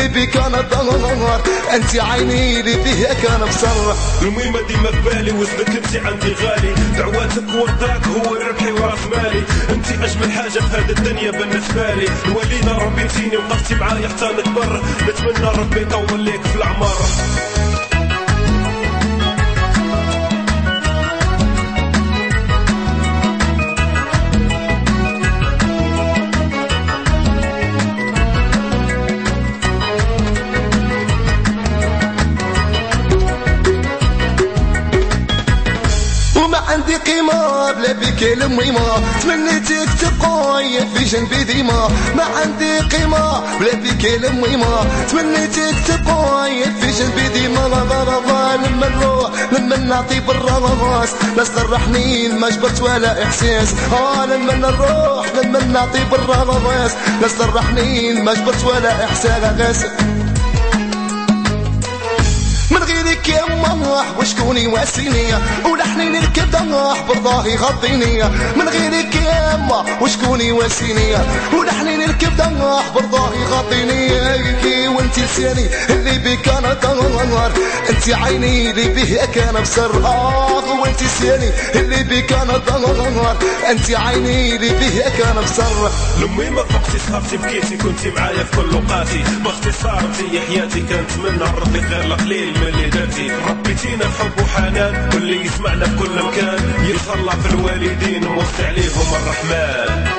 اللي بك أنا أنت عيني اللي بها كان بصر المهمة ديما في بالي واسمك أنت عندي غالي. دعواتك ورضاك هو ربحي وراس مالي. أنت أجمل حاجة في هذه الدنيا بالنسبة لي. الوليدة ربيتيني وقفتي معايا حتى نكبر نتمنى ربي يطول ليك في العمر عندي قيمة بلا بك الميمة تمنيتك تبقى في جنبي ديما. ما عندي قيمة بلا بك الميمة تمنيتك تبقى في جنبي ديما. لا لا لا لما نروح لما نعطي بالراس لا ترحني ما جبرت ولا إحساس. آه لما نروح لما نعطي بالراس لا ترحني ما جبرت ولا إحساس. غيرك يا الله وشكوني واسيني؟ ولحني نركب دماح بالله يغطيني من غيرك يا الله وشكوني واسيني؟ ولحني نركب دماح بالله يغطيني وانت لساني اللي بك أنا دار انت عيني اللي بها كان بسر آه وانت لساني اللي بك أنا دار أنت عيني اللي بها كان بسر. لمي ما فقتي صحابتي بكيتي كنتي معايا في كل اوقاتي باختصار في حياتي كانت من ربي خير القليل من اللي درتي ربيتينا بحب وحنان واللي يسمعنا في كل مكان. يتهلا في الوالدين ووصي عليهم الرحمن.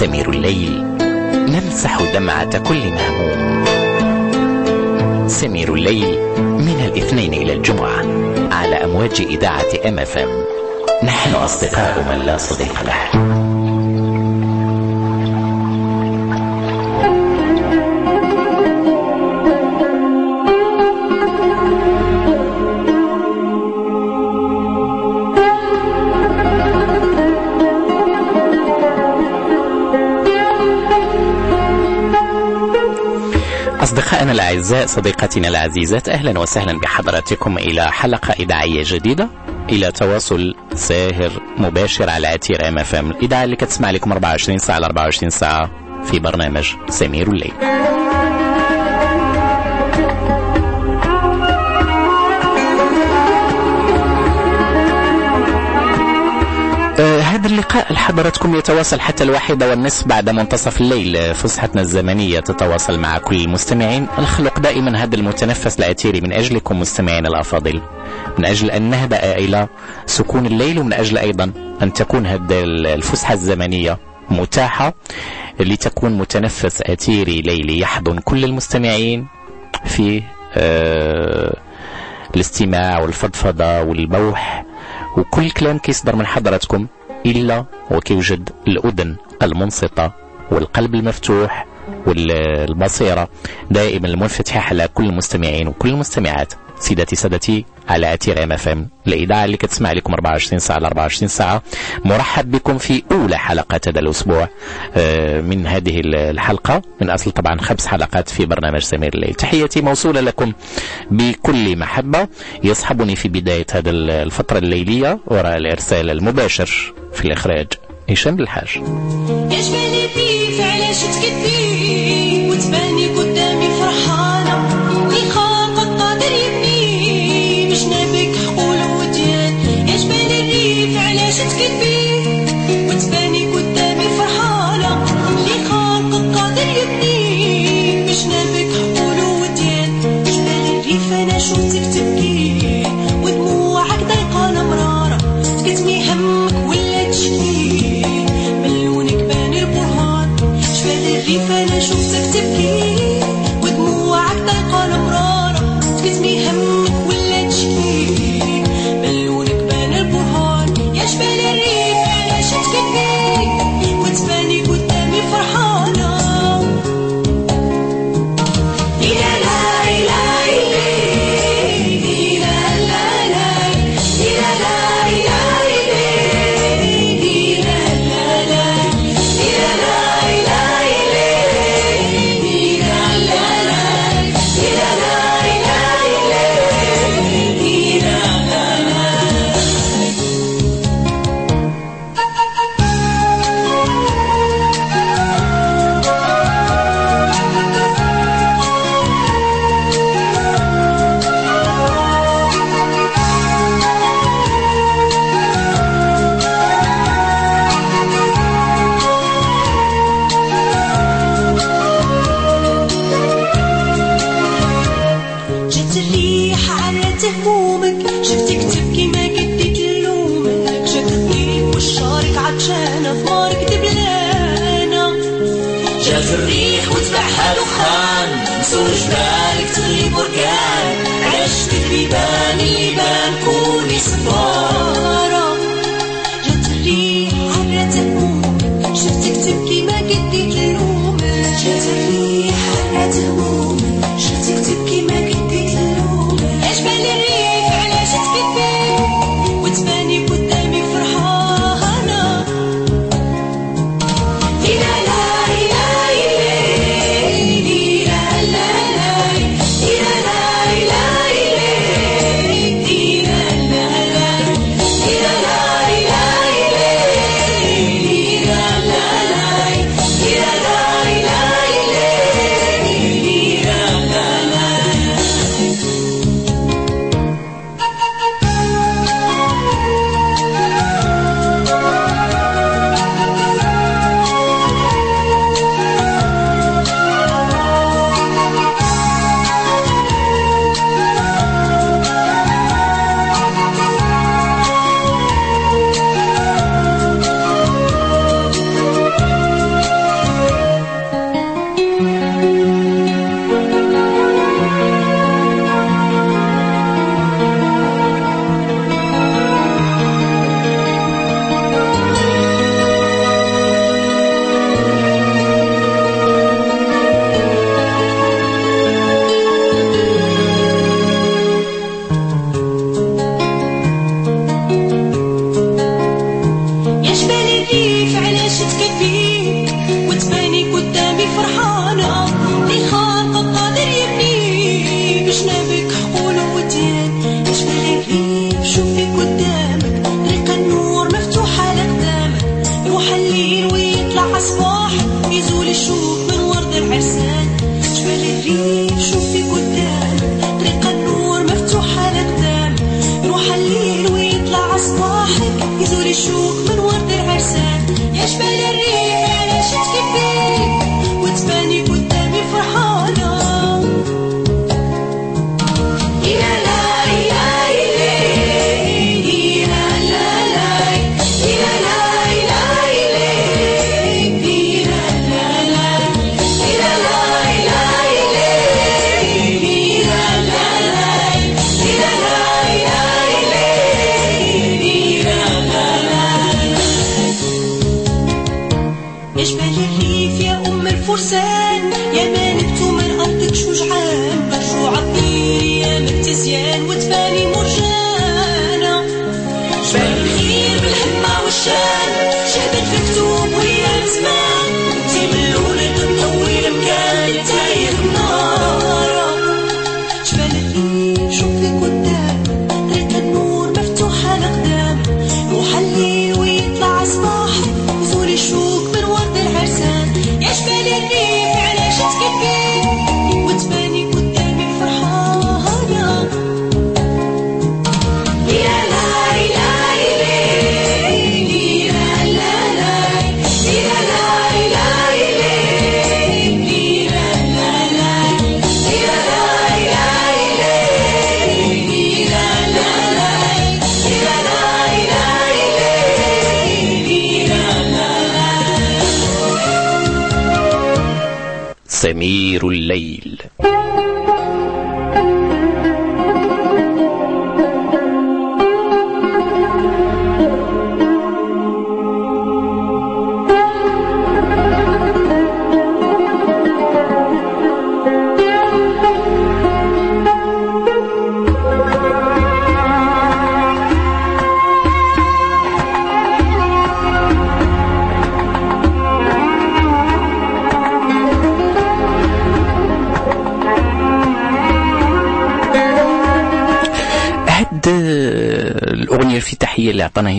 سمير الليل. نمسح دمعة كل مهموم سمير الليل من الاثنين إلى الجمعة على أمواج إذاعة أم اف ام نحن أصدقاء من لا صديق له. أصدقائنا الأعزاء صديقاتنا العزيزات أهلا وسهلا بحضراتكم إلى حلقة إذاعية جديدة. إلى تواصل ساهر مباشر على أثير MFM الإذاعة اللي كتسمع لكم 24 ساعة على 24 ساعة في برنامج سمير الليل. هذا اللقاء لحضراتكم يتواصل حتى الواحدة والنصف بعد منتصف الليل. فسحتنا الزمنية تتواصل مع كل المستمعين. نخلق دائما هذا المتنفس الأثيري من أجلكم مستمعين الأفاضل. من أجل أن نهدأ إلى سكون الليل ومن أجل أيضا أن تكون هذه الفسحة الزمنية متاحة لتكون متنفس أثيري ليلي. يحضن كل المستمعين في آه الاستماع والفضفضة والبوح. وكل كلام كيصدر من حضراتكم. إلا وكيوجد الأذن المنصتة والقلب المفتوح والبصيرة دائما المنفتحة على كل المستمعين وكل المستمعات. سيداتي سادتي على أثير MFM. الإذاعة اللي كتسمع لكم 24 ساعة على 24 ساعة. مرحب بكم في أولى حلقات هذا الأسبوع. آه، من هذه الحلقة من أصل طبعا خمس حلقات في برنامج سمير الليل. تحياتي موصولة لكم بكل محبة. يصحبني في بداية هذا الفترة الليلية وراء الإرسال المباشر في الإخراج هشام الحاج. علاش تكدي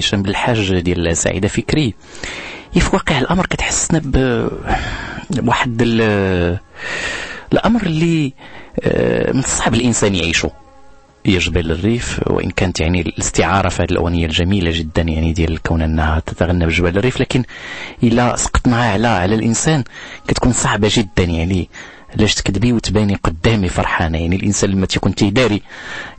هشام بالحاج ديال سعيدة فكري. هي في واقع الأمر كتحسنا بواحد ال- الأمر اللي آه، من الصعب الإنسان يعيشه. هي جبال الريف وإن كانت يعني الاستعارة في هذه الاغنيه الجميلة جدا يعني ديال كون أنها تتغنى بجبال الريف. لكن إلا سقطناها على على الإنسان كتكون صعبة جدا يعني. علاش تكذبي وتباني قدامي فرحانة يعني؟ الإنسان لما تيكون تيداري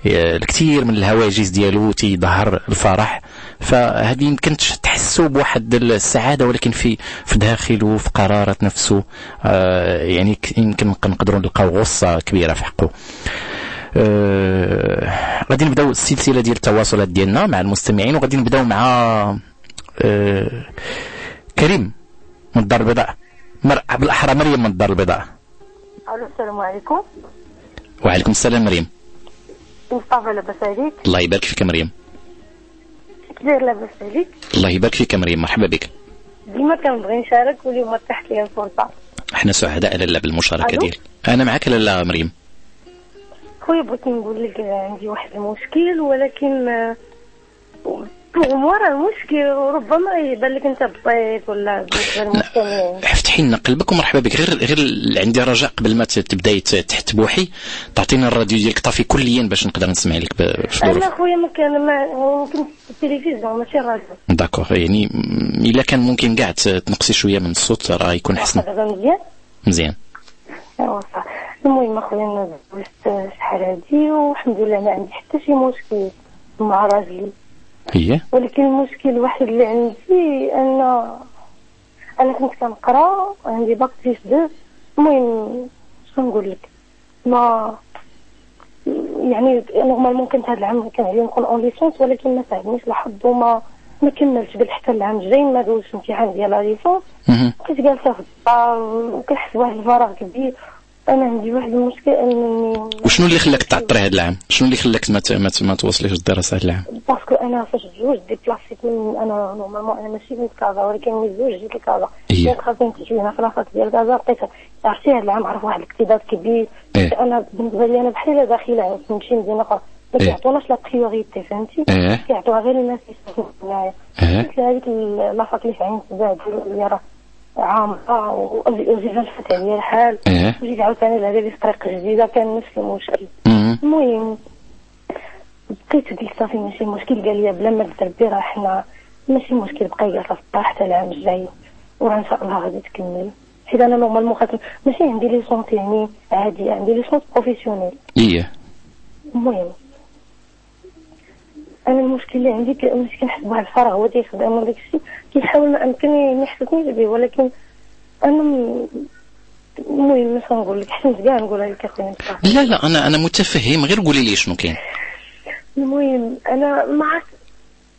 آه، الكثير من الهواجس ديالو تيظهر الفرح. فهذه يمكن تحسوا بواحد السعادة ولكن في في داخله في قرارة نفسه آه، يعني يمكن نقدروا نلقاو غصة كبيرة في حقه. آه، غادي نبداو السلسلة ديال التواصلات ديالنا مع المستمعين وغادي نبداو مع آه، كريم من الدار البيضاء. مر... بالاحرى مريم من الدار البيضاء. ألو السلام عليكم. وعليكم السلام مريم. مصطفى لاباس عليك. الله يبارك فيك مريم. لاباس عليك. الله يبارك فيك مريم مرحبا بك. ديما كنبغي نشارك واليوم تحت لي الفرصة. إحنا سعداء لاله بالمشاركة؟ ديالك. أنا معك لاله مريم. خويا بغيت نقول لك عندي واحد المشكل ولكن آه، pour moi راه المشكل ربما يبان لك انت بسيط ولا افتحي لنا قلبك ومرحبا بك. غير غير عندي رجاء قبل ما تبداي ت- تحتبوحي تعطينا الراديو ديالك طافي كليا باش نقدر نسمع لك في الظروف أنا خويا ما كان ما ممكن التلفزيون ماشي الراديو. داكوغ يعني إلا كان ممكن كاع تنقصي شوية من الصوت راه يكون حسن. دابا مزيان؟ مزيان. ايوا صح المهم أخويا أنا دوزت شحال هادي والحمد لله ما عندي حتى شي مشكل مع راجلي. هي؟ ولكن المشكل الوحيد اللي عندي أن أنا كنت كنقرأ عندي bac plus deux المهم شنو نقول لك؟ ما يعني normalement كنت هذا العام كان عليا نكون en licence ولكن ما ساعدنيش الحظ وما ما كملتش بل حتى العام الجاي ما دوزتش الامتحان ديال la licence. كنت جالسه في الدار وكنحس بواحد الفراغ كبير أنا عندي واحد المشكل أنني وشنو اللي خلاك تعثري هذا العام شنو اللي خلاك ما ت- ما, ت- ما توصليش الدراسه هذا العام parce que أنا فاش تزوجت déplacéت من أنا normalement أنا ماشي من كازا ولكن من الزوج جيت لكازا إيه. كنت خاصني نتسجل هنا في la fac ديال كازا لقيت عرفتي هذا العام عرف واحد الاكتظاظ كبير إيه. أنا بالنسبة لي أنا بحال داخله من شي مدينه أخرى ما إيه. كيعطوناش la priorité فهمتي إيه. كيعطوها غير الناس اللي معايا إيه. قلت لها هذيك la fac اللي في عين سباع اللي راه عامره وزيد فتح عليا الحال. إيه. وجيت عاوتاني لهذا في طريق جديدة كان نفس المشكل. مهم. المهم بقيت قلت صافي ماشي مشكل. قال لي بلا ما تدربي راه حنا ماشي مشكل بقاي جالسه في الدار حتى العام الجاي. وراه إن شاء الله غادي تكمل. حيت أنا normalement خاطر ماشي عندي licence يعني عادي عندي licence professionnelle إيه. المهم أنا المشكل اللي عندي ماشي كنحس بواحد الفراغ هو تيخدم وداك الشيء كيحاول ما أمكن ما يحسسنيش به ولكن أنا م- المهم ما نقول لك حشمت كاع نقولها لك اخويا. لا لا أنا أنا متفهم غير قولي لي شنو كاين. المهم أنا ما عرفت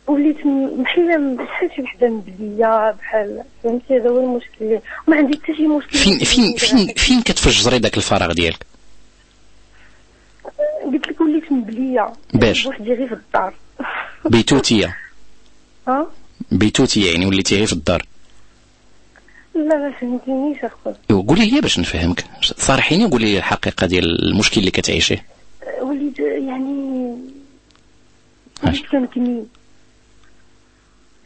وليت بحال بحال شي وحدة مبلية بحال فهمتي؟ هذا هو المشكل. ما عندي حتى شي مشكل. فين فين فين فين كتفجري داك الفراغ ديالك؟ قلت لك وليت مبلية. باش؟ بوحدي غير في الدار. بيتوتيه ها؟ بيتوتيه يعني وليتي غير في الدار. لا ما فهمتينيش أخويا. قولي لي باش نفهمك. صارحيني وقولي لي الحقيقة ديال المشكل اللي كتعيشيه. وليت يعني. وليت كنكمي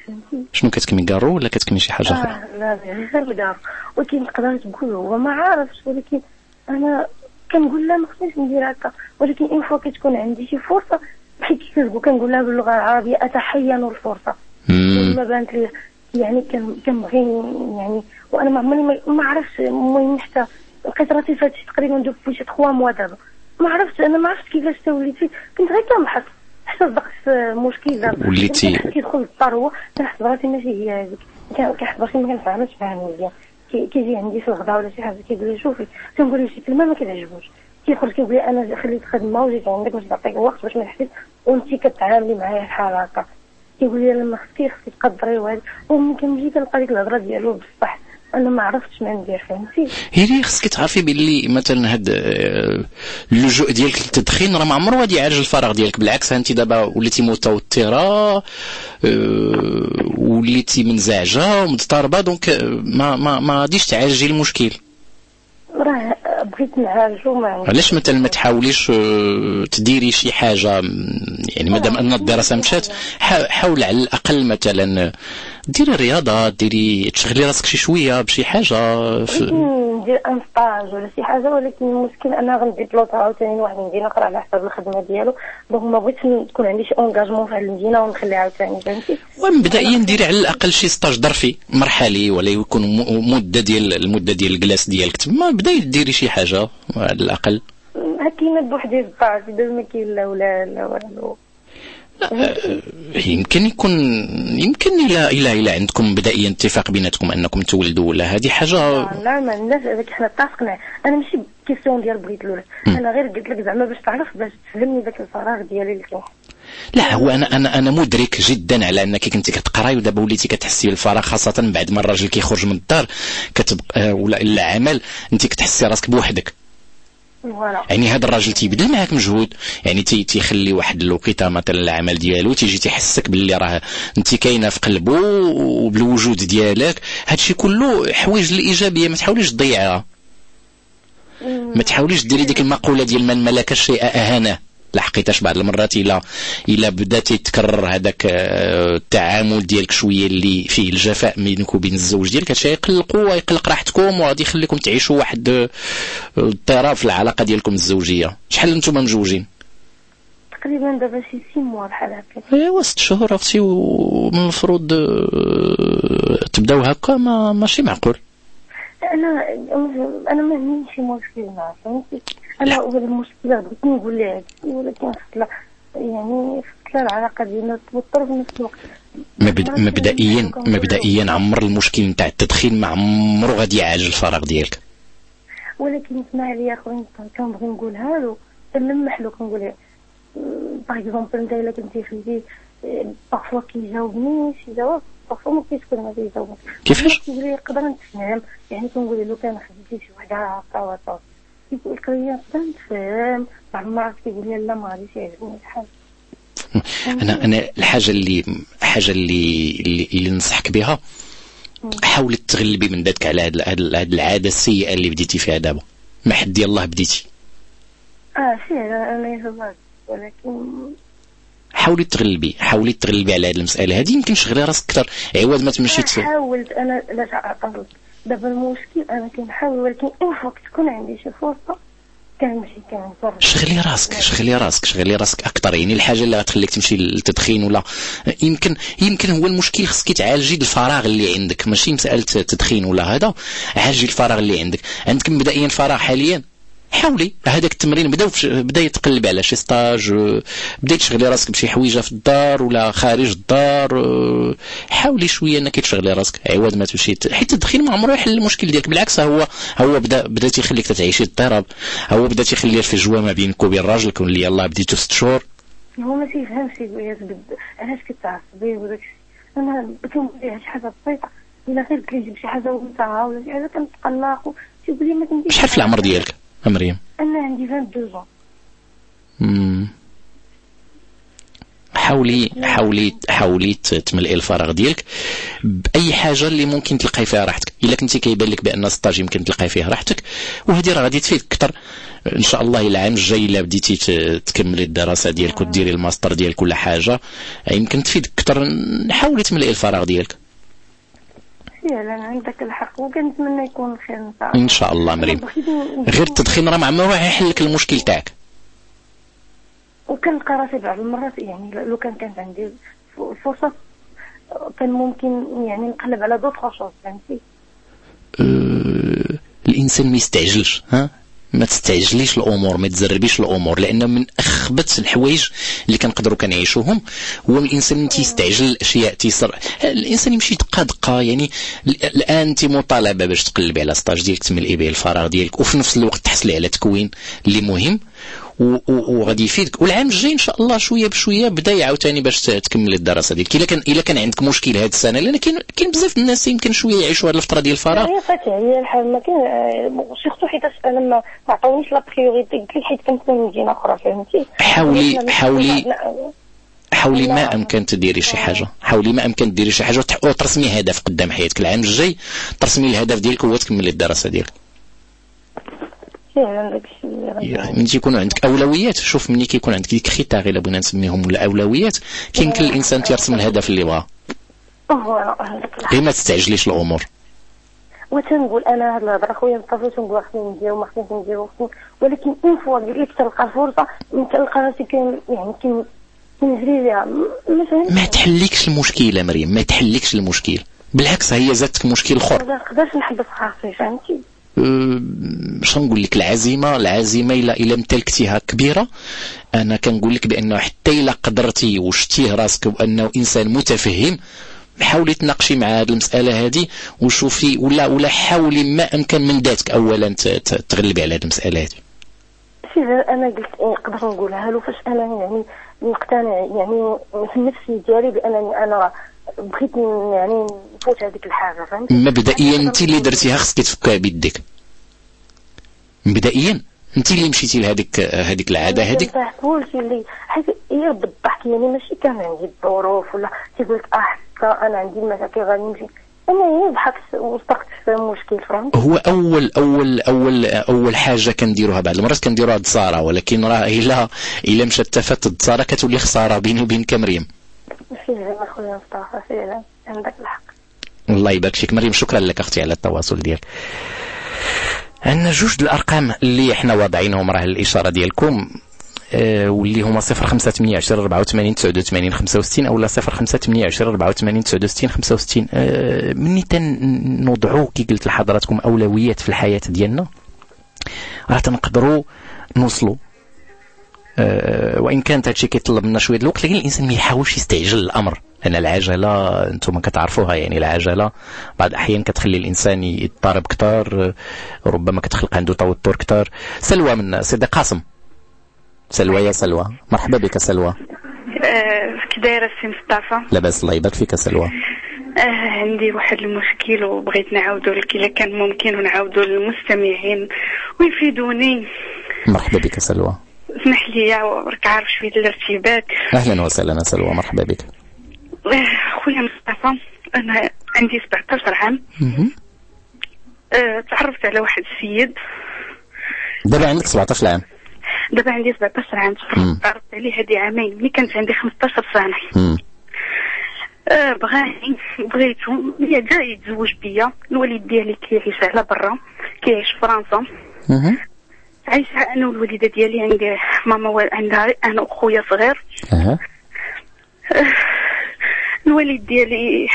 فهمتي؟ شنو كتكمي كارو ولا كتكمي شي حاجة أخرى؟ آه لا غير الكارو ولكن تقدر تقول هو ما عارفش ولكن أنا كنقول لا ما خصنيش ندير هكا. ولكن une fois كتكون عندي شي فرصة بحال كي كنقول لها باللغة العربية اتحين الفرصة. ما بانت لي يعني كنبغي يعني وأنا ما عمرني ما- عرفتش المهم حتى لقيت راسي فاتت تقريبا دوبي شي 3 موا دابا. ما عرفتش أنا ما عرفتش كيفاش تا وليتي. كنت غير كنبحث. حتى صدقت مشكل دابا. وليتي- كيدخل للدار هو كنحس براسي ماشي هي هذيك. كنحس براسي ما كنفهمش فاهم مزيان كي- كيجي عندي في الغداء ولا شي حاجة كيقول لي شوفي كنقول له شي كلمة ما كتعجبوش كيخرج كيقول لي أنا خليت خدمة وجيت عندك باش نعطيك وقت باش ما نحسش وانت كتعاملي معايا بحال هكا. كيقول لي لما خصك خصك تقدري وهذا وممكن نجي كنلقى ديك الهضرة ديالو بصح. أنا ما عرفتش ما ندير فهمتي هي اللي خصك تعرفي باللي مثلا هاد آه، اللجوء ديالك للتدخين راه ما عمره غادي يعالج الفراغ ديالك. بالعكس انت دابا وليتي متوترة آه، وليتي منزعجة ومضطربة دونك آه، ما ما ما غاديش تعالجي المشكل. راه بغيت نعالجو ما عنديش علاش مثلا ما تحاوليش آه، تديري شي حاجة يعني مادام أن الدراسة مشات حا- حاول على الأقل مثلا ديري رياضة ديري تشغلي راسك شي شوية بشي حاجة في... ندير un stage ولا شي حاجة ولكن المشكل أنا غنديبلاصا عاوتاني لواحد المدينة أخرى على حسب الخدمة ديالو. donc ما بغيتش تكون عندي شي engagement في هاد المدينة ونخلي عاوتاني فهمتي؟ ومبدئيا ديري على الأقل شي stage ظرفي مرحلي ولا يكون مدة ديال المدة ديال الجلاس ديالك. تما بداي ديري شي حاجة على الأقل. كاينة بوحدي الضعف دابا ما كاين لا ولا لا والو يمكن يكون يمكن إلى إلى إلى عندكم مبدئيا اتفاق بيناتكم أنكم تولدوا ولا هذه حاجة لا ما عندناش هذاك حنا اتفقنا. أنا ماشي كيسيون ديال بغيت الولاد أنا غير قلت لك زعما باش تعرف باش تفهمني ذاك الفراغ ديالي اللي كاين. لا هو أنا أنا أنا مدرك جدا على أنك كنتي كتقراي ودابا وليتي كتحسي بالفراغ خاصة بعد ما الراجل كيخرج من الدار كتبقى ولا العمل أنت كتحسي راسك بوحدك. يعني هذا الراجل تيبذل معاك مجهود يعني تي تيخلي واحد الوقيتة مثلا العمل ديالو تيجي تيحسك باللي راه انت كاينة في قلبه وبالوجود ديالك. هادشي كله حوايج الإيجابية ما تحاوليش تضيعها. ما تحاوليش ديري ديك المقولة ديال من ملك الشيء أهانة. لحقيتاش بعض المرات إلى إلى بدا تيتكرر هذاك آه، التعامل ديالك شوية اللي فيه الجفاء بينك وبين الزوج ديالك هادشي يقلقوا ويقلق راحتكم وغادي يخليكم تعيشوا واحد آه، اضطراب في العلاقة ديالكم الزوجية. شحال أنتم مزوجين تقريبا دابا شي سي موا بحال هكا. ايوا ست شهور أختي ومن المفروض آه، تبداو هكا ما ماشي معقول. أنا أنا ما عنديش شي مشكل معاه فهمتي؟ أنا المشكلة بغيت نقول لها ولكن خصت لا يعني خصت لا العلاقة ديالنا توتر في نفس الوقت. مبد- مبدئيا مبدئيا عمر المشكل نتاع التدخين ما عمرو غادي يعالج الفراغ ديالك. ولكن اسمع لي أخويا كنبغي نقولها له تنلمح له كنقول له par exemple انت الا كنتي خديتي parfois كيجاوبني شي جواب parfois ما كيتكون ما كيجاوبني كيفاش؟ كيقول لي نقدر نتفهم يعني كنقول له كان خديتي شي وحدة هكا وهكا كيقول لك لي نقدر نتفهم بعض المرات كيقول لي لا ما غاديش يعجبني الحال أنا أنا الحاجة اللي الحاجة اللي اللي, اللي ننصحك بها حاولي تغلبي من ذاتك على هاد العادة السيئة اللي بديتي فيها دابا. ما حد ديال الله بديتي. آه فعلا أنا ولكن حاولي تغلبي حاولي تغلبي على هاد المسألة. هذه يمكن تشغلي راسك أكثر. عوض ما تمشي تس- حاولت أنا لا تعرف دابا المشكل أنا كنحاول ولكن une fois تكون عندي شي فرصة كنمشي كنجرب شغلي راسك شغلي راسك شغلي راسك أكثر. يعني الحاجة اللي غتخليك تمشي للتدخين ولا يمكن يمكن هو المشكل خصك تعالجي الفراغ اللي عندك. ماشي مسألة تدخين ولا هذا عالجي الفراغ اللي عندك. عندك مبدئيا فراغ حاليا؟ حاولي. هذاك التمرين بدا بدا يتقلب على شي ستاج آه، بداي تشغلي راسك بشي حويجة في الدار ولا خارج الدار آه، حاولي شوية إنك تشغلي راسك. عوض ما تمشي حيت التدخين ما عمره يحل المشكل ديالك. بالعكس هو هو بدا بدا تيخليك تعيشي اضطراب. هو بدا تيخلي في جوا ما بينك وبين راجلك واللي يلاه بديتو ست شهور. هو ما تيفهمش يقول لي علاش كتعصبي وداك الشيء أنا كنقول ليه شي حاجة بسيطة. إلا غير قلت لي شي حاجة ومتعه ولا شي حاجة كنتقلق تيقول لي ما تنديرش شحال في العمر ديالك؟ يا مريم أنا عندي 22 ans. حاولي حاولي حاولي تملئي الفراغ ديالك بأي حاجة اللي ممكن تلقاي فيها راحتك. إلا كنتي كيبان لك بأن ستاج يمكن تلقاي فيه راحتك وهذه راه غادي تفيدك أكثر. إن شاء الله العام الجاي إلا بديتي تكملي الدراسة ديالك وديري الماستر ديالك كل حاجة يمكن تفيدك أكثر. حاولي تملئي الفراغ ديالك. فعلا عندك الحق وكنتمنى يكون خير إن شاء الله. إن شاء الله مريم. غير التدخين راه ما عمره يحل لك المشكل تاعك. وكنلقى راسي بعض المرات يعني لو كان كانت عندي فرصة كان ممكن يعني نقلب على d'autres choses فهمتي؟ آه، الإنسان ما يستعجلش ها؟ ما تستعجليش الأمور ما تزربيش الأمور لأن من أخبث الحوايج اللي كنقدروا كنعيشوهم هو الإنسان تيستعجل الأشياء تيسر الإنسان يمشي دقه دقه يعني ال- الان انت مطالبة باش تقلبي على ستاج ديالك تملئي به الفراغ ديالك وفي نفس الوقت تحصلي على تكوين اللي مهم وغادي يفيدك. والعام الجاي إن شاء الله شوية بشوية بدا عاوتاني باش ت- تكملي الدراسة ديالك. إلا كان إلا كان عندك مشكل هذه السنة لأن كاين كاين بزاف الناس يمكن شوية يعيشوا هذه الفترة ديال الفراغ. هي فاتي هي الحال ما كاين آه، سيرتو حيتاش أنا ما عطاونيش la priorité قلت لك حيت كنت من مدينة أخرى فهمتي؟ حاولي- حاولي- عندنا- حاولي ما. أمكن تديري شي حاجة. حاولي ما أمكن تديري شي حاجة وترسمي هدف قدام حياتك. العام الجاي ترسمي الهدف ديالك هو تكملي الدراسة ديالك. فعلا داك الشيء يعني ملي تيكون عندك اولويات شوف ملي كيكون عندك des critères الا بغينا نسميهم ولا اولويات كيمكن الانسان تيرسم الهدف اللي بغا Voilà. غير ما تستعجليش الأمور وتنقول أنا هاد الهضره خويا مصطفى تنقول خصني ندير وما خصنيش ندير وخصني- ولكن une fois كتلقى الفرصه تلقى راسي يعني كن كنجري ليها ما فهمتش ما تحليكش المشكلة مريم ما تحليكش المشكل بالعكس هي زادتك مشكل اخر ما نقدرش نحبس خاصي فهمتي أه، باش نقول لك العزيمة العزيمة الا إلا امتلكتيها كبيرة. أنا كنقول لك بأنه حتى إلا قدرتي وشتيه راسك وأنه إنسان متفهم حاولي تناقشي مع هذه المسألة هذه وشوفي ولا ولا حاولي ما أمكن من ذاتك اولا تغلبي على هذه المسألة هذه شي أنا قلت إيه نقدر نقولها. له فاش أنا يعني نقتنع يعني في النفسي ديالي بأنني أنا بغيت يعني نفوت هذيك الحاجة فهمتي؟ مبدئيا انت اللي درتيها خصك تفكها بيدك. مبدئيا انت اللي مشيتي لهذيك هذيك العادة هذيك؟ كلشي اللي حيت هي بالضحك يعني ماشي كان عندي الظروف ولا تيقول لك آه حتى أنا عندي المشاكل غادي نمشي. أنا هي ضحكت وصدقت في المشكل فهمت هو أول أول أول أول حاجة كنديروها بعض المرات كنديروها الدسارة ولكن راه إلا إلا مشات تفت الدسارة كتولي خسارة بيني وبينك مريم مصطفى فعلا عندك الحق الله يبارك فيك مريم شكرا لك أختي على التواصل ديالك. عندنا جوج الأرقام اللي إحنا واضعينهم راه الإشارة ديالكم آه، واللي هما 0528 84 89 65 أو لا 0528 84 69 65 آه، مني تنوضعوا كي قلت لحضراتكم أولويات في الحياة ديالنا. راه تنقدروا نوصلوا وإن كانت هادشي كيطلب منا شوية الوقت لكن الإنسان ما يحاولش يستعجل الأمر. لأن العجلة أنتم كتعرفوها يعني العجلة. بعض الأحيان كتخلي الإنسان يضطرب كثار آه، ربما كتخلق عنده توتر كثار سلوى من سيدي قاسم. سلوى يا سلوى. مرحبا بك سلوى. آه، كي دايرة سي مصطفى؟ لاباس الله يبارك فيك سلوى. آه، عندي واحد المشكل وبغيت نعاودو لك إلا كان ممكن ونعاودو للمستمعين ويفيدوني. مرحبا بك سلوى. اسمح لي راك عارف شوية الارتباك أهلا وسهلا سلوى مرحبا بك. آه، خويا مصطفى أنا عندي 17 عام. آه، تعرفت على واحد السيد. دابا عندك 17 عام. دابا عندي 17 عام. تعرفت عليه هذه عامين ملي كانت عندي 15 سنه. آه بغاني بغيتو هي جا يتزوج بيا. الوالد ديالي كيعيش على برا كيعيش في فرنسا. عايشة أنا والوالدة ديالي عندي ماما عندها أنا وخويا صغير. أها. الوالد ديالي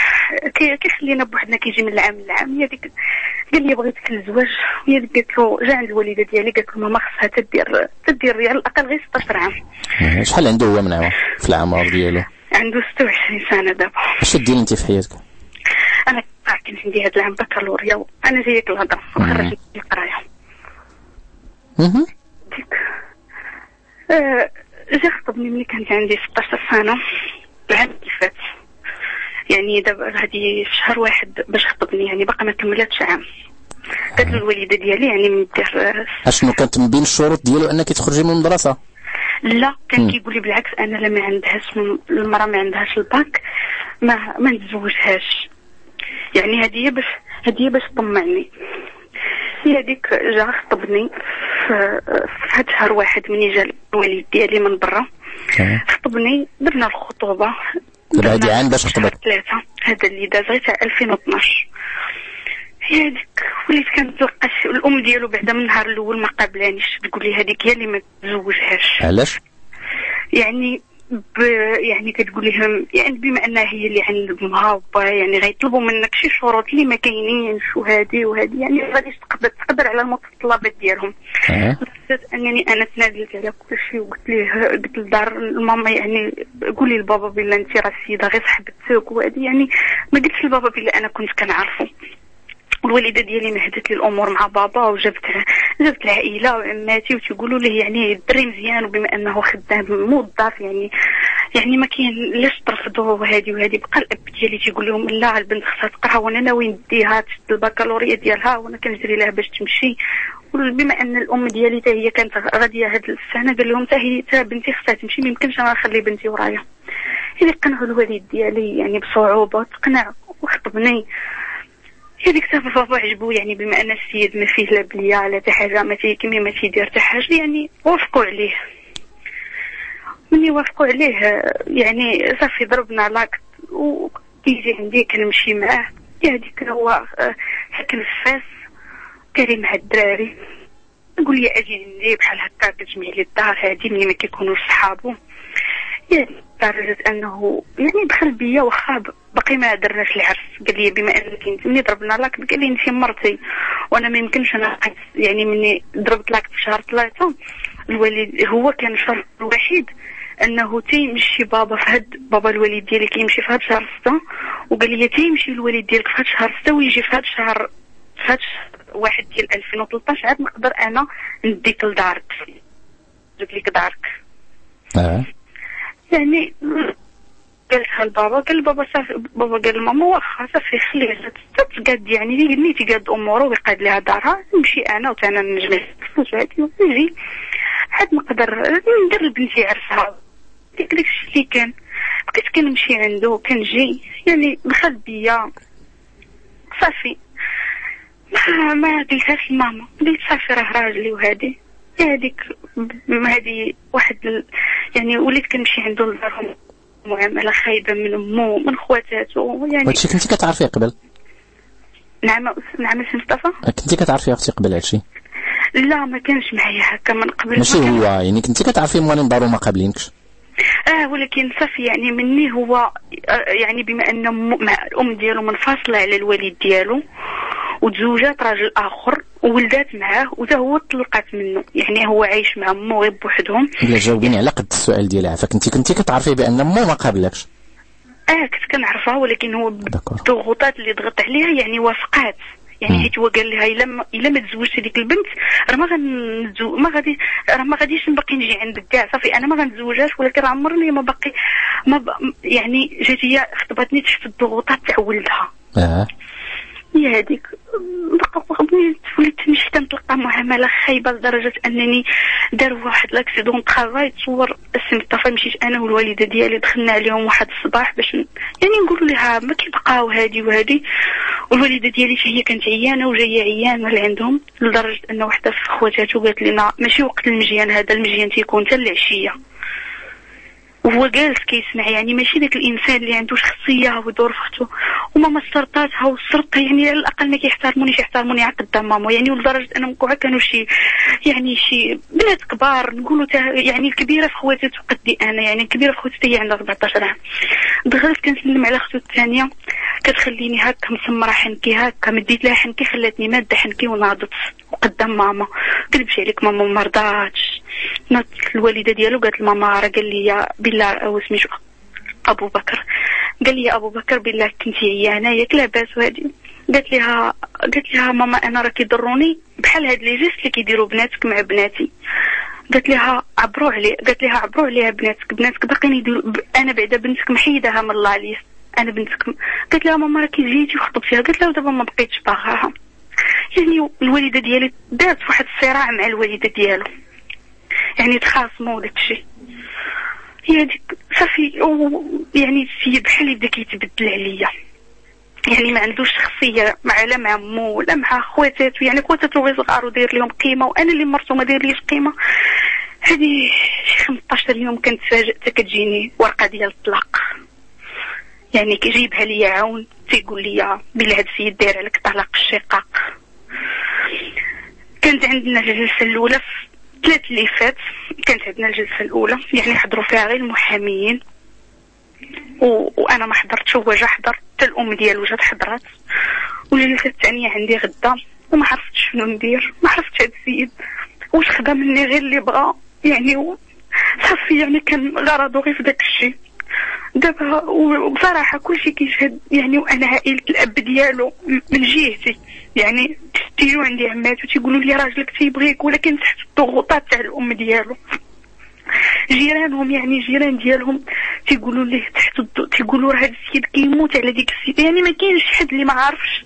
كي- كيخلينا بوحدنا كيجي من العام للعام. هي ديك قال لي بغيتك للزواج هي ديك قالت له جا عند الوالده ديالي قالت له ماما خصها تدير تدير على الأقل غير 16 عام. شحال عنده هو من عام؟ في العمر ديالو؟ عنده 26 سنة دابا. اش دير انت في حياتك أنا كان عندي هاد العام بكالوريا وأنا جايك الهضره وخرجت القرايه آه، جا خطبني ملي كانت عندي 16 سنة العام اللي فات يعني دابا هادي شهر واحد باش خطبني يعني باقا ما كملاتش عام. قالت له الوالدة ديالي يعني ندير أشنو كانت من بين الشروط ديالو أنك تخرجي من المدرسة؟ لا. كان كيقول لي بالعكس أنا لا ما عندهاش المرأة ما عندهاش الباك ما ما نتزوجهاش. يعني هذه هي باش هذه هي باش طمعني هي هذيك جا خطبني في هاد شهر واحد مني جا الوالد ديالي من برا. خطبني درنا الخطوبة. دابا هادي عام باش خطبك ثلاثة. هذا اللي داز غير تاع 2012 هي هذيك وليت كنتلقى الأم ديالو بعدا من النهار الأول ما قابلانيش. تقول لي هذيك هي اللي ما تزوجهاش. علاش؟ يعني. يعني كتقول لهم يعني بما أنها هي اللي عند امها وبا يعني غيطلبوا منك شي شروط اللي ما كاينينش وهادي وهادي يعني غاديش تقدر تقدر على المتطلبات ديالهم. حسيت أنني أنا تنازلت على كل شيء وقلت ليه قلت لدار الماما يعني قولي لبابا بلا انت راه السيده غير صاحبتك وهادي يعني ما قلتش لبابا بلا أنا كنت كنعرفه والوالدة ديالي مهدت لي الأمور مع بابا وجبت جبت العائلة وعماتي وتيقولوا ليه يعني الدري مزيان وبما أنه خدام موظف يعني يعني ما كاين لاش ترفضوه وهادي وهادي. بقى الأب ديالي تيقول لهم لا البنت خصها تقرا وأنا ناوي نديها تشد البكالوريا ديالها وأنا كنجري لها باش تمشي. بما أن الأم ديالي حتى هي كانت غادية هاد السنة قال لهم حتى حتى بنتي خصها تمشي ما يمكنش أنا نخلي بنتي ورايا. هذه قنعوا الوالد ديالي يعني بصعوبة تقنع وخطبني. هذيك حتى بابا عجبو يعني بما أن السيد ما فيه لا بليا لا حتى حاجة ما كمي ما تيدير حتى حاجة يعني وافقوا عليه. مني وافقوا عليه يعني صافي ضربنا لاكت وكيجي عندي كنمشي معاه. هذيك هو آه، ساكن في فاس كاري مع الدراري. يقول لي أجي عندي بحال هكا كتجمع لي الدار هادي ملي ما كيكونوش صحابو. يعني لدرجة أنه يعني دخل بيا واخا ب- باقي ما درناش العرس. قال لي بما أنك أنت ملي ضربنا l'acte قال لي أنت مرتي. وأنا ما يمكنش أنا يعني مني ضربت l'acte في شهر ثلاثة. الوالد هو كان الشهر الوحيد أنه تيمشي بابا في هاد بابا الوالد ديالي كيمشي في هاد شهر ستة. وقال لي تيمشي الوالد ديالك في هاد شهر ستة ويجي في هاد شهر في شهر واحد ديال 2013 عاد نقدر أنا نديك لدارك نجيب لك دارك آه. يعني قالتها لبابا قال بابا صافي بابا قال لماما واخا صافي خليها تتقاد يعني اللي ني تقاد اموره ويقاد لها دارها نمشي أنا وتانا نجمع الفلوس وهادي ونجي عاد نقدر ندير لبنتي عرسها. ديك داكشي اللي كان؟ بقيت كنمشي عنده كنجي يعني دخل بيا. صافي. ما ما قلتهاش لماما. قلت صافي راه راجلي وهادي. هذيك هذه واحد ال... يعني وليت كنمشي عنده لدارهم معامله خايبة من امه من خواتاتو يعني وهادشي كنتي كتعرفيه قبل؟ نعم نعم سي مصطفى. كنتي كتعرفيه أختي قبل هادشي؟ لا ما كانش معايا هكا من قبل ماشي كان- هو يعني كنتي كتعرفيه موالين دارو ما قابلينكش؟ آه ولكن صافي يعني مني هو آه، يعني بما أن مع الأم ديالو منفصلة على الوالد ديالو وتزوجات راجل آخر وولدات معاه وتا هو طلقات منه. يعني هو عايش مع أمه غير بوحدهم. الا جاوبيني على قد السؤال ديالي عافاك كنتي كنتي كتعرفيه بأن مو ما قابلكش؟ آه كنت كنعرفها ولكن هو داكور. بالضغوطات اللي ضغط عليها يعني وافقات. يعني. حيت هو قال لها إلا ما إلا ما تزوجتي ديك البنت راه ما غنتزو ما غادي راه ما غاديش نبقي نجي عندك كاع. صافي أنا ما غنتزوجهاش ولكن راه عمرني ما باقي ما ب... يعني جات هي خطبتني تحت الضغوطات تاع ولدها. هي هذيك وليت نمشي كنتلقى معاملة خايبة لدرجة أنني دار واحد لأكسيدون تخرج تصور مصطفى مشيت أنا والوالدة ديالي دخلنا عليهم واحد الصباح باش يعني نقول لها ما كيبقاو هادي وهادي. والوالدة ديالي هي كانت عيانة وجاية عيانة لعندهم لدرجة أن وحده في خواتاتو قالت لنا ماشي وقت المجيان هذا المجيان تيكون حتى العشية. وهو جالس كيسمع يعني ماشي ذاك الإنسان اللي عنده شخصية ودور في اخته وماما سرطاتها والسرطه يعني على الأقل ما كيحترمونيش يحترموني على قدام ماما يعني ولدرجه ان مكوعه كانوا شي يعني شي بنات كبار نقولوا يعني الكبيرة في خواتاتو قدي أنا يعني الكبيرة في خواتاتي هي عندها 14 عام. دخلت كنسلم على اختو الثانية كتخليني هكا مسمرة حنكي هكا مديت لها حنكي خلاتني مادة حنكي وناضت. وقدام ماما. كذبش عليك ماما ما رضاتش. الوالدة ديالو قالت لماما راه قال لي بالله أو سميتو أبو بكر. قال لي أبو بكر بالله كنتي عيانه ياك لاباس وهادي. قالت لها قالت لها ماما أنا راه كيضروني بحال هاد les gestes اللي كيديروا بناتك مع بناتي. قالت لها عبروا عليه قالت لها عبروا عليها بناتك بناتك باقيين يديروا. أنا بعدا بنتك محيدها من la liste أنا بنتك قالت لها ماما راكي جيتي وخطبتيها قالت لها دابا ما بقيتش باغاها. يعني الوالدة ديالي دارت واحد الصراع مع الوالدة ديالو. يعني تخاصموا وداك الشيء هي ديك صافي يعني السيد بحال يبدا كيتبدل عليا. يعني ما عندوش شخصية مع لا مع مو ولا مع خواتاتو. يعني خواتاتو غير صغار وداير لهم قيمة وأنا اللي مرتو ما داير ليش قيمة. هذه شي 15 يوم كنتفاجئ حتى كتجيني ورقة ديال الطلاق. يعني كيجيبها ليا عون تيقول لي بلا هاد السيد داير عليك طلاق الشقاق كانت عندنا الجلسة الأولى ثلاث اللي فات. كانت عندنا الجلسة الأولى يعني حضروا فيها غير المحاميين و... وأنا ما حضرتش هو جا حضر حتى الأم ديالو جات حضرات. والجلسة الثانية عندي غدا وما عرفتش شنو ندير ما عرفتش هاد السيد واش خدا مني غير اللي بغا. يعني. صافي يعني كان غرضه غير في داك الشيء. دابا و- وبصراحة كلشي كيشهد يعني وأنا عائلة الأب ديالو من جهتي. يعني تيجيو عندي عماتو تيقولوا لي راجلك تيبغيك ولكن تحت الضغوطات تاع الأم ديالو. جيرانهم يعني جيران ديالهم تيقولوا ليه تحت الض... تيقولوا راه هذا السيد كيموت على ديك السيد. يعني ما كاينش حد اللي ما عارفش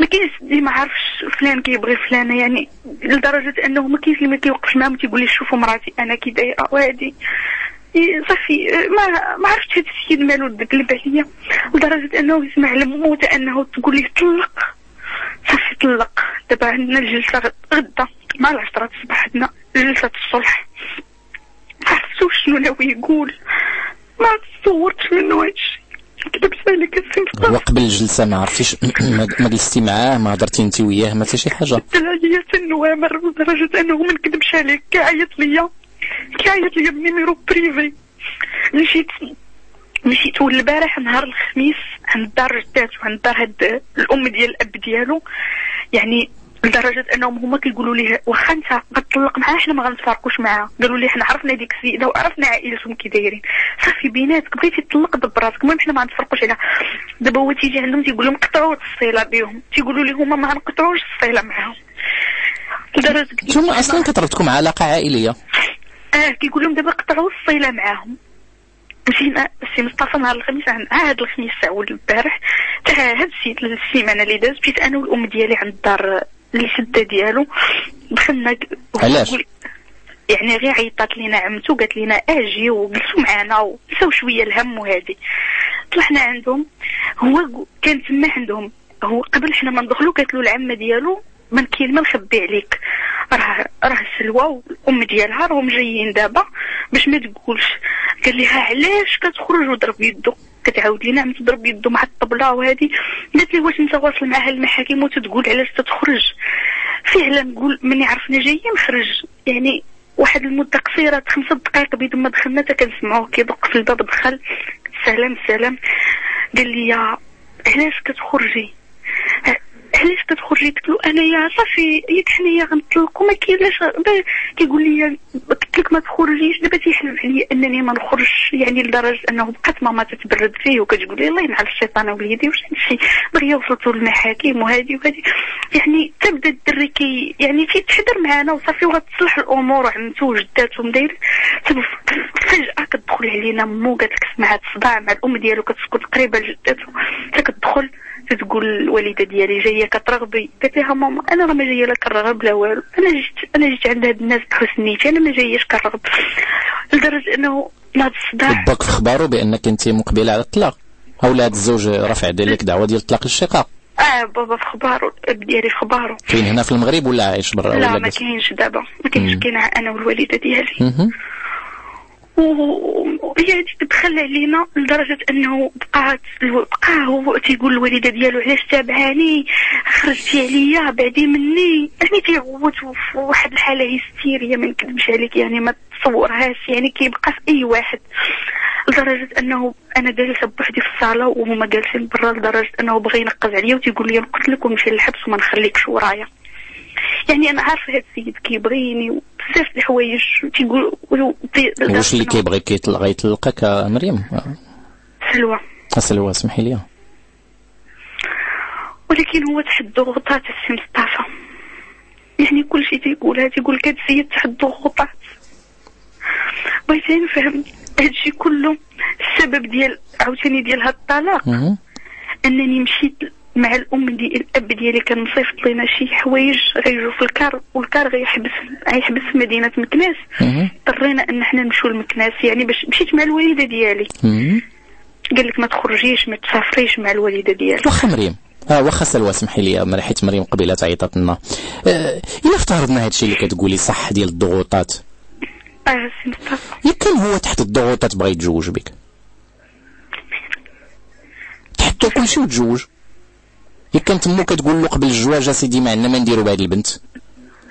ما كاينش اللي ما عارفش فلان كيبغي فلانة. يعني لدرجة أنه ما كاينش اللي ما كيوقفش معاهم تيقول لي شوفوا مراتي أنا كي دايرة وهادي صافي ما ما عرفتش هذا السيد مالو تقلب عليا لدرجة أنه يسمع لموت أنه تقول لي طلق. صافي طلق. دابا عندنا الجلسة غد- غدا. مع العشرة الصباح عندنا جلسة الصلح. عرفتو شنو ناوي يقول. ما تصورتش منه هادشي كذبت عليك السي هو قبل الجلسة ما عرفتيش ما جلستي معاه ما هضرتي انت وياه ما حتى شي حاجة. عليا النوامر لدرجة أنه ما نكذبش عليك كيعيط ليا. كيعيط ليا ب numéro privé مشيت مشيت البارح نهار الخميس عند دار جداتو عند دار هاد الأم ديال الأب ديالو. يعني لدرجة أنهم هما كيقولوا لي واخا أنت غتطلق معاه حنا ما غنتفارقوش معاه. قالوا لي حنا عرفنا ديك السيدة وعرفنا عائلتهم كي دايرين. صافي بيناتك بغيتي تطلق دب راسك المهم حنا ما غنتفرقوش عليها. دابا هو تيجي عندهم تيقول لهم قطعوا الصله بهم تيقولوا لي هما ما غنقطعوش الصله معاهم. لدرجة ثم أصلا كتربطكم علاقة عائلية. آه كيقول لهم دابا قطعوا الصله معاهم. مشينا السي مصطفى نهار الخميس عن هاد الخميس اول البارح. تاع هاد السيد السيمانة اللي دازت مشيت أنا والأم ديالي عند الدار الشدة ديالو. دخلنا علاش؟ يعني غير عيطات لينا عمتو قالت لنا أجي وجلسوا معنا ونساو شوية الهم وهذه طلعنا عندهم. هو كان تما عندهم. هو قبل حنا ما ندخلو قالت له العمة ديالو من كلمه نخبي عليك. راه راه سلوى والام ديالها راهم جايين دابا باش ما تقولش. قال لها علاش كتخرج وضرب يدو؟ كتعاود لينا عم تضرب يدو مع الطبلة وهذه قالت لي واش انت واصل معها المحاكم وتتقول علاش تتخرج؟ فعلا نقول مني عرفنا جايين خرج يعني واحد المدة قصيرة خمسة دقائق بيد ما دخلنا تا كنسمعوه كيدق في الباب دخل. سلام سلام. قال لي علاش كتخرجي؟ علاش كتخرجي قلت له أنا يا صافي ياك حنايا غنطلقوا ما كاينلاش كيقول لي قلت لك ما تخرجيش دابا تيحلف عليا أنني ما نخرجش يعني لدرجة أنه بقات ماما تتبرد فيه وكتقول لي الله ينعل الشيطان وليدي واش هادشي دغيا وصلتوا للمحاكم وهذه وهذه يعني تبدا الدري كي يعني تيتحضر معانا وصافي وغتصلح الأمور وعمتو وجداتهم داير تب- فجأة كتدخل علينا مو قالت لك سمعت صداع مع الأم ديالو كتسكن قريبة لجداتو حتى كتدخل تتقول الوالدة ديالي جاية كترغبي. قالت لها ماما أنا راه ما جاية لا كنرغب لا والو. أنا جيت أنا جيت عند هاد الناس بحسن نيتي أنا ما جاياش كنرغب لدرجة أنه هاد الصداع باك في بانك انت مقبلة على الطلاق. ولا الزوج رفع ديالك دعوة ديال الطلاق للشقاق آه بابا في خبارو الأب ديالي في خبارو فين هنا في المغرب ولا عايش برا لا ما كاينش دابا. ما كاينش كاين أنا والوالدة ديالي. وهي تدخل علينا لدرجة أنه بقات بقى هو تيقول الوالدة ديالو علاش تابعاني خرجتي عليا بعدي مني. يعني تيغوت في واحد الحالة هستيرية ما نكذبش عليك يعني ما تصورهاش يعني كيبقى في أي واحد. لدرجة أنه أنا جالسة بوحدي في الصالة وهما جالسين برا لدرجة أنه بغى ينقز عليا وتيقول لي نقتلك ونمشي للحبس وما نخليكش ورايا. يعني أنا عارفة هاد السيد كيبغيني وبزاف د الحوايج تيقول واش اللي كيبغي كيطلق يطلقك مريم؟ سلوى. سلوى اسمحي لي. ولكن هو تحت ضغوطات السي مصطفى يعني كل شيء تيقولها تيقول لك هاد السيد تحت ضغوطات بغيت نفهم هادشي كله السبب ديال عاوتاني ديال هاد الطلاق. أنني مشيت مع الأم ديال الأب ديالي كان مصيفط لينا شي حوايج غيجوا في الكار والكار غيحبس غيحبس في مدينة مكناس. اضطرينا أن إحنا نمشيو لمكناس يعني باش مشيت مع الوالدة ديالي. قال لك ما تخرجيش ما تسافريش مع الوالدة ديالك. واخا مريم. آه واخا سلوى اسمحي لي حيت مريم قبيلة عيطت لنا. آه إلا افترضنا هادشي اللي كتقولي صح ديال الضغوطات. آه سي مصطفى. يا كان هو تحت الضغوطات بغى يتزوج بك. تحطو كلشي وتزوج. يا كانت امو كتقول له قبل الزواج سيدي ما عندنا ما نديرو بهاد البنت.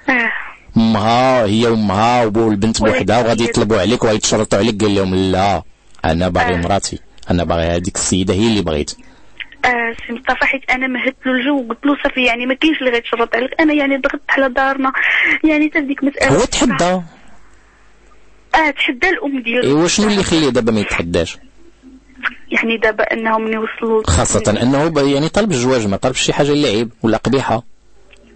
آه. أمها هي أمها وبو البنت بوحدها وغادي يطلبوا عليك وغيتشرطوا عليك قال لهم لا أنا باغي مراتي أنا باغي هذيك السيدة هي اللي بغيت. آه سي مصطفى حيت أنا مهدت له الجو وقلت له صافي يعني ما كاينش اللي غيتشرط عليك أنا يعني ضغطت على دارنا يعني تا ديك مسألة هو تحدى؟ آه تحدى الأم ديالو. ايوا شنو اللي يخليه دابا ما يتحداش؟ يعني دابا انهم يوصلوا خاصة انه يعني طلب الزواج ما طلبش شي حاجة اللي عيب ولا قبيحة.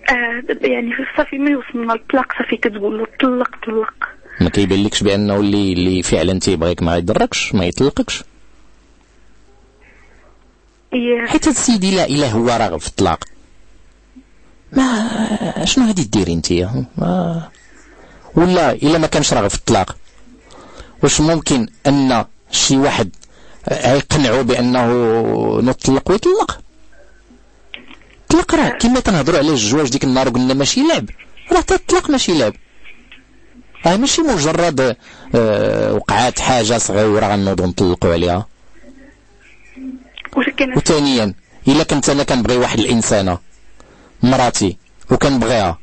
آه يعني صافي من وصلنا للطلاق صافي كتقول له طلق طلق. ما كيبان لكش بأنه اللي اللي فعلا تيبغيك ما يضركش ما يطلقكش؟ حيت هاد السيدي لا إله هو راغب في الطلاق. ما شنو غادي ديري انتيا ما ولا إلا ما كانش راغب في الطلاق. واش ممكن أن شي واحد يقنعوا بأنه نطلق ويطلق؟ طلق راه كما تنهضروا على الزواج ديك النهار وقلنا ماشي لعب. راه تطلق ماشي لعب. راه ماشي مجرد آه، وقعات حاجة صغيرة غنوضوا نطلقوا عليها. وثانيا إلا كنت أنا كنبغي واحد الإنسانة مراتي وكنبغيها.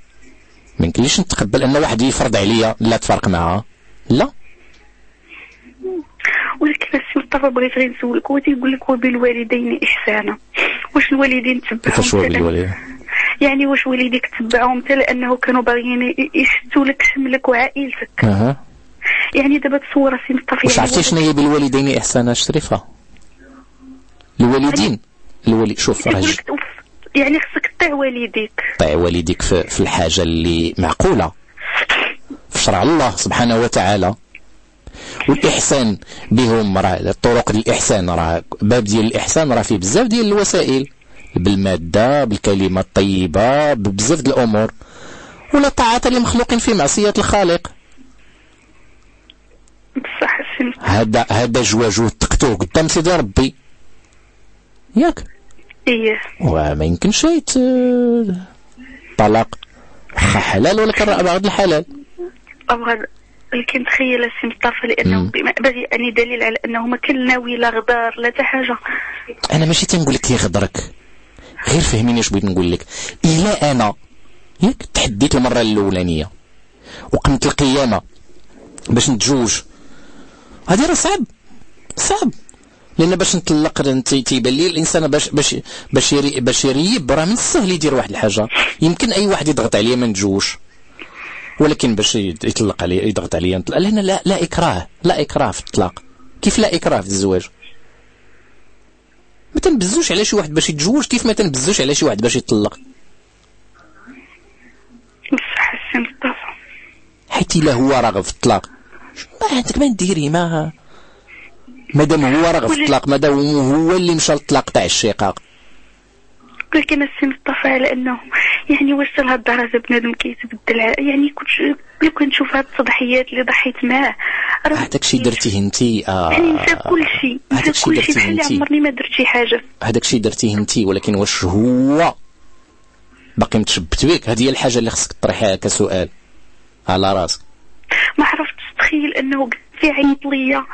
ما يمكنليش نتقبل أن واحد يفرض عليا لا تفرق معها لا. ولكن السي مصطفى بغيت غير نسولك هو تيقول لك وبالوالدين إحسانا. واش الوالدين تبعهم كيفاش يعني واش والديك تبعهم حتى لأنه كانوا باغيين ي- يشتوا لك شملك وعائلتك؟ أها. يعني دابا تصور السي مصطفى واش يعني عرفتي شنو هي بالوالدين إحسانا شريفة؟ الوالدين. الوالد شوف لك يعني خصك تطيع والديك. طيع والديك في, في الحاجة اللي معقولة. في شرع الله سبحانه وتعالى. والإحسان بهم راه طرق الإحسان راه باب ديال الإحسان راه فيه بزاف ديال الوسائل بالمادة بالكلمة الطيبة ببزاف د الأمور. ولا طاعة لمخلوق في معصية الخالق. بصح هذا هذا جواجو تقتوه قدام سيدي ربي. ياك؟ إيه. وما يمكنش طلاق. حلال ولكن راه بعض الحلال. أبغى لكن تخيل السي مصطفى لأنه. بما- يعني دليل على انه ما كان ناوي لا غدار لا حتى حاجة. أنا ماشي تنقول لك يغدرك غير فهميني اش بغيت نقول لك إلا أنا. ياك تحديت المرة الأولانية. وقمت القيامة. باش نتزوج هذه راه صعب. صعب. لأن باش نطلق تيبان لي الإنسان باش باش باش باش يريب راه من السهل يدير واحد الحاجة. يمكن أي واحد يضغط عليا ما نتزوجش ولكن باش يطلق عليا يضغط عليا نطلق. لأن لا لا إكراه. لا إكراه في الطلاق كيف لا إكراه في الزواج؟ ما تنبزوش على شي واحد باش يتزوج كيف ما تنبزوش على شي واحد باش يطلق؟ بصح السي مصطفى حيت إلا هو راغب في الطلاق ما عندك ما نديري ما مادام هو راغب في الطلاق مادام هو اللي مشى للطلاق تاع الشقاق. لكن السي مصطفى على انه يعني واش لهاد الدرجه بنادم كيتبدل يعني كنت لو كنشوف هاد التضحيات اللي ضحيت معاه. راه هذاك الشيء درتيه انت آه يعني نسى كل شيء هذاك نسى الشيء كل شيء درتيه بحال انت عمرني ما درت شي حاجة. هذاك الشيء درتيه انت ولكن واش هو؟ باقي متشبت بك هذه هي الحاجة اللي خصك تطرحيها كسؤال. على راسك. ما عرفتش تخيل أنه في عيط ليا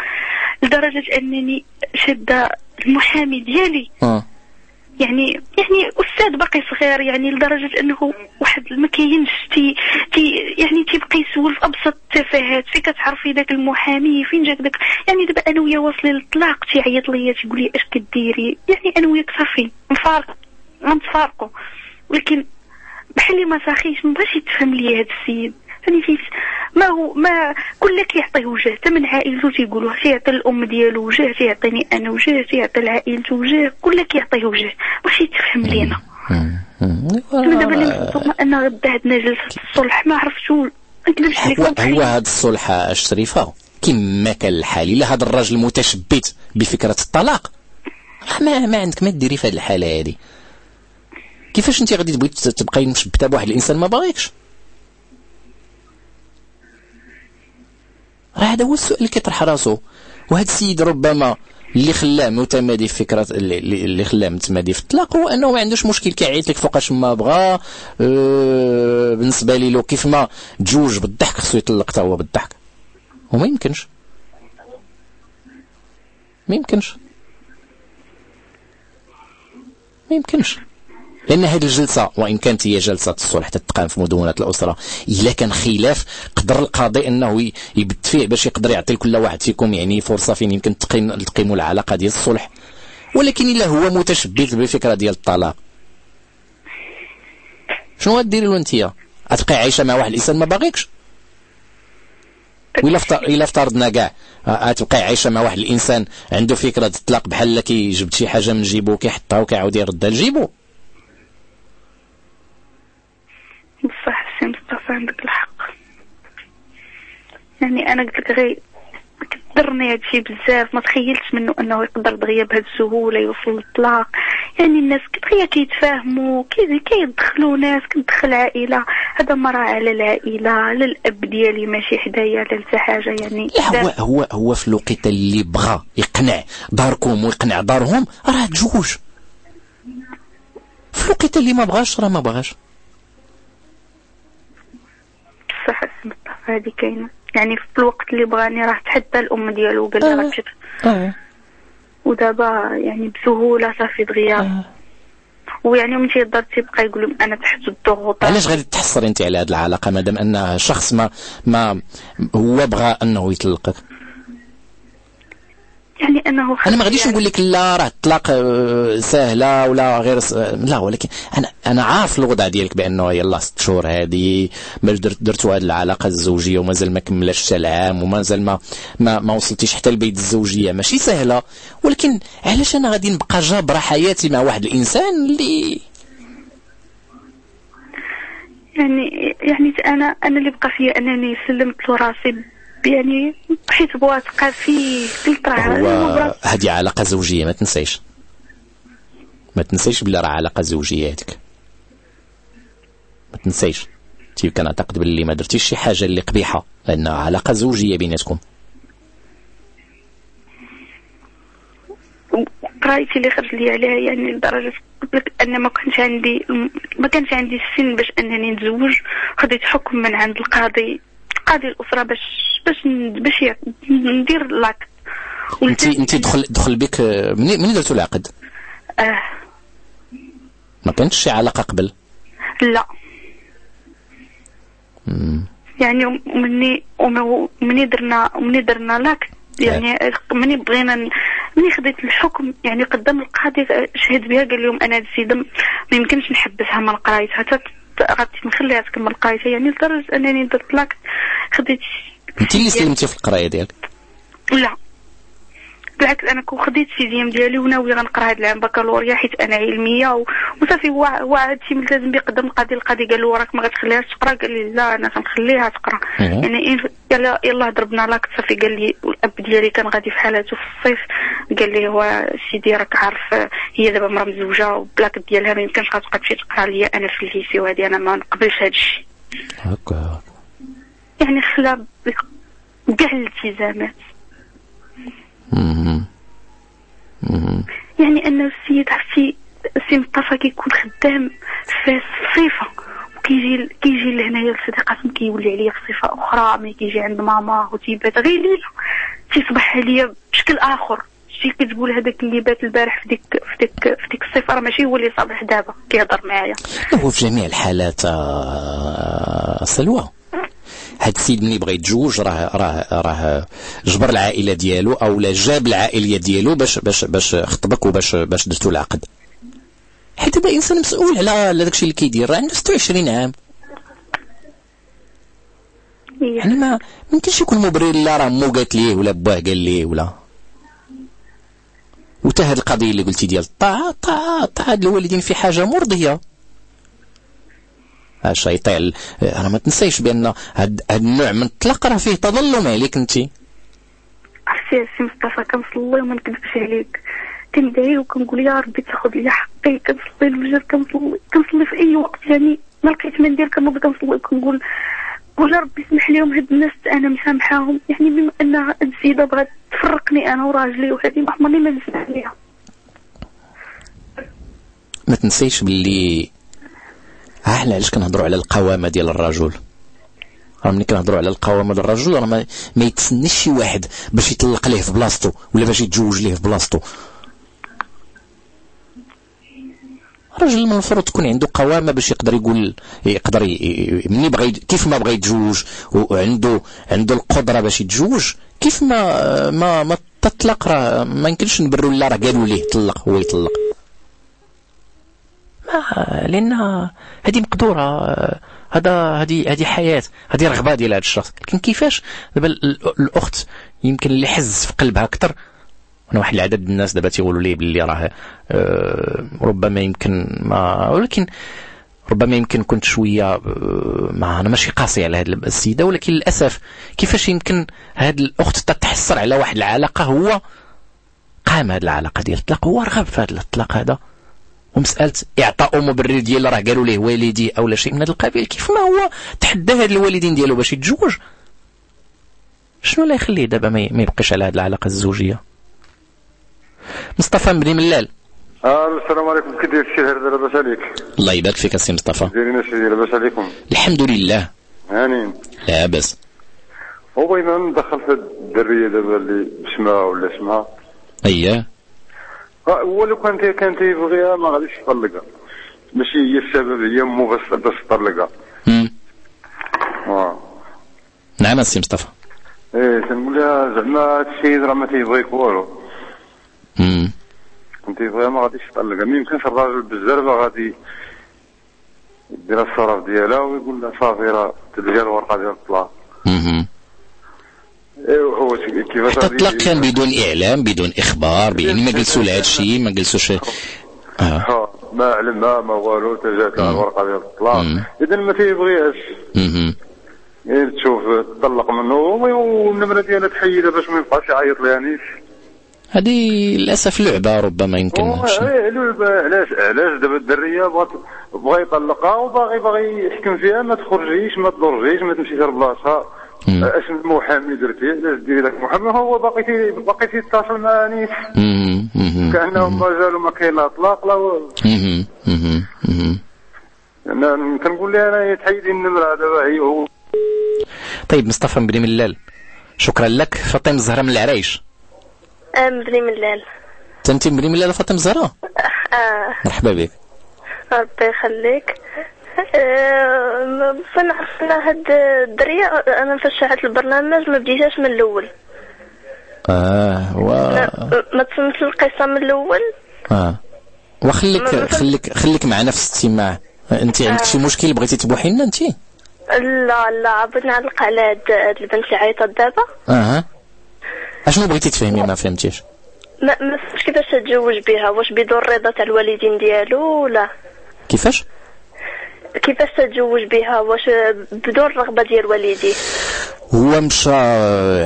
لدرجة أنني شاده المحامي ديالي. آه. يعني يعني أستاذ باقي صغير يعني لدرجة أنه واحد ما كاينش تي تي يعني تيبقى يسول في أبسط التفاهات في كتعرفي ذاك المحامي فين جاك ذاك. يعني دابا أنا وياه واصلين للطلاق تيعيط ليا تيقول لي اش كديري؟ يعني أنا وياك صافي نفارق غنتفارقوا ولكن بحال اللي ما ساخيش ما بغاش يتفهم لي هذا السيد. يعني فيش ما هو ما كل كيعطيه وجه. حتى من عائلته تيقولوا تيعطي الأم ديالو وجه تيعطيني أنا وجه تيعطي لعائلته وجه. كل كيعطيه وجه. باش يتفهم لينا. أنا دابا اللي مصدومه أن غدا عندنا جلسه الصلح ما عرفتش هو. هذا الصلح الشريفه كما كان الحال إلا هذا الراجل متشبت بفكرة الطلاق. ما ما عندك ما ديري في هذه الحالة هذه كيفاش انت غادي تبغي تبقاي مشبتة بواحد الإنسان ما باغيكش؟ راه هذا هو السؤال اللي كيطرح راسو. وهذا السيد ربما اللي خلاه متمادي في فكره اللي, خلاه متمادي في الطلاق هو أنه ما عندوش مشكل كيعيط لك فوقاش ما بغى أه بالنسبة لي له كيف ما تجوج بالضحك خصو يطلق هو بالضحك. وما يمكنش. ما يمكنش. ما يمكنش. لأن هذه الجلسة وإن كانت هي جلسة الصلح تتقام في مدونة الأسرة إلا كان خلاف قدر القاضي أنه ي- يبت فيه باش يقدر يعطي لكل واحد فيكم يعني فرصة فين يمكن تقيم تقيموا العلاقة ديال الصلح. ولكن إلا هو متشبث بفكرة ديال الطلاق. شنو غديري له أنت غتبقاي عايشة مع واحد الإنسان ما باغيكش؟ وإلا افتر... إلا افترضنا كاع تبقاي عايشة مع واحد الإنسان عنده فكرة الطلاق بحال كيجبد شي حاجة من جيبو كيحطها وكيعاود يردها لجيبو. بصح السي مصطفى عندك الحق. يعني أنا قلت لك غير كدرني هادشي بزاف ما تخيلتش منه أنه يقدر دغيا بهاد السهولة يوصل للطلاق. يعني الناس دغيا كيتفاهموا كي- كيدخلوا ناس كتدخل عائلة. هذا ما راه على العائلة على الأب ديالي ماشي حدايا لا حتى حاجة يعني لا هو هو هو في الوقت اللي بغى يقنع داركم ويقنع دارهم راه تجوج في الوقت اللي ما بغاش راه ما بغاش. بصح مصطفى هادي كاينة. يعني في الوقت اللي بغاني راه تحدى الأم ديالو وقال لها آه. راه كت- آه ودابا يعني بسهولة صافي دغيا. آه. ويعني من تيهضر تيبقى يقول لهم أنا تحت الضغوط علاش غادي تحصر أنت على هذه العلاقة؟ مادام أن شخص ما ما هو بغى أنه يطلقك يعني أنه أنا ما غاديش نقول لك لا راه الطلاق آه، سهله ولا غير س... لا ولكن أنا أنا عارف الوضع ديالك بأنه يلا ست شهور هذه ما درت درتوا هذه العلاقة الزوجية ومازال ما كملاش حتى العام ومازال ما ما ما وصلتيش حتى البيت الزوجية. ماشي سهلة. ولكن علاش أنا غادي نبقى جابرة حياتي مع واحد الإنسان اللي يعني يعني أنا أنا اللي بقى فيا أنني سلمت له راسي ب- يعني بحيث بواثقه فيه هو هذه علاقة زوجية ما تنسيش. ما تنسيش بلي راه علاقة زوجية هذيك. ما تنسيش. تي كنعتقد باللي ما درتيش شي حاجة اللي قبيحة لانها علاقة زوجية بيناتكم. قرايتي اللي خرج لي عليها يعني لدرجة قلت لك أن ما كانش عندي ما كانش عندي السن باش أنني نتزوج. خديت حكم من عند القاضي. قاضي الأسرة باش باش باش ندير لاك. انت انت دخل دخل بك منين منين درتوا العقد؟ آه. ما كانتش شي علاقة قبل؟ لا. يعني مني ومني درنا مني درنا لاك. يعني مني بغينا مني خديت الحكم. يعني قدام القاضي شهد بها قال لهم أنا السيدة ما يمكنش نحبسها من قرايتها غادي نخليها تكمل قرايتها يعني لدرجة أنني درت l'acte خديت أنت اللي سلمتي في القراية ديالك؟ لا. بالعكس أنا كون خديت sixième ديالي وناوي غنقرا هاد العام بكالوريا حيت أنا علمية و... وصافي هو شي ملتزم بي قدام القاضي القاضي قال له راك ما غتخليهاش تقرا؟ قال لي لا أنا غنخليها تقرا. يعني يلا يلا ضربنا l'acte صافي قال لي الأب ديالي كان غادي في حالته في الصيف. قال لي هو سيدي راك عارف هي دابا مرا مزوجه وب l'acte ديالها ما يمكنش غتبقى تمشي تقرا ليا أنا في ال lycée وهادي. أنا ما نقبلش هاد الشيء هكا. يعني خلا بكاع الالتزامات. يعني أن السيد عرفتي السي مصطفى كيكون خدام في صفه وكيجي كيجي لهنايا لصديق قاسم كيولي عليا في صفه أخرى ملي كيجي عند ماما وتيبات. غير ليله تيصبح عليا بشكل آخر. شي كتقول هذاك اللي بات البارح في ديك في ديك في ديك الصفه راه ماشي هو اللي صابح دابا كيهضر معايا. هو في جميع الحالات آه، سلوى. هاد السيد ملي بغى يتزوج راه راه راه جبر العائلة ديالو أو لا جاب العائليه ديالو باش باش باش خطبك وباش باش درتو العقد. حيت هذا إنسان مسؤول على على داكشي اللي كيدير. راه عنده 26 عام. يعني ما يمكنش يكون مبرر لا راه مو قالت ليه ولا باه قال ليه ولا. وتا هاد القضية اللي قلتي ديال الطاعة الطاعه الطاعة الوالدين في حاجة مرضية. اش يطيع ال- راه ما تنسيش بأن هاد هاد النوع من الطلاق راه فيه تظلم عليك انت عرفتي يا سي مصطفى كنصلي وما نكذبش عليك. كندعي وكنقول يا ربي تاخذ لي حقي كنصلي الفجر كنصلي كنصلي في أي وقت. يعني ما لقيت ما ندير كنوض كنصلي وكنقول قول يا ربي اسمح لهم هاد الناس أنا مسامحاهم. يعني بما ان هاد السيده بغات تفرقني أنا وراجلي وهذه ما عمرني ما نسمح ليها. ما تنسيش باللي ها حنا علاش كنهضروا على القوامة ديال الرجل؟ راه ملي كنهضروا على القوامة ديال الرجل راه ما, ما يتسناش شي واحد باش يطلق ليه في بلاصتو ولا باش يتزوج ليه في بلاصتو. الرجل من المفروض تكون عنده قوامة باش يقدر يقول يقدر ي- مني بغى كيف ما بغى يتزوج وعنده عنده القدرة باش يتزوج كيف ما ما ما تطلق راه ما يمكنش نبروا لا راه قالوا ليه طلق هو يطلق. ما لأن هذه مقدورة. هذا هذه هذه حياة. هذه رغبة ديال هذا الشخص. لكن كيفاش؟ دابا ال- ال- الأخت يمكن اللي حز في قلبها أكثر أنا واحد العدد من الناس دابا تيقولوا لي باللي راه آه، ربما يمكن ما ولكن ربما يمكن كنت شوية آه، ما أنا ماشي قاسي على هذه السيدة. ولكن للأسف كيفاش يمكن هذه الأخت تتحسر على واحد العلاقة؟ هو قام هذه العلاقة ديال الطلاق. هو رغب في هذا الطلاق هذا. ومسألة إعطاء مبرر ديال راه قالوا ليه والدي أو لا شيء من هذا القبيل. كيف ما هو تحدى هاد الوالدين ديالو باش يتزوج؟ شنو لا يخليه دابا ما يبقيش على هذه العلاقة الزوجية؟ مصطفى بن ملال. آه السلام عليكم. كي داير الشيء هذا لاباس عليك؟ الله يبارك فيك السي مصطفى. دايرين الشيء لاباس عليكم. الحمد لله. هانين لا بس. هو بغينا ندخل في الدرية دابا اللي بسمها ولا اسمها. اييه هو لو كان كان تيبغيها ما غاديش يطلقها ماشي هي السبب هي مو بس باش تطلقها مم. آه نعم السي مصطفى إيه تنقول لها زعما هاد السيد راه ما تيبغيك والو. كنت تيبغيها ما غاديش يطلقها ما يمكنش الراجل بالزربه غادي يدير الصرف ديالها ويقول لها صافي راه تلقى الورقه ديال الطلاق غادي الطلاق كان بدون إعلام بدون إخبار يعني ما جلسوا لهذا الشيء ما جلسوش آه. ما علمها ما والو تجات الورقة ديال الطلاق. إذا ما تيبغيهاش. غير تشوف تطلق منه والنمره ديالها تحيدها باش ما يبقاش يعيط لها نيش هذه للأسف لعبة ربما يمكن. إيه لعبة علاش علاش دابا الدرية بغات بغا يطلقها وباغي باغي يحكم فيها ما تخرجيش ما تضرجيش ما تمشيش لبلاصتها مم. اش من محامي درتي. علاش ديري لك محامي هو باقي تي- باقي تيتصل مع نيس مم. مم. كأنه ما زالوا ما كاين لا إطلاق لا. أنا كنقول لها أنا تحيدي النمرة دابا هي هو. طيب مصطفى بن ملال شكرا لك. فاطمة الزهراء من العرايش ام بني ملال أنت بن ملال فاطمة الزهراء آه. مرحبا بك. ربي يخليك. آه، فانا عرفنا هاد الدرية أنا فاش شاهدت البرنامج ما بديتهاش من الأول. آه و ما- تصنت القصة من الأول؟ آه. وخليك خليك خليك مع نفس الاستماع. أنت عندك شي مشكل بغيتي تبوحي لنا أنت؟ لا لا بغيت نعلق على هاد البنت اللي عيطت دابا. أها. أشنو بغيتي تفهمي؟ ما فهمتيش. ما ما كيفاش تتزوج بها؟ واش بدون الرضا تاع الوالدين ديالو؟ ولا كيفاش؟ كيفاش تتزوج بها؟ واش بدون الرغبة ديال والديه هو مشى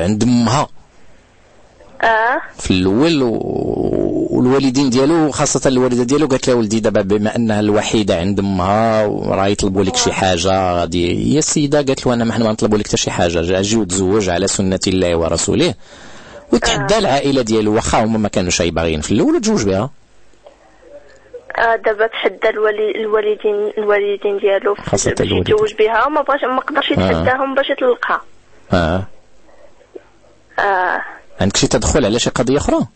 عند أمها. آه. في الأول. والوالدين ديالو خاصة الوالدة ديالو قالت له ولدي دابا بما أنها الوحيدة عند أمها وراه يطلبوا لك شي حاجة غادي هي السيدة قالت له أنا ما حنا ما نطلبوا لك حتى شي حاجة أجي وتزوج على سنة الله ورسوله. وتحدى العائلة ديالو واخا هما ما كانوش باغيين في الأول وتزوج بها. آه دابا تحدى الوالدين الوالدين ديالو خاصة باش. يتزوج بها وما بغاش ما قدرش يتحداهم باش يطلقها آه. آه. عندك شي تدخل على شي قضية أخرى؟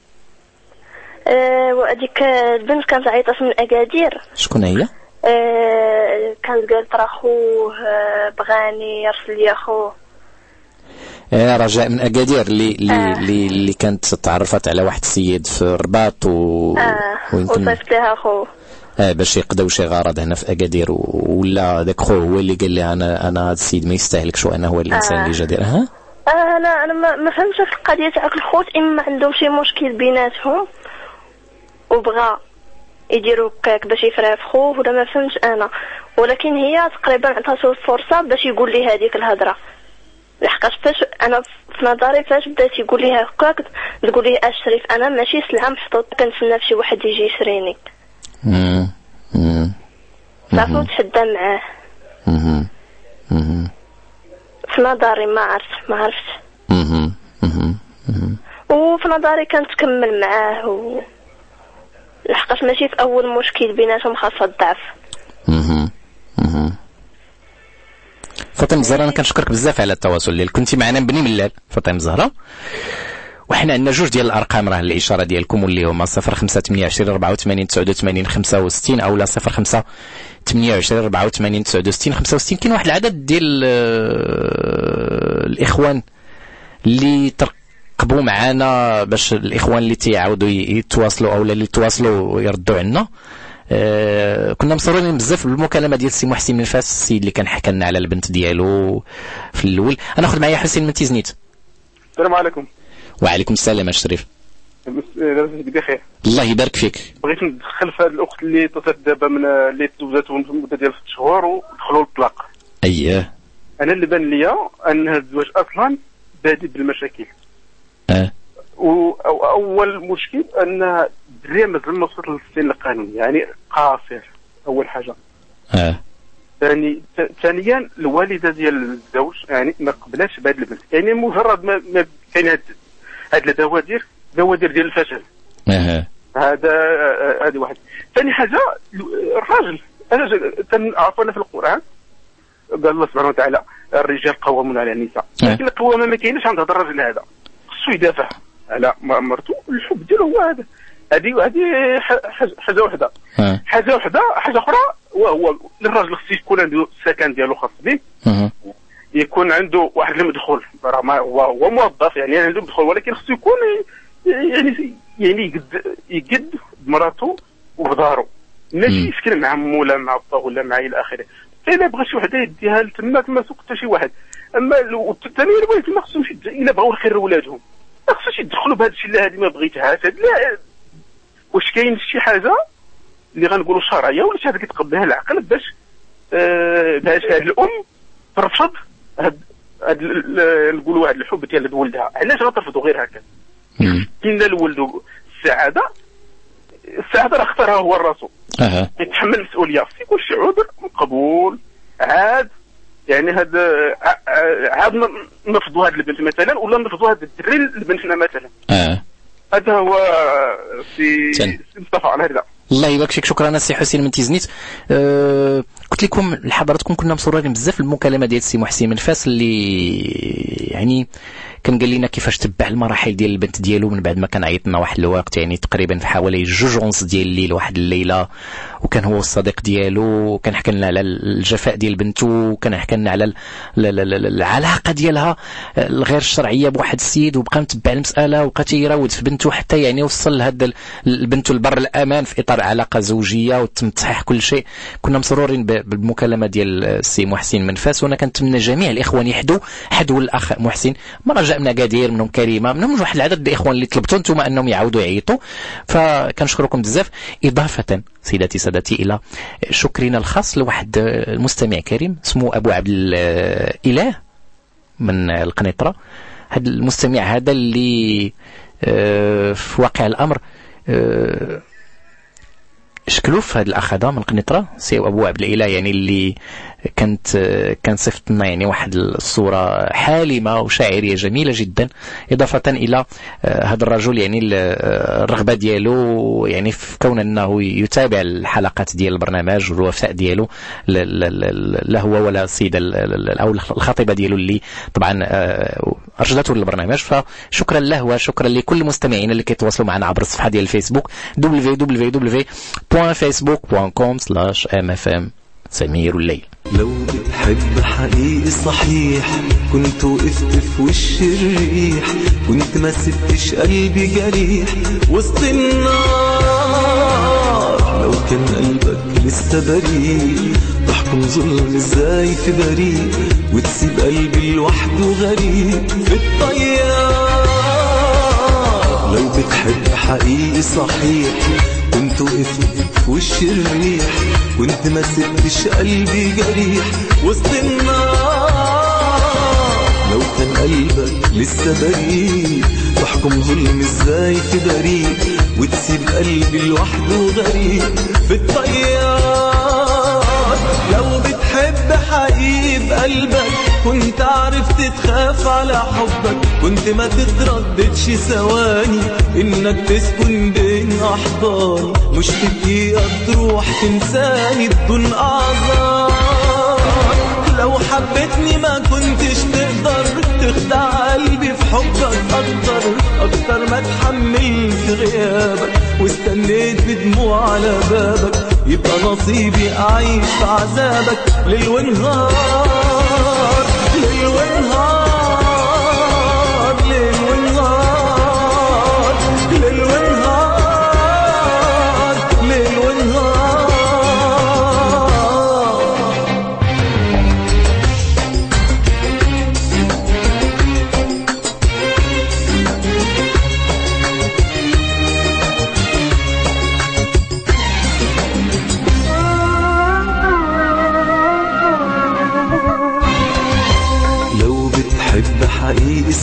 آه وهذيك البنت كانت عيطت من اكادير شكون هي؟ آه كانت قالت راه خوه آه بغاني يرسل لي خوه آه رجاء من أكادير اللي اللي آه. اللي, كانت تعرفت على واحد السيد في الرباط و... آه ويمكن وصيفط لها خوه آه باش يقضوا شي غرض هنا في أكادير ولا ذاك خوه هو اللي قال لي أنا أنا هذا السيد ما يستاهلكش وأنا هو الإنسان آه. اللي جدير ها آه أنا أنا ما, فهمتش في القضية تاع الخوت إما عندهم شي مشكل بيناتهم وبغى يديروا هكاك باش يفرح في خوه ولا ما فهمتش أنا ولكن هي تقريبا عطاتو الفرصه باش يقول لي هذيك الهضرة لحقاش فاش أنا في نظري فاش بدات يقول لي هكاك تقول لي اشرف أنا ماشي سلعة محطوط كنتسنى في شي واحد يجي يشريني. صافي وتحدى معاه. في نظري ما عرفت ما عرفت. وفي نظري كانت تكمل معاه و... لحقاش ماشي في أول مشكل بيناتهم خاصة الضعف. فاطمه الزهراء أنا كنشكرك بزاف على التواصل اللي كنتي معنا بني ملال فاطمه الزهراء. وحنا عندنا جوج ديال الأرقام راه الإشارة ديالكم واللي هما 05 28 84 89 65 أو لا 05 28 84 69 65 كاين واحد العدد ديال آه، الإخوان اللي ترقبوا معنا باش الإخوان اللي تيعاودوا يتواصلوا أو اللي يتواصلوا ويردوا عنا. آه، كنا مسرورين بزاف بالمكالمة ديال السي محسن من فاس السيد اللي كان حكى لنا على البنت ديالو في الأول. أنا ناخذ معايا حسين من تيزنيت. السلام عليكم. وعليكم السلام الشريف لاباس بخير. الله يبارك فيك. بغيت ندخل في هذه الأخت اللي اتصلت دابا من اللي تزوجات في مده ديال ست شهور ودخلوا للطلاق. اييه أنا اللي بان ليا أن هذا الزواج أصلا بادئ بالمشاكل. وأول مشكل أن الدريه مازال ما وصلت للسن القانوني يعني قاصر أول حاجة. آه. ثاني ثانيا الوالدة ديال الزوج يعني ما قبلاتش بهذه البنت. يعني مجرد ما, ما كاين هاد الدوادير دوادير ديال الفشل. آه هذا هذه واحد. ثاني حاجة الراجل. أنا ج- تنعرف أنا في القرآن؟ قال الله سبحانه وتعالى الرجال قوامون على النساء. آه. لكن القوامة ما كاينش عند هذا الراجل هذا. خصو يدافع. على مرته الحب ديالو هو هذا. هذه هذه حاجة وحدة. حاجة وحدة. حاجة أخرى وهو الراجل خصو يكون عنده السكن ديالو خاص به. يكون عنده واحد المدخول. راه هو هو موظف يعني عنده مدخول ولكن خصو يكون يعني يعني يقد يقد بمراته وبدارو. ماشي. يسكن مع مو ولا مع با ولا مع إلى آخره. الا بغى شي وحدة يديها لتما تما سوق حتى شي واحد. أما ال- الثاني الوالد ما خصهمش يد- إلا بغاو الخير لولادهم. ما خصوش يدخلوا بهذا الشيء لا هذه ما بغيتهاش لا. واش كاين شي حاجة اللي غنقولوا شرعيه ولا شي حاجة كيتقبلها العقل باش آه باش هاد الأم ترفض هاد هاد نقولوا هاد الحب ديال ولدها. علاش غترفضوا غير هكا. كاين لولد السعادة السعادة راه اختارها هو راسو أها. يتحمل المسؤولية. خص يكون شي عذر مقبول عاد يعني هاد عاد ن- نرفضوا هاد البنت مثلا ولا نرفضوا هاد الدري لبنتنا مثلا. آه. هذا هو. سي مصطفى على هذا. الله يبارك فيك شكرا السي حسين من تيزنيت. أه قلت لكم لحضراتكم كنا مسرورين بزاف المكالمة ديال السي محسن من فاس اللي يعني كان قال لنا كيفاش تبع المراحل ديال البنت ديالو من بعد ما كان عيط لنا واحد الوقت يعني تقريبا في حوالي جوج ونص ديال الليل واحد الليلة. وكان هو الصديق ديالو وكان حكى لنا على الجفاء ديال بنته وكان حكى لنا على ال- ال- ال- ال- العلاقة ديالها الغير الشرعية بواحد السيد وبقى متبع المسألة وبقى تيراود في بنته حتى يعني وصل لهذا البنت البر الأمان في إطار علاقة زوجية وتم تصحيح كل شيء. كنا مسرورين بالمكالمة ديال السي محسن من فاس وأنا كنتمنى جميع الإخوان يحدوا حدوا الأخ محسن. من اكادير منهم كريمة. منهم واحد العدد الاخوان اللي طلبتوا أنتم أنهم يعاودوا يعيطوا. فكنشكركم بزاف. إضافة سيداتي سادتي إلى شكرنا الخاص لواحد المستمع كريم اسمه أبو عبد الاله من القنيطرة. هذا المستمع هذا اللي آه، في واقع الأمر آه، شكلوا في الاخ هذا من قنيطره سي أبو عبد الإله يعني اللي كانت كان صيفط لنا يعني واحد الصورة حالمة وشاعرية جميلة جدا. إضافة إلى آه، هذا الرجل يعني آه، الرغبة ديالو يعني في كون أنه يتابع الحلقات ديال البرنامج والوفاء ديالو لا هو ولا السيده ال- ال- أو الخطيبة ديالو اللي طبعا آه، أرشدته للبرنامج. فشكرا له وشكرا لكل المستمعين اللي كيتواصلوا معنا عبر الصفحة ديال الفيسبوك www.facebook.com/mfm سمير الليل. لو بتحب حقيقي صحيح كنت وقفت في وش الريح كنت ما سبتش قلبي جريح وسط النار. لو كان قلبك لسه بريء تحكم ظلم إزاي في بريء؟ وتسيب قلبي لوحده غريب في الطيار. لو بتحب حقيقي صحيح كنت وقفت في وش الريح كنت ما سبتش قلبي جريح وسط النار. لو كان قلبك لسه بريء تحكم ظلم إزاي في بريء؟ وتسيب قلبي لوحده غريب في الطيار. لو بتحب حقيقي بقلبك كنت عرفت تخاف على حبك كنت ما تترددش ثواني. إنك تسكن بين أحضاني مش في تروح تنساني بدون أعذار. لو حبيتني ما كنتش تقدر تخدع قلبي في حبك أكتر. أكتر ما اتحملت غيابك واستنيت بدموع على بابك. يبقى نصيبي اعيش عذابك ليل ونهار. ليل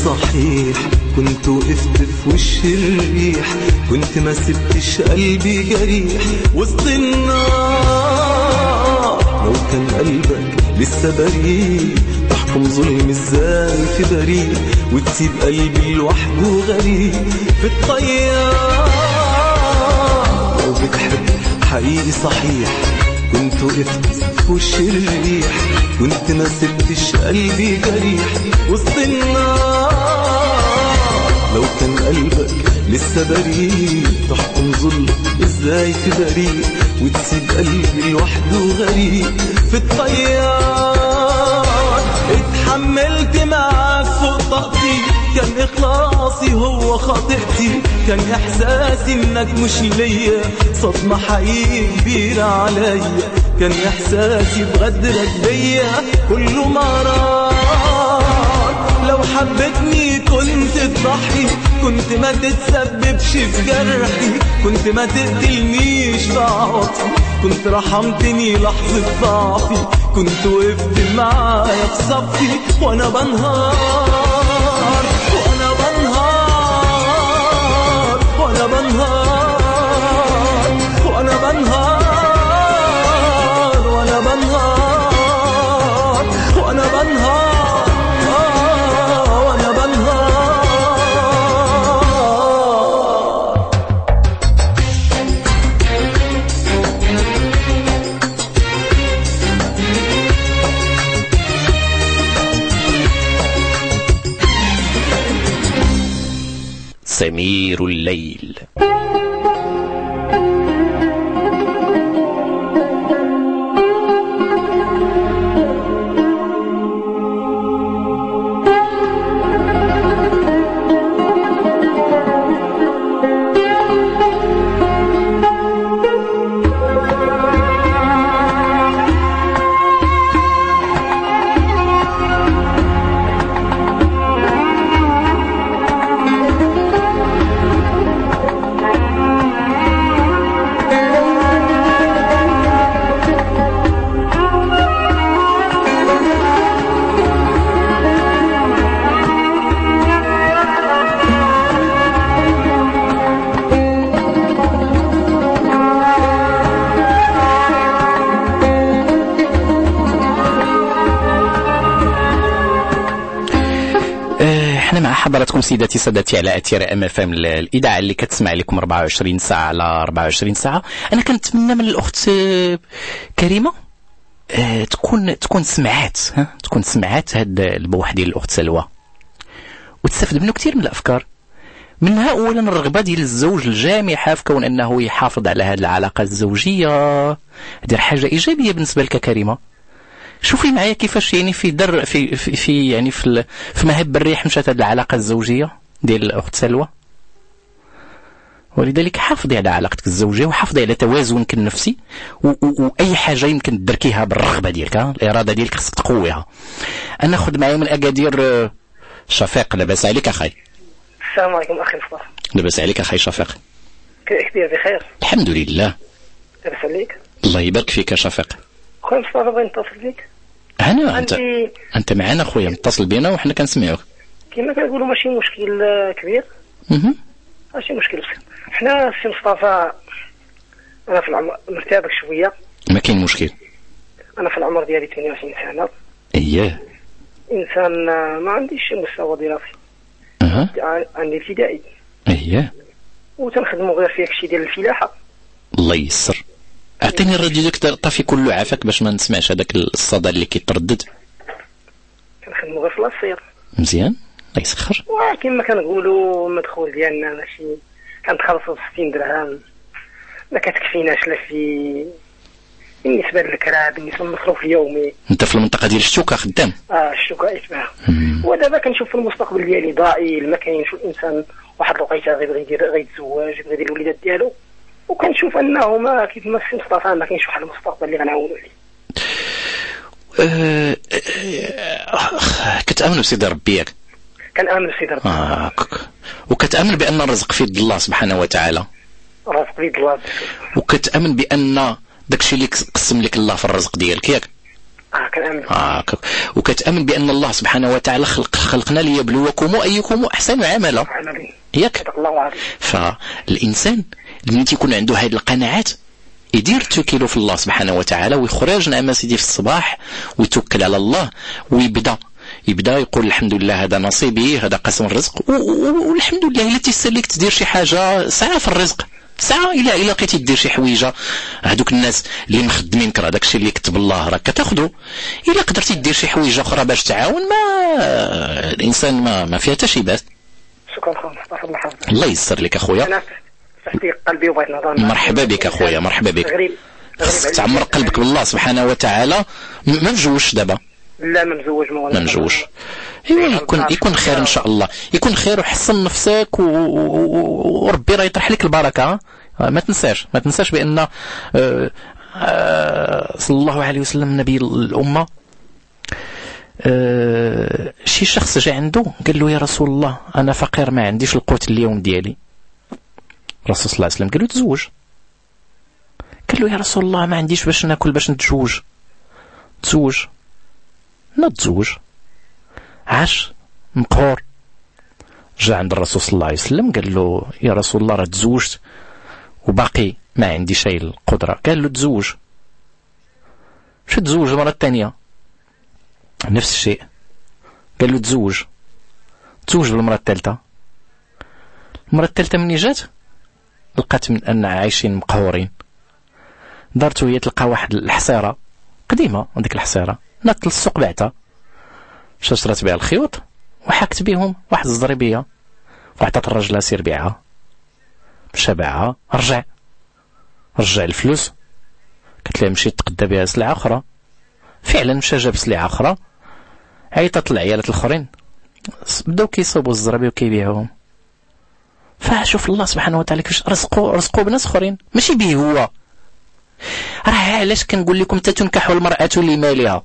صحيح كنت وقفت في وش الريح كنت ما سبتش قلبي جريح. وسط النار لو كان قلبك لسه بريء تحكم ظلم إزاي في بريء. وتسيب قلبي لوحده غريب. في الطيار لو بتحب حقيقي صحيح. كنت وقفت في وش الريح كنت ما سبتش قلبي جريح. وسط النار لو كان قلبك لسه بريء تحكم ظلم إزاي تبريء؟ وتسيب قلبي لوحده غريق في الطيار اتحملت معاك فوق طاقتي كان إخلاصي هو خاطئتي كان إحساسي إنك مش ليا. صدمة حقيقي كبيرة عليا. كان إحساسي بغدرك بيا. كله مرار لو حبتني تضحي. كنت ما تتسببش في جرحي. كنت ما تقتلنيش في عواطفي كنت رحمتني لحظة ضعفي. كنت وقفت معايا في صفي وأنا بنهار. سمير الليل. مع حضراتكم سيداتي سادتي على أثير أم إف إم الإذاعة اللي كتسمع لكم 24 ساعة على 24 ساعة. أنا كنتمنى من الأخت آه، كريمة آه، تكون تكون سمعات ها تكون سمعات هاد البوح ديال الأخت سلوى. وتستفد منه كثير من الأفكار. منها اولا الرغبة ديال الزوج الجامحه في كون أنه يحافظ على هذه العلاقة الزوجية. هذه حاجة إيجابية بالنسبة لك كريمة؟ شوفي معايا كيفاش يعني في در في في, في يعني في, في مهب الريح مشات هذه العلاقة الزوجية ديال الاخت سلوى. ولذلك حافظي على علاقتك الزوجية وحافظي على توازنك النفسي واي حاجة يمكن تدركيها بالرغبة ديالك؟ الإرادة ديالك خصك تقويها. أنا خذ معايا من اكادير آه، شفيق لاباس عليك أخي. السلام عليكم أخي مصطفى لاباس عليك أخي شفيق. كيف كبير بخير. الحمد لله. لاباس عليك. الله يبارك فيك يا شفيق. خويا مصطفى بغيت نتصل بك. أنا انت أنت معنا خويا متصل بينا وحنا كنسمعوك. كما كنقولوا ماشي مشكل كبير. ماشي مشكل بسيط. حنا سي مصطفى أنا في العمر مرتبك شوية. ما كاين مشكل. أنا في العمر ديالي 22 سنة. اييه إنسان آه، ما عنديش مستوى دراسي. أها. عندي ابتدائي. اييه وتنخدموا غير في هادشي ديال الفلاحة. الله يسر أعطيني الراديو ديك طافي كله عافاك باش ما نسمعش هذاك الصدى اللي كيتردد. كنخدموا غير في لاصير مزيان؟ الله يسخر. وكما كنقولوا المدخول ديالنا ماشي كنتخلصوا 60 درهم. ما كتكفيناش لا في بالنسبة للكرا بالنسبة للمصروف اليومي. أنت في المنطقة ديال الشوكه خدام. آه الشوكه يتباع ودابا كنشوف في المستقبل ديالي ضئيل ما كاينش الإنسان واحد الوقيتة غيبغي يدير غيتزوج يبغي يدير الوليدات ديالو. وكنشوف انه ما كيف ما السي مصطفى ما كاينش واحد المستقبل اللي غنعاونوا عليه. أه، أه، كتامن بسيدي ربي ياك؟ كنامن في ربي. آه، وكتأمن بأن الرزق في يد الله سبحانه وتعالى؟ رزق بيد الله. وكتأمن بأن داكشي اللي قسم لك الله في الرزق ديالك ياك؟ آه كنأمن. ك- وكتأمن بأن الله سبحانه وتعالى خلق خلقنا ليبلوكم ايكم أحسن عملا. ياك؟ الله فالإنسان اللي تيكون عنده هذه القناعات. يدير توكيله في الله سبحانه وتعالى ويخرج نعم سيدي في الصباح ويتوكل على الله ويبدأ يبدأ يقول الحمد لله هذا نصيبي هذا قسم الرزق والحمد لله إلا تيسر لك تدير شي حاجة ساعة في الرزق ساعة إلى إلى لقيتي دير شي حويجة. هذوك الناس اللي مخدمينك راه داكشي اللي كتب الله راك كتاخذو إلا قدرتي دير شي حويجة أخرى باش تعاون ما الإنسان ما ما فيها حتى شي باس شكرا خويا. الله يسر لك أخويا. لي قلبي وبغيت نهضر. مرحبا بك أخويا مرحبا بك. غريب خصك تعمر قلبك بالله سبحانه وتعالى. ما مجوش دابا؟ لا ما مزوج ما مجوش إيوا يكون يكون خير إن شاء الله. يكون خير وحسن نفسك. وربي راه يطرح لك البركة ها؟ ما تنساش ما تنساش بأن آه، آه، صلى الله عليه وسلم نبي الأمة. آه، شي شخص جاء عنده قال له يا رسول الله أنا فقير ما عنديش القوت اليوم ديالي. الرسول صلى الله عليه وسلم قال له تزوج. قال له يا رسول الله ما عنديش باش ناكل باش نتزوج. تزوج. لا تزوج. عاش. مقهور. جاء عند الرسول صلى الله عليه وسلم قال له يا رسول الله راه تزوجت وباقي ما عندي شيء القدرة. قال له تزوج. مش تزوج المرة الثانية؟ نفس الشيء. قال له تزوج. تزوج بالمرة الثالثة. المرة الثالثة مني جات؟ لقات من أن عايشين مقهورين. دارته هي تلقى واحد الحصيرة قديمة هذيك الحصيرة نات للسوق بعتها. مشات بها الخيوط وحكت بهم واحد الزريبية وعطات الراجل سير بيعها. مشى باعها رجع. رجع الفلوس. قالت له مشيت تقدى بها سلعة أخرى. فعلا مشى جاب سلعة أخرى. عيطت العيالات الآخرين. بداو كيصوبوا الزرابي وكيبيعوهم. فشوف الله سبحانه وتعالى كيفاش رزقوا رزقوا بناس آخرين. ماشي به هو. راه علاش كنقول لكم تتنكح المرأة لمالها؟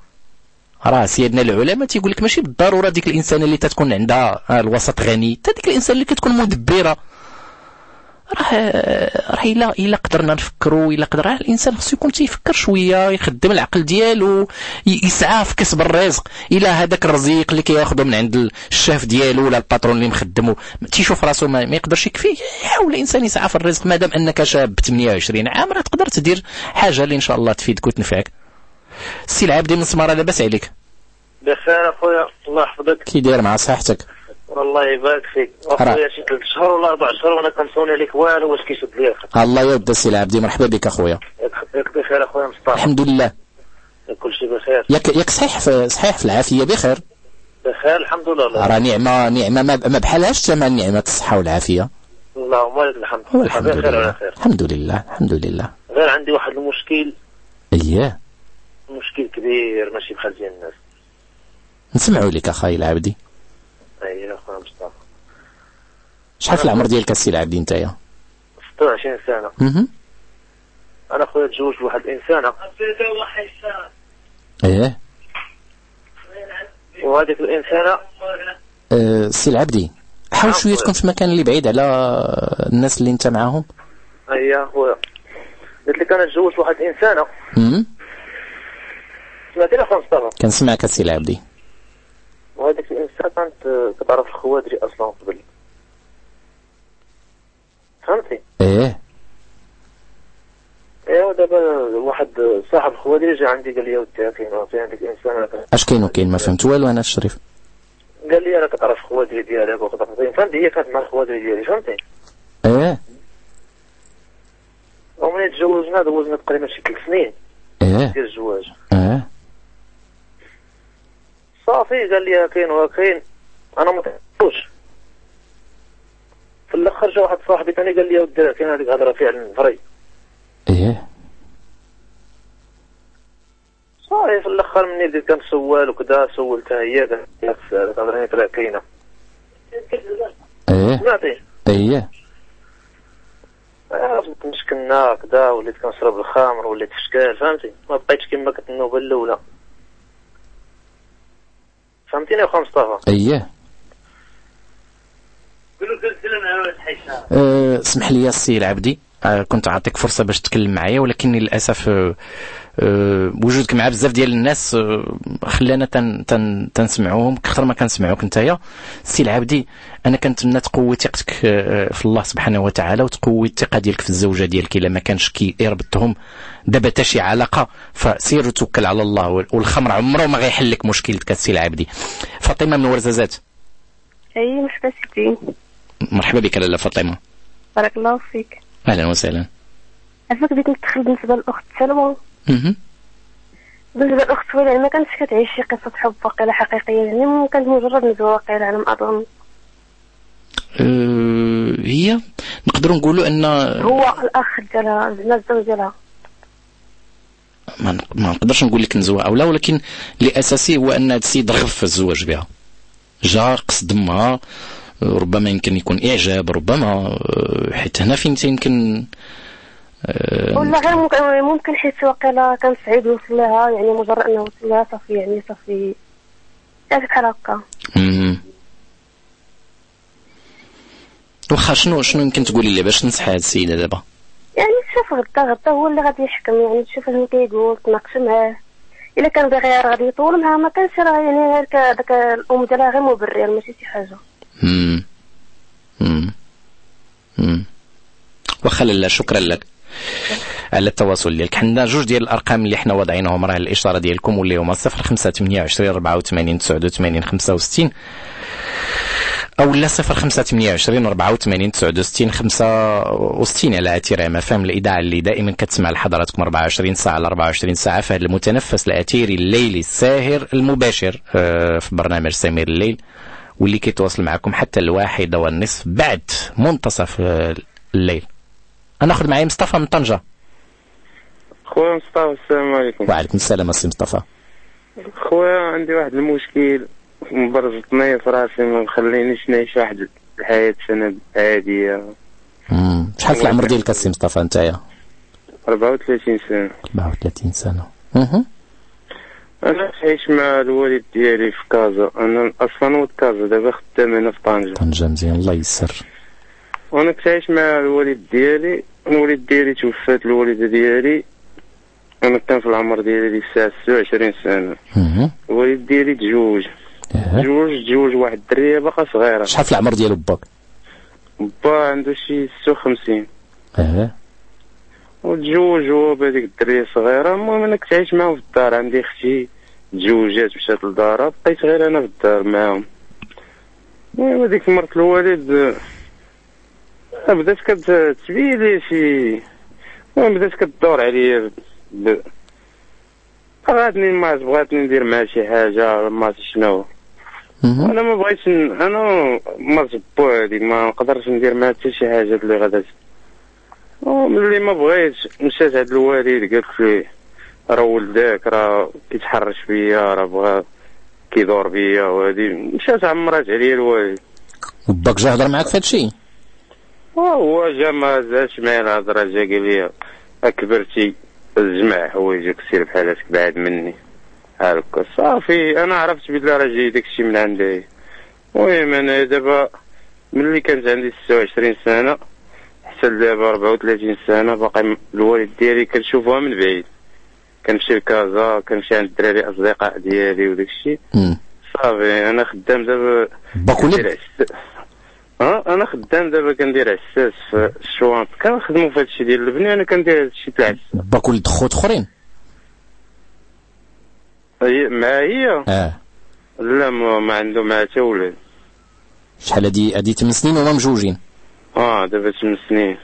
راه سيدنا العلماء تيقول لك ماشي بالضرورة ديك الانسانه اللي تتكون عندها آه، الوسط غني. حتى ديك الإنسان اللي كتكون مدبرة. راه راه إلا إلا قدرنا نفكروا إلا قدر الإنسان خصو يكون تيفكر شوية يخدم العقل ديالو يسعى في كسب الرزق. إلا هذاك الرزيق اللي كياخذه من عند الشاف ديالو ولا ال patron اللي مخدمه تيشوف راسو ما, ما يقدرش يكفيه. يحاول الإنسان يسعى في الرزق ما دام أنك شاب 28 عام راه تقدر تدير حاجة اللي إن شاء الله تفيدك وتنفعك السي العابدي من سماره لاباس عليك؟ بخير أخويا. الله يحفظك. كي داير مع صحتك. والله يبارك فيك. أخويا شي ثلاث شهور ولا أربع شهور وأنا كنصوني عليك والو واش كيشد لي الله يرد السي العابدي مرحبا بك أخويا. ياك- بخير أخويا مصطفى. الحمد لله. كل شيء بخير. ياك ياك صحيح في صحيح في العافية بخير. بخير الحمد لله. راه نعمه نعمة ما, بحالهاش ثمن نعمه الصحة والعافية. اللهم لك الحمد. على لله. خير؟ الحمد لله الحمد لله. غير عندي واحد المشكل. اييه مشكل كبير ماشي بحال ديال الناس. نسمعوا لك اخاي العابدي اي اخويا مصطفى. شحال في العمر ديالك السي العابدي نتايا؟ 26 سنة. مهم. أنا خويا تزوج بواحد الانسانه إيه. وهذيك الإنسانة آه، السي العابدي حاول شوية تكون في مكان اللي بعيد على الناس اللي انت معاهم. هي خويا. قلت لك أنا تزوجت واحد الإنسانة. سمعتني اخويا مصطفى؟ كنسمعك السي العابدي وهذيك الانسانه كانت كتعرف الخوادري أصلا قبل. فهمتي؟ إيه. ايوا دابا واحد صاحب الخوادري جا عندي قال لي يا ودي كاين في عندك إنسان أش كاين وكاين ما فهمت والو أنا الشريف قال لي أنا كتعرف الخوادري ديالك وكتعرف فهمتي هي كانت مع الخوادري ديالي فهمتي؟ إيه. وملي تزوجنا؟ دوزنا تقريبا شي ثلاث سنين. إيه. ديال الزواج. إيه. صافي قال لي كاين وكاين أنا ما تعرفوش في الآخر جا واحد صاحبي ثاني قال لي يا ودي كاين هذيك الهضرة فعلا vrai إيه. صافي في الآخر مني بديت كنسول وكذا سولتها هي قالت لي الهضره راه كاينة. إيه. سمعتي إيه. عرفت مسكنا كذا وليت كنشرب الخمر وليت في شكال فهمتي؟ ما بقيتش كما كنت النوبة الأولى. فهمتيني اخويا مصطفى أيه. أه اسمح لي يا السي العبدي. أه كنت عاطيك فرصة باش تتكلم معايا ولكن للأسف أه وجودك مع بزاف ديال الناس أه خلانا تن تن تنسمعوهم كثر ما كنسمعوك نتايا السي العبدي أنا كنتمنى تقوي ثقتك أه في الله سبحانه وتعالى وتقوي الثقة ديالك في الزوجة ديالك إلا ما كانش كي يربطهم. دابا حتى شي علاقة فسير وتوكل على الله والخمر عمره ما غيحل لك مشكلتك السي العبدي. فاطمة من ورزازات. أي مرحبا سيدي. مرحبا بك لاله فاطمة. بارك الله فيك. أهلا وسهلا. عرفت بغيت ندخل بالنسبة للاخت مهم. بالنسبة للاخت سويلة ما كانتش كتعيش شي قصة حب واقيلا حقيقية يعني كانت مجرد نزوة واقيلا على ما اظن أه هي نقدروا نقولوا أن هو الأخ ديالها زعما الزوج ديالها. ما نق- ما نقدرش نقول لك نزوها أو لا ولكن الاساسي هو أن هذا السيد رغب في الزواج بها. جا قصد ما ربما يمكن يكون إعجاب ربما أه، حيت هنا فين يمكن أه، ولا غير ممكن حيت واقيلا كان سعيد وصل لها يعني مجرد أنه وصل لها صافي يعني صافي يعني بحال هكا. واخا شنو شنو يمكن تقولي لي باش ننصح هذه السيدة دابا يعني تشوف غدا غدا هو اللي غادي يحكم يعني تشوف شنو كيقول تناقش معاه إلا كان باغي غير غادي يطول معاه ما كانش راه يعني غير داك الأم ديالها غير مبرر ماشي شي حاجة مم. مم. مم. واخا لاله شكرا لك على التواصل ديالك حنا جوج ديال الأرقام اللي حنا واضعينهم راه الإشارة ديالكم واللي هما 05 28 84 89 65 أو لا 05 28 84 69 65 على اثير ما فهم الاذاعه اللي دائما كتسمع لحضراتكم 24 ساعة على 24 ساعة. في هذا المتنفس الأثيري الليلي الساهر المباشر آه، في برنامج سمير الليل واللي كيتواصل معكم حتى الواحدة والنصف بعد منتصف آه، الليل. أنا اخذ معي مصطفى من طنجة. خويا مصطفى السلام عليكم. وعليكم السلام السي مصطفى. خويا عندي واحد المشكل مبرزطني في راسي ما مخلينيش نعيش واحد الحياة سنة عادية. مم. شحال في العمر ديالك السي مصطفى نتايا 34 سنة. 34 سنة. مهم. أنا عايش مع الوالد ديالي في كازا. أنا أصلا ولد كازا دابا خدام هنا في طنجة. طنجة مزيان الله يسر. وأنا كنت عايش مع الوالد ديالي الوالد ديالي توفات الوالدة ديالي. أنا كان في العمر ديالي ديك الساعة 26 سنة. مهم. الوالد ديالي تزوج. إيه. تزوج تزوج واحد الدرية باقا صغيرة. شحال في العمر ديالو باك با عنده شي 56 آه وتزوج هو بهذيك الدرية صغيرة. المهم أنا كنت عايش معاهم في الدار. عندي أختي تزوجات مشات لدارها. بقيت غير أنا في الدار معاهم. المهم هذيك مرت الوالد بدات كتبين لي شي المهم بدات كتدور عليا. بغاتني ما بغاتني ندير معها شي حاجة ما شنو أنا ما بغيتش أنا مرت بو هادي ما نقدرش ندير معها حتى شي حاجة اللي غادا وملي ما بغيتش مشات عند الوالد قالت لي راه ولدك راه كيتحرش بيا راه بغا كيدور بيا وهادي مشات عمرات عليا الوالد وباك جا هضر معاك في هذا الشيء هو جا ما زادش معايا الهضرة جا قال لي كبرتي جمع حوايجك سير بحالاتك بعد مني هاكا صافي أنا عرفت بلي راه جاي داكشي من عندي المهم أنا دابا ملي كانت عندي 26 سنة حتى لدابا 34 سنة باقي الوالد ديالي كنشوفها من بعيد كنمشي لكازا كنمشي عند الدراري أصدقاء ديالي وداكشي. صافي أنا خدام دابا باك ولد؟ ها أنا خدام دابا كندير عساس في الشوانط. كنخدموا في هادشي ديال البنيه أنا كندير هادشي تاع العساس. باك ولد خوت أخرين؟ مع هي؟ آه. لا ما, ما عنده مع حتى ولاد. شحال هادي هادي 8 سنين وما مجوجين؟ آه دابا ثمان سنين.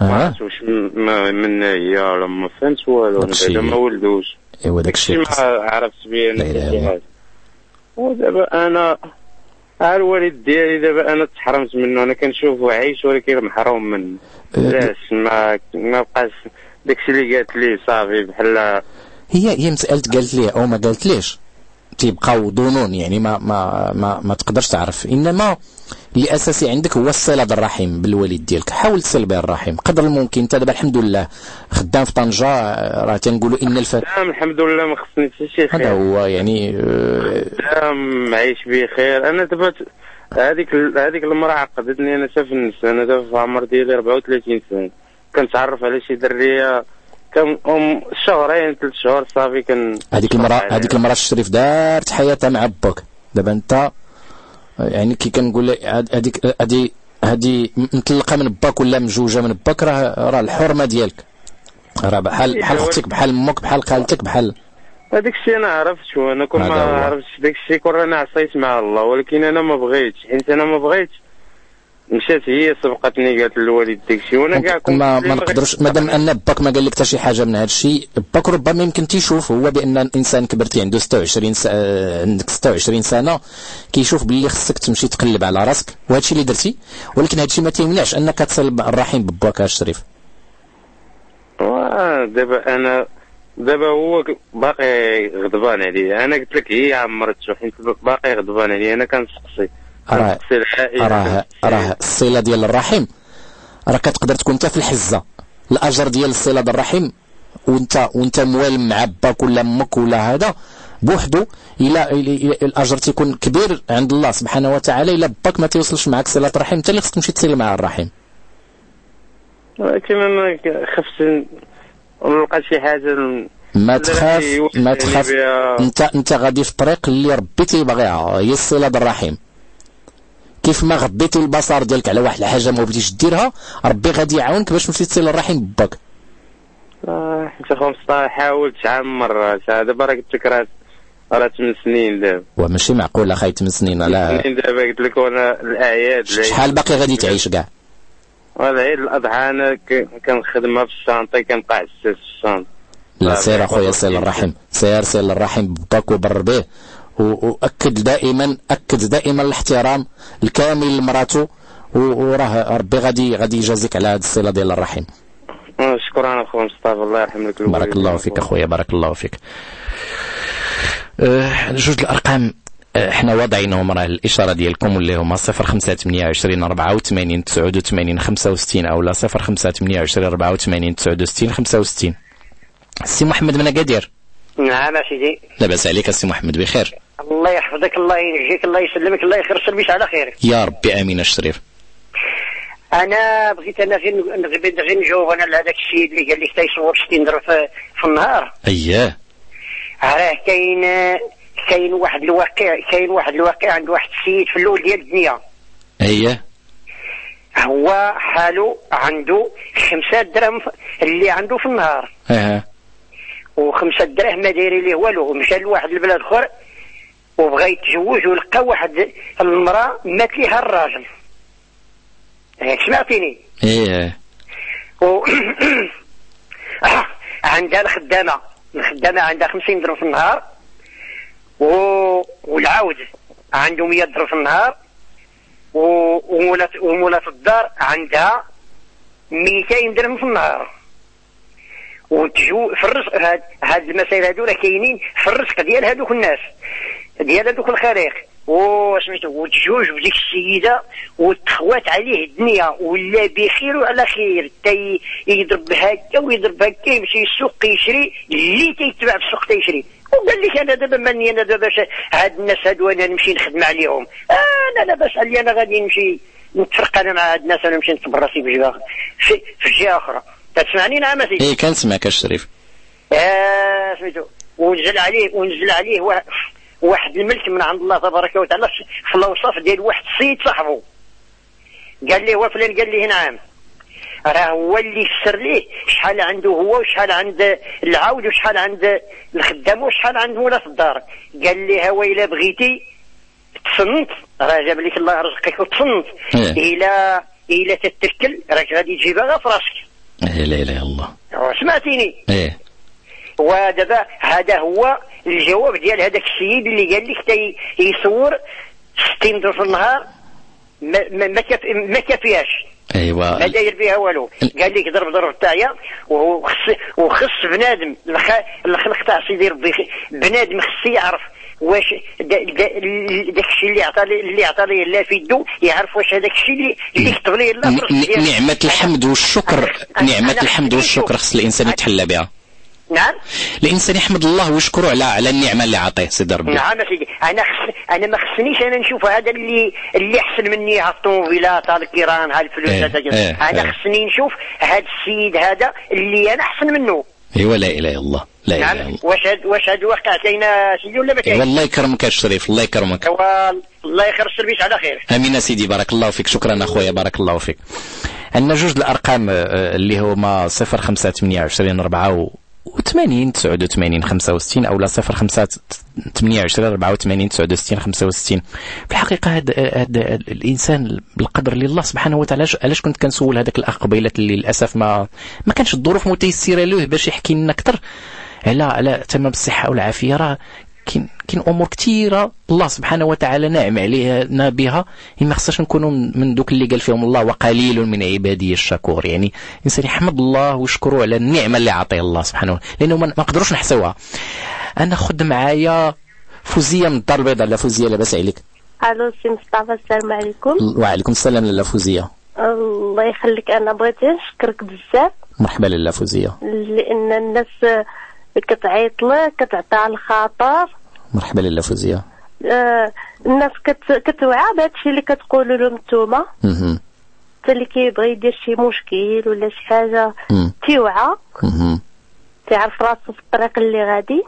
ما آه. عرفتش واش من هي ولا ما فهمت والو أنا داكشي- بعدا ما ولدوش. إيوا داك شي الشيء ما عرفت بيه ودابا أنا الوالد ديالي دابا أنا تحرمت منه. أنا كنشوفه عايش ولكن محروم منه علاش ما ما بقاش داكشي اللي قالت لي صافي بحال هي هي مسألة قالت ليه أو ما قالت ليش تيبقاو ظنون يعني ما ما ما, ما تقدرش تعرف. إنما الأساسي عندك هو الصلة بالرحم بالوالد ديالك. حاول تصل به الرحم. قدر الممكن. أنت دابا الحمد لله خدام في طنجة آه، راه تنقولوا إن الف نعم الحمد لله ما خصني حتى شي هذا خير هو يعني آه، نعم عايش بخير أنا دابا هذيك هذيك المرأة عقدتني. أنا حتى في أنا دابا في عمر ديالي 34 سنة. كنتعرف على شي درية. كان ام شهرين ثلاث شهور صافي كان هذيك المرأة هذيك المرأة الشريف دارت حياتها مع باك دابا آه، يعني كي كنقول هذيك هذه هذه مطلقة من باك ولا مجوجة من باك راه راه الحرمة ديالك راه بحال بحال أختك بحال أمك بحال خالتك بحال هذاك الشيء أنا عرفت أنا كون ما. عرفتش داك الشيء كون أنا عصيت مع الله ولكن أنا ما بغيتش حيت أنا ما بغيتش مشات هي سبقتني قالت للوالد داكشي وأنا كاع كنت ما ما نقدرش مادام أن باك ما قال لك حتى شي حاجة من هذا الشيء باك ربما يمكن تيشوف هو بأن الإنسان كبرتي عنده 26 س... آه، عندك 26 سنة كيشوف باللي خصك تمشي تقلب على راسك وهذا الشيء اللي درتي. ولكن هذا الشيء ما تيمنعش أنك تصل الرحم بباك الشريف واه دابا أنا دابا هو باقي غضبان عليا. أنا قلت لك هي عمرت حيت باقي غضبان عليا. أنا كنسقسي راه راه راه الصلة ديال الرحم. راه كتقدر تكون انت في الحزة. الأجر ديال الصلة ديال الرحم وانت وانت موالم مع باك ولا أمك ولا هذا بوحدو إلى الأجر تيكون كبير عند الله سبحانه وتعالى إلا باك ما توصلش معك صلة الرحم انت اللي خصك تمشي تصل مع الرحم. ولكن ك- خفت نلقى شي حاجة ما تخاف ما تخاف. انت انت غادي في الطريق اللي ربي تيبغيها هي الصلة بالرحم. كيف ما غضيتي البصر ديالك على واحد الحاجة ما بغيتيش ديرها ربي غادي يعاونك باش تمشي تصل الرحم باك آه، حتى 15 حاولت عام مرات دابا راه قلت لك راه راه 8 سنين دابا. وماشي معقول اخاي 8 سنين. لا سنين دابا قلت لك وأنا الأعياد شحال باقي غادي تعيش كاع؟ والعيد الأضحى أنا كنخدمها في الشانطي كنبقى عساس في الشانطي. لا سير أخويا سير الرحم سير سير الرحم بباك وبر به و- وأكد دائما أكد دائما الاحترام الكامل لمراته وراه ربي غادي غادي يجازيك على هذه الصلة ديال الرحم. آه، شكرا أخويا مصطفى. الله يرحم لك. بارك الله فيك أخويا بارك الله فيك. أه، جوج الأرقام إحنا واضعينهم راه الإشارة ديالكم اللي هما 0528 84 89 65 أو لا 0528 84 69 65 سي محمد من أكادير. نعم سيدي لاباس عليك السي محمد بخير. الله يحفظك الله ينجيك الله يسلمك الله يخرج بيش على خير يا ربي آمين الشريف أنا بغيت أنا غير غير نجاوب أنا لهذاك الشيء اللي قال لك تيصور 60 درهم في, النهار. اييه راه كاين كاين واحد الواقع كاين واحد الواقع عند واحد السيد في الأول ديال الدنيا. اييه هو حاله عنده خمسة درهم اللي عنده في النهار. آه وخمسة دراهم ما داير ليه والو ومشى لواحد البلاد أخر وبغى يتزوج ولقى واحد المرأة مات ليها الراجل. ياك سمعتيني؟ إيه. و... عندها الخدامة. الخدامة عندها خمسين درهم في النهار و... والعاود عنده مية درهم في النهار و... ومولات ومولات الدار عندها ميتين درهم في النهار. وتجو في الرزق. هاد هاد المسائل هادو راه كاينين في الرزق ديال هادوك الناس ديال هادوك الخليق وسميتو وتجوج بديك السيدة وتخوات عليه الدنيا ولا بخير وعلى خير. تي يضرب هكا ويضرب هكا يمشي السوق يشري اللي تيتبع في السوق تيشري. وقال لك أنا دابا ماني أنا دابا هاد الناس هادو أنا نمشي نخدم عليهم. أنا لا باس علي أنا غادي نمشي نتفرق أنا مع هاد الناس أنا نمشي نصب راسي في جهة أخرى. تسمعني؟ نعم سيدي إيه كنسمعك الشريف. آه سميتو ونزل عليه ونزل عليه وا- واحد الملك من عند الله تبارك وتعالى في الاوصاف ديال واحد السيد صاحبه. قال ليه وفلان قال ليه نعم. راه هو اللي فسر ليه شحال عنده هو وشحال عند العاود وشحال عند الخدام وشحال عند مولاة الدار. قال ليه هو إلا بغيتي تصنت. راه جاب لك الله رزقك وتصنت. إيه. إلى إلى تتكل راك غادي تجيبها غير في راسك لا إله إلا الله. سمعتيني إيه. ودابا هذا هو الجواب ديال هذاك السيد اللي قال لك يصور 60 درهم في النهار ما ما ما, كف ما كافياش ما ايوا داير بها والو. قال لك ضرب ضرب تاعيا وخص وخص بنادم. الخ- الخلق تاع سيدي ربي بنادم خص يعرف. واش دا- دا- داك الشيء اللي عطى لي اللي عطى لي الله في يدو يعرف واش هذاك الشيء اللي اللي كتب لي الله. نعمة الحمد والشكر نعمة الحمد والشكر خص الإنسان يتحلى بها. نعم. الإنسان يحمد الله ويشكره على على النعمة اللي عطيه سيدي ربي. نعم سيدي أنا خص... أنا ما خصنيش أنا نشوف هذا اللي اللي أحسن مني ها الطوموبيلات ها الكيران ها الفلوس إيه، هذا إيه، أنا إيه. خصني نشوف هذا السيد هذا اللي أنا أحسن منه. ايوا لا إله إلا الله. لا نعم. الله واش هاد واش هاد واقع كاينة سيدي ولا ما إيه كاين والله يكرمك يا الشريف الله يكرمك. الله يخرج السربيس على خير. آمين سيدي بارك الله فيك. شكرا أخويا بارك الله فيك. عندنا جوج الأرقام آه، اللي هما 0528 4 و80 89 65 أو لا 05 28 84 69 65 في الحقيقة هذا هذا الإنسان بالقدر اللي الله سبحانه وتعالى علاش- علاش كنت كنسول هذاك الاخ قبيله اللي للأسف ما ما كانش الظروف متيسرة له باش يحكي لنا أكثر؟ على على تمام الصحه والعافية. راه كاين كاين أمور كثيرة الله سبحانه وتعالى ناعم علينا بها. ما خصناش نكونوا من دوك اللي قال فيهم الله وقليل من عبادي الشكور. يعني الانسان يحمد الله ويشكره على النعمة اللي عطيه الله سبحانه وتعالى. لأنه ما نقدروش نحسوها. أنا خد معايا فوزية من الدار البيضاء. لا فوزية لاباس عليك. ألو سي مصطفى السلام عليكم. وعليكم السلام لاله فوزية. الله يخليك أنا بغيت نشكرك بزاف. مرحبا لاله فوزية. لأن الناس كتعيط لك كتعطيها الخاطر. مرحبا لاله فوزية. آه، الناس كت... كتوعى بهادشي اللي كتقولوا لهم نتوما. حتى اللي كيبغي يدير شي مشكل ولا شي حاجة. تيوعى. تعرف راسو في الطريق اللي غادي.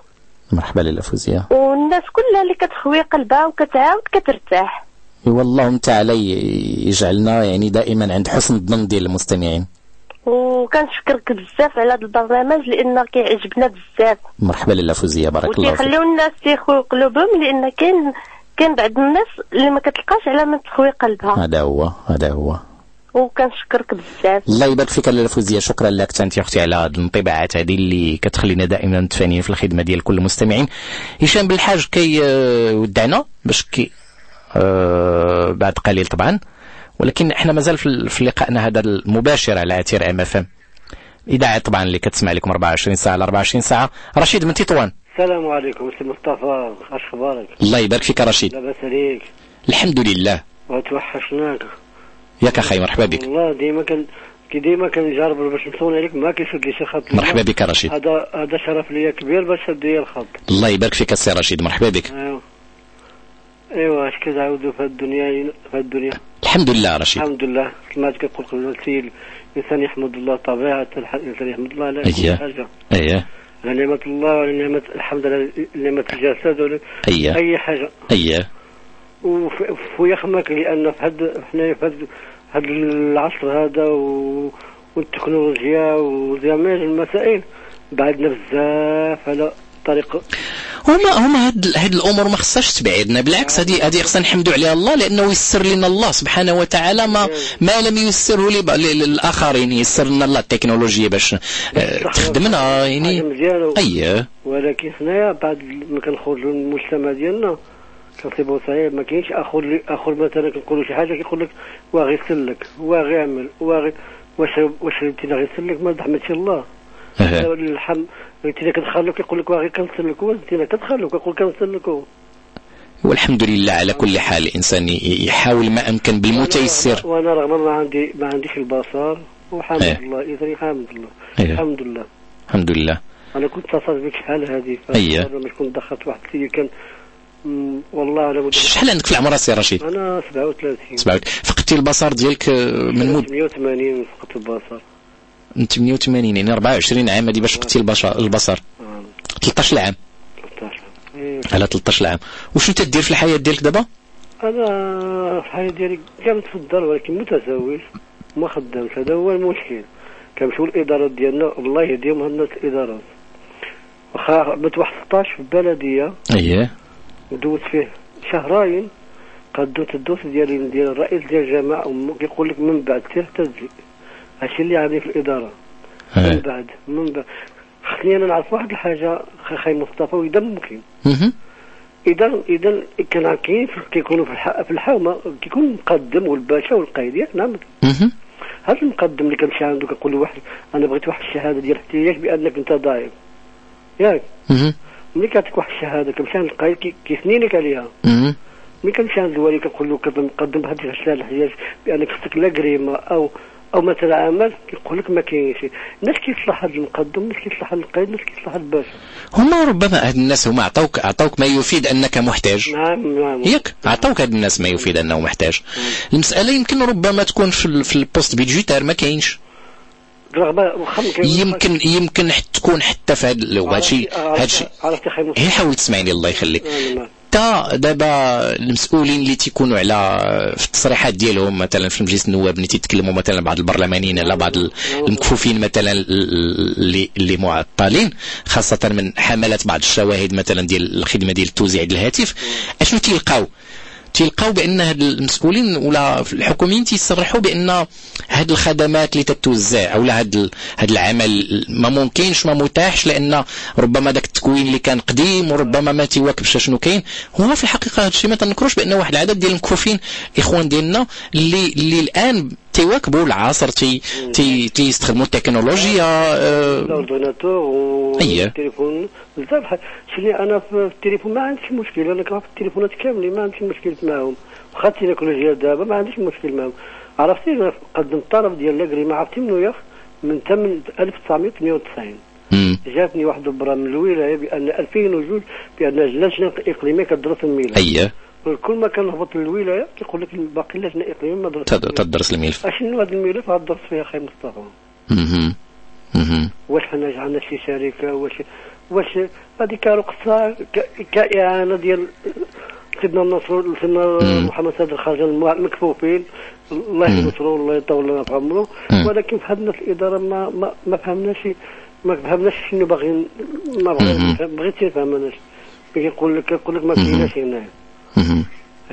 مرحبا لاله فوزية. والناس كلها اللي كتخوي قلبها وكتعاود كترتاح. والله تعالى يجعلنا يعني دائما عند حسن الظن ديال المستمعين. وكنشكرك بزاف على هذا البرنامج لأن كيعجبنا بزاف. مرحبا لاله فوزية بارك الله فيك. وتيخليو الناس تيخوي قلوبهم لأن كاين كاين بعض الناس اللي ما كتلقاش على من تخوي قلبها. هذا هو هذا هو. وكنشكرك بزاف. الله يبارك فيك لاله فوزية شكرا لك أنت أختي على هذه الانطباعات هذه اللي كتخلينا دائما متفانين في الخدمة ديال كل المستمعين. هشام بالحاج كي آه، ودعنا باش كي آه، بعد قليل طبعا. ولكن إحنا مازال في في لقائنا هذا المباشر على أثير MFM إذاعة طبعا اللي كتسمع لكم 24 ساعة على 24 ساعة. رشيد من تطوان. السلام عليكم سي مصطفى. اش أخبارك؟ الله يبارك فيك رشيد. لاباس عليك. الحمد لله. وتوحشناك. ياك أخي مرحبا بك. والله ديما كان كي ديما كنجرب باش نصون عليك ما كيسد لي شي خط. مرحبا بك رشيد. هذا هذا شرف ليا كبير باش شد لي الخط الله يبارك فيك السي رشيد مرحبا بك. ايوا ايوا اش كتعاودوا في الدنيا في الدنيا. الحمد لله رشيد. الحمد لله. كما كنقول قبل السيد الإنسان يحمد الله طبيعة الإنسان يحمد الله على كل أيه. حاجة. إيه على نعمة الله وعلى نعمه الحمد لله نعمة الجسد ولا أيه. أي حاجة. إيه وف- ويخمك لأن في هاد إحنا في هاد, هاد العصر هذا و... والتكنولوجيا وجميع المسائل بعدنا بزاف على طريق هما هما هاد هاد الأمور ما خصهاش تبعدنا. بالعكس هذه هذه خصنا نحمدوا عليها الله لأنه يسر لنا الله سبحانه وتعالى ما ما لم لل- للآخرين يسر لنا الله التكنولوجيا باش آه، تخدمنا يعني. اييه ولكن حنايا بعد ما كنخرجوا للمجتمع ديالنا كنصيبوا صعيب ما كاينش اخر اخر مثلا كنقولوا شي حاجة كيقول لك واغي واغي يعمل واغي واش واش انت غير يسلك ما رحمتش الله. الحم انت كتدخل لك يقول لك واغي كنسلك انت كتدخل لك يقول كنسلك. والحمد لله على كل حال الإنسان يحاول ما أمكن بالمتيسر وأنا رغم ما عندي ما عنديش البصر وحمد إيه. الله اذا حمد الله إيه. الحمد لله. الحمد لله. أنا كنت اتصلت بك شحال هذه؟ أيه. لما كنت دخلت واحد اللي كان والله على مدة شحال عندك في العمر سي رشيد؟ أنا 37 سبعة فقدتي البصر ديالك آه، من مد 180 فقدت البصر. من 88 يعني 24 عام هذه باش فقدتي البشر البصر. 13 عام 13 إيه. على 13 عام وشنو تدير في الحياة ديالك دابا؟ أنا الحياة ديالي كانت في الدار ولكن متزوج ما خدامش. هذا هو المشكل. كنمشيو الإدارات ديالنا. الله يهديهم هاد الناس الإدارات. واخا عملت واحد 16 في البلديه اييه ودوت فيه شهرين. قدوت الدوس ديال ديال الرئيس ديال الجماعه كيقول لك من بعد سير تجي هادشي اللي عاملين في الاداره من بعد من بعد. خصني أنا نعرف واحد الحاجة خ- خي مصطفى وإذا ممكن. إذا إذا كان كاين في- كيكونوا في الح- في الحومة كيكون المقدم والباشا والقايد ياك نعم. هذا المقدم اللي كنمشي عنده كنقول له واحد أنا بغيت واحد الشهادة ديال احتياج بأنك أنت ضايع. ياك. ملي كتعطيك واحد الشهادة كنمشي عند القايد كي- كيسينيلك عليها. ملي كنمشي عند الوالي كنقول له كنقدم بهذه الشهاده الاحتياج بأنك خصك لا كريمه أو أو مثلا عمل كيقول لك ما كاينش. الناس كيصلح هذا المقدم الناس كيصلح هذا القايد الناس كيصلح هذا الباشا هما ربما هاد الناس هما عطوك عطوك ما يفيد أنك محتاج. نعم نعم. ياك عطوك هاد الناس ما يفيد أنه محتاج. المسألة يمكن ربما تكون في, ال- في ال poste budgétaire ما كاينش. يمكن يمكن تكون حتى في هاد هادشي هادشي هي حاول تسمعني الله يخليك. أنا ما- حتى دابا المسؤولين اللي تيكونوا على في التصريحات ديالهم مثلا في مجلس النواب اللي تيتكلموا مثلا بعض البرلمانيين على بعض المكفوفين مثلا اللي اللي معطلين خاصة من حملات بعض الشواهد مثلا ديال الخدمة ديال التوزيع ديال الهاتف أشنو تيلقاو تلقاو بأن هاد المسؤولين ولا الحكوميين تيصرحوا بأن هاد الخدمات اللي تتوزع أو هاد هاد العمل ما ممكنش ما متاحش لأن ربما داك التكوين اللي كان قديم وربما ما تيواكبش شنو كاين. هو في الحقيقة هاد الشيء ما تنكروش بان واحد العدد ديال المكفوفين إخوان ديالنا اللي اللي الآن تيواكبوا العصر تي تي تيستخدموا التكنولوجيا آه ال ordinateur والتليفون بزاف. شني أنا في التليفون ما عنديش مشكل أنا في التليفونات كاملين ما عنديش مشكل معاهم. واخا التكنولوجيا دابا ما عنديش مشكل معاهم. عرفتي أنا قدمت الطلب ديال لاكري ما عرفتي منو ياخ؟ من تم 1998 جاتني واحد البرا من الولاية بأن 2002 بأن اللجنه الاقليميه كدرس الميلاد. اييه كل ما كنهبط للولاية كيقول لك باقي لجنه اقليميه ما درس تدرس الملف. اشنو هذا الملف غادرس فيها أخي مصطفى أها أها واش حنا عندنا شي شركة واش واش هذه كانوا قصة كإعانة ديال سيدنا النصر سيدنا محمد سيد الخارج المكفوفين. الله ينصرو الله يطول لنا في عمره. ولكن في هذه الإدارة ما ما, ما فهمناش ما فهمناش شنو باغيين ما بغيتش نفهم أنا كيقول لك كيقول لك ما كايناش هنايا.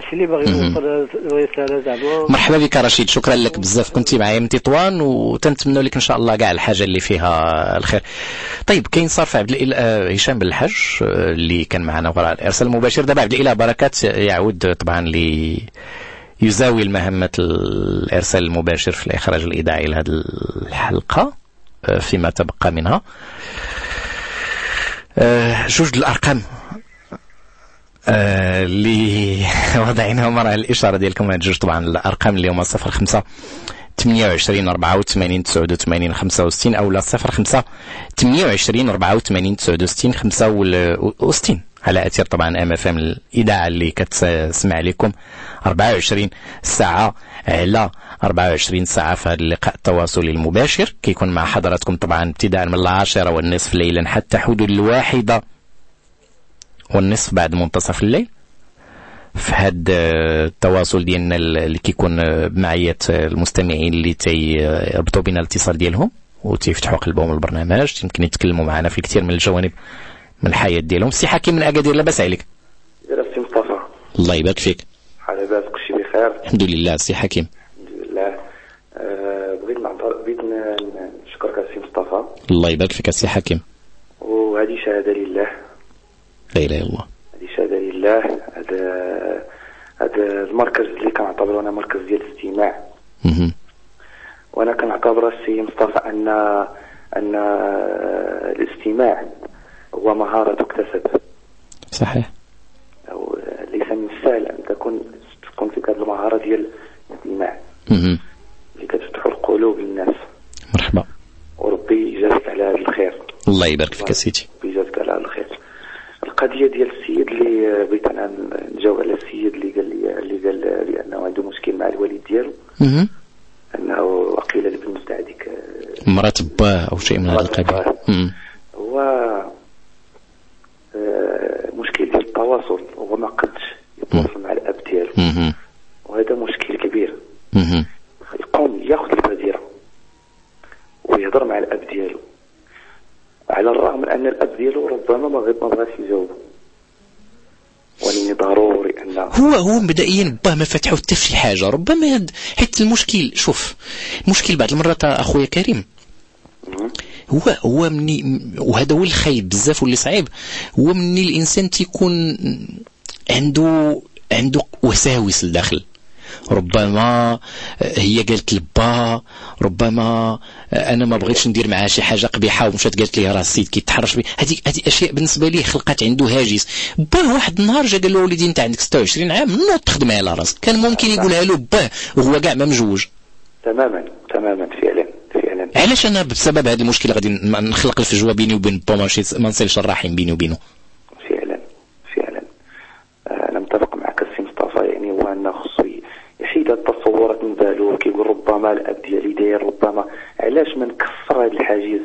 الشيء اللي باغي نوصل رساله زعما. مرحبا بك رشيد شكرا لك بزاف كنتي معايا من تطوان وتنتمنوا لك إن شاء الله كاع الحاجة اللي فيها الخير. طيب كاين صرف عبد الاله هشام بن الحاج اللي كان معنا وراء الإرسال المباشر. دابا عبد الإله بركات يعود طبعا ل يزاوي المهمة الإرسال المباشر في الإخراج الإذاعي لهذه الحلقة فيما تبقى منها. جوج الأرقام. اللي وضعيناهم راه الإشارة ديالكم هاد جوج. طبعا الأرقام اللي هما 05 28 84 89 65 أو لا 05 28 84 69 65 على أثير طبعا MFM الإذاعة اللي كتسمع لكم. 24 ساعة على 24 ساعة في هذا اللقاء التواصلي المباشر. كيكون مع حضراتكم طبعا ابتداء من العاشرة والنصف ليلا حتى حدود الواحدة. والنصف بعد منتصف الليل. في هاد التواصل ديالنا اللي كيكون بمعية المستمعين اللي تيربطوا بنا الاتصال ديالهم وتيفتحوا قلبهم للبرنامج يمكن يتكلموا معنا في الكثير من الجوانب من الحياة ديالهم. سي حكيم من أكادير لاباس عليك. سي مصطفى. الله يبارك فيك. على بالك كلشي بخير. الحمد لله سي حكيم. الحمد لله. أه بغيت نعطر بغيت نشكرك سي مصطفى. الله يبارك فيك سي حكيم. وهذه شهادة لله. لا إله إلا الله. هذه شهاده لله هذا هذا المركز اللي كنعتبره أنا مركز ديال الاستماع. وأنا كنعتبر السي مصطفى أن أن الاستماع هو مهارة تكتسب صحيح. أو ليس من السهل أن تكون تكون فيك هذه المهارة ديال الاستماع. اللي كتفتح القلوب للناس. مرحبا. وربي يجازيك على هذا الخير. الله يبارك فيك سيدي. يجازيك على هذا الخير. القضية ديال السيد اللي بغيت أنا نجاوب على السيد اللي قال لي اللي قال بانه عنده مشكل مع الوالد ديالو. أنه وقيل لبنت هذيك مرات باه أو شيء من هذا القبيل هو مشكل ديال التواصل. هو ما قدش يتواصل مع الأب ديالو. وهذا مشكل كبير. يقوم ياخذ البادره ويهضر مع الأب ديالو. على الرغم من أن الأب ديالو ربما ما بغاش يجاوبه. ولكن ضروري ان هو هو مبدئيا باه ما فتحوا حتى في حاجة. ربما حيت المشكل شوف المشكل بعض المرات أخويا كريم. هو هو مني وهذا هو الخايب بزاف واللي صعيب. هو مني الإنسان تيكون عنده عنده وساوس لداخل. ربما هي قالت لبا ربما أنا ما بغيتش ندير معها شي حاجة قبيحة ومشات قالت لي راه السيد كيتحرش بي. هذه هذه أشياء بالنسبة ليه خلقات عنده هاجس. باه واحد النهار جا قال له وليدي أنت عندك 26 عام نوض تخدم على راسك. كان ممكن يقولها له باه وهو كاع ما مجوج. تماما تماما فعلا فعلا. علاش أنا بسبب هذا المشكل غادي نخلق الفجوة بيني وبين با ما نصيرش الرحيم بيني وبينه فعلا فعلا أنا متفق معك السي مصطفى يعني هو انه خصو يحيد التصورات من بالو كيقول ربما الاب ديالي داير ربما علاش ما نكسر هذا الحاجز.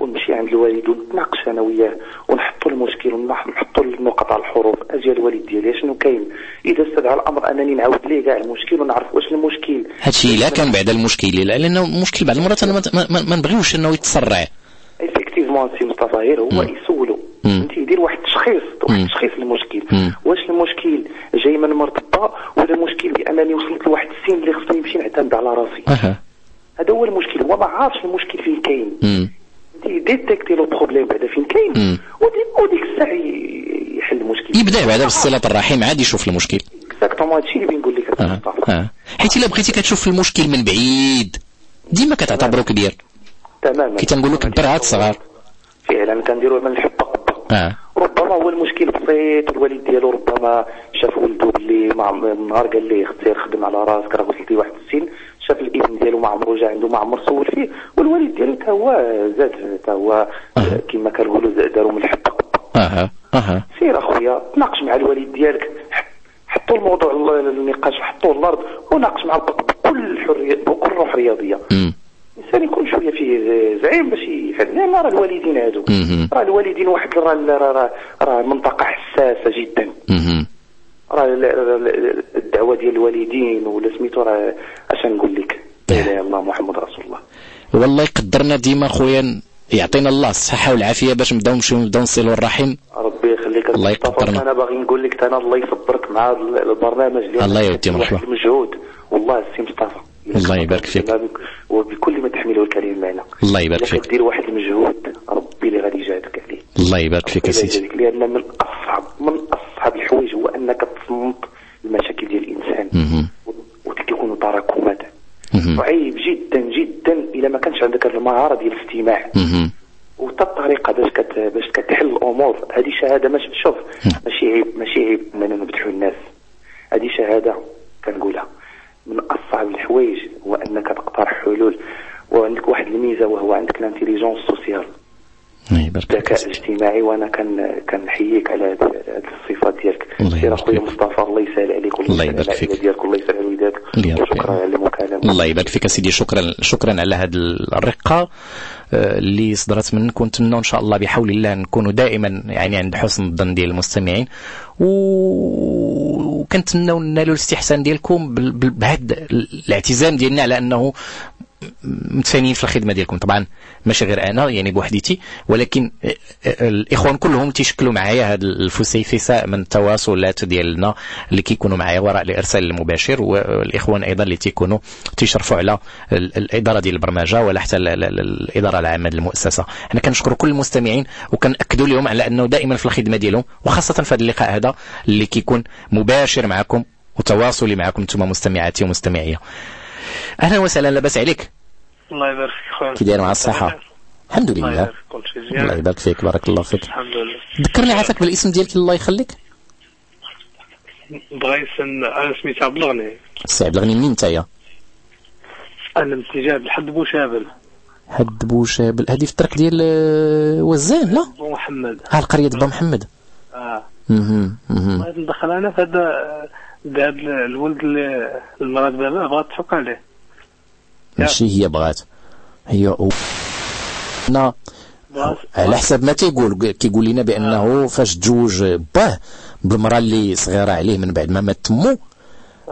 ونمشي عند الوالد ونتناقش أنا وياه ونحطوا المشكل ونحطوا النقط على الحروف أجي الوالد ديالي شنو كاين؟ إذا استدعى الأمر أنني نعاود ليه كاع المشكل ونعرف واش المشكل. هادشي لا كان بعد المشكل لا لأنه المشكل بعض المرات أنا ما, ما, ما نبغيوش إنه يتسرع. effectivement سي مصطفى غير هو يسولو. انت يدير واحد التشخيص واحد التشخيص للمشكل. واش المشكل؟ جاي من مرتبة ولا المشكل بانني وصلت لواحد السن اللي خصني نمشي نعتمد على راسي. هذا هو المشكل هو ما عارفش المشكل فين كاين. détecter le problème بعدا فين كاين. وديك الساعة يحل المشكل. يبدأ بعدا بالصله الرحيم عاد يشوف المشكل. exactement هادشي اللي بنقول لك حيت إلا بغيتي كتشوف المشكل من بعيد ديما كتعتبره كبير. تماما. كي تنقول لك كبر عاد صغار. فعلا كنديروا من الحبة. آه. ربما هو المشكل بسيط الوالد ديالو ربما شاف ولده باللي مع النهار قال ليه أختي خدم على راسك راه وصلتي واحد السن شاف الابن ديالو ما عمرو جا عنده ما عمر سول فيه والوالد ديالو تا هو زاد تا هو كما كنقولوا داروا من الحبه أها أها سير أخويا تناقش مع الوالد ديالك حطوا الموضوع ال- النقاش حطوه الأرض وناقش مع بكل حريه بكل روح رياضيه الإنسان يكون شوية فيه زعيم باش يفهم راه الوالدين هادو. راه الوالدين واحد راه راه منطقة حساسة جدا. راه ال- ال- الدعوة ديال الوالدين ولا سميتو راه اش نقول لك. لا إله إلا الله محمد رسول الله. والله يقدرنا ديما خويا يعطينا الله الصحة والعافية باش نبداو نمشيو نبداو نصلوا الرحم. ربي يخليك. الله. يقدرنا. أنا باغي نقول لك أنا الله يصبرك مع ال- البرنامج اللي الله يودي مرحبا. المجهود. والله السي مصطفى. الله يبارك فيك. وبكل ما تحمله الكلمة معنى الله يبارك فيك. كدير واحد المجهود ربي اللي غادي يجازيك عليه. الله يبارك فيك سيدي. لأن من اصعب من أصعب الحوايج هو أنك تصمت المشاكل ديال الإنسان. مهم. وتكونوا تراكمات. وعيب جدا جدا الا ما كانش عندك المهاره ديال الاستماع. وتا الطريقة باش كت باش كتحل الأمور. هذه شهادة ماشي شوف ماشي عيب ماشي عيب اننا نمدحوا الناس. هذه شهادة كنقولها. من أصعب الحوايج هو أنك تقترح حلول وعندك واحد الميزة وهو عندك ال intelligence sociale الذكاء الاجتماعي وأنا كان كنحييك على هاد الصفات ديالك. الله سير أخويا. مصطفى الله يسهل عليك الله يبارك فيك. ديالك والله يسهل على وليداتك. وشكرا على المكالمة. الله يبارك فيك سيدي شكرا شكرا على هذه الرقة. آه، اللي صدرت منك. ونتمنى إن شاء الله بحول الله نكونوا دائما يعني عند حسن الظن ديال المستمعين. و- وكنتمناو ننالوا الاستحسان ديالكم بهذا الاعتزام ديالنا على أنه متفانيين في الخدمة ديالكم. طبعا ماشي غير أنا يعني بوحديتي. ولكن آه، آه، الإخوان كلهم تيشكلوا معايا هذا الفسيفساء من التواصلات ديالنا اللي كيكونوا معايا وراء الإرسال المباشر والإخوان أيضا اللي تيكونوا تيشرفوا على ال- الإدارة ديال البرمجة ولا حتى ال- ال- ال- الإدارة العامة ديال المؤسسة. حنا كنشكروا كل المستمعين وكنأكدوا لهم على أنه دائما في الخدمة ديالهم وخاصة في هذا اللقاء هذا اللي كيكون مباشر معكم وتواصلي معكم أنتم مستمعاتي ومستمعية. أهلا وسهلا لاباس عليك. الله يبارك فيك خويا كي داير مع الصحة. الحمد الله لله الله يبارك فيك بارك الله فيك. الحمد لله. ذكرني عافاك بالاسم ديالك الله يخليك. بغيت أنا سميتها عبد الغني. السي عبد الغني منين نتايا أنا من اتجاه لحد بوشابل. هاد بوشابل. هادي في الطريق ديال آه، وزان لا؟ بو محمد. ها القرية با محمد. آه. مهم، مهم. بغيت ندخل أنا في هذا بهذا الولد المراه بابا بغات تحك عليه. ماشي هي بغات. هي أو... نا. على حسب ما تيقول. كيقول لنا بانه فاش تزوج باه بالمرأة اللي صغيرة عليه من بعد ما مات تمو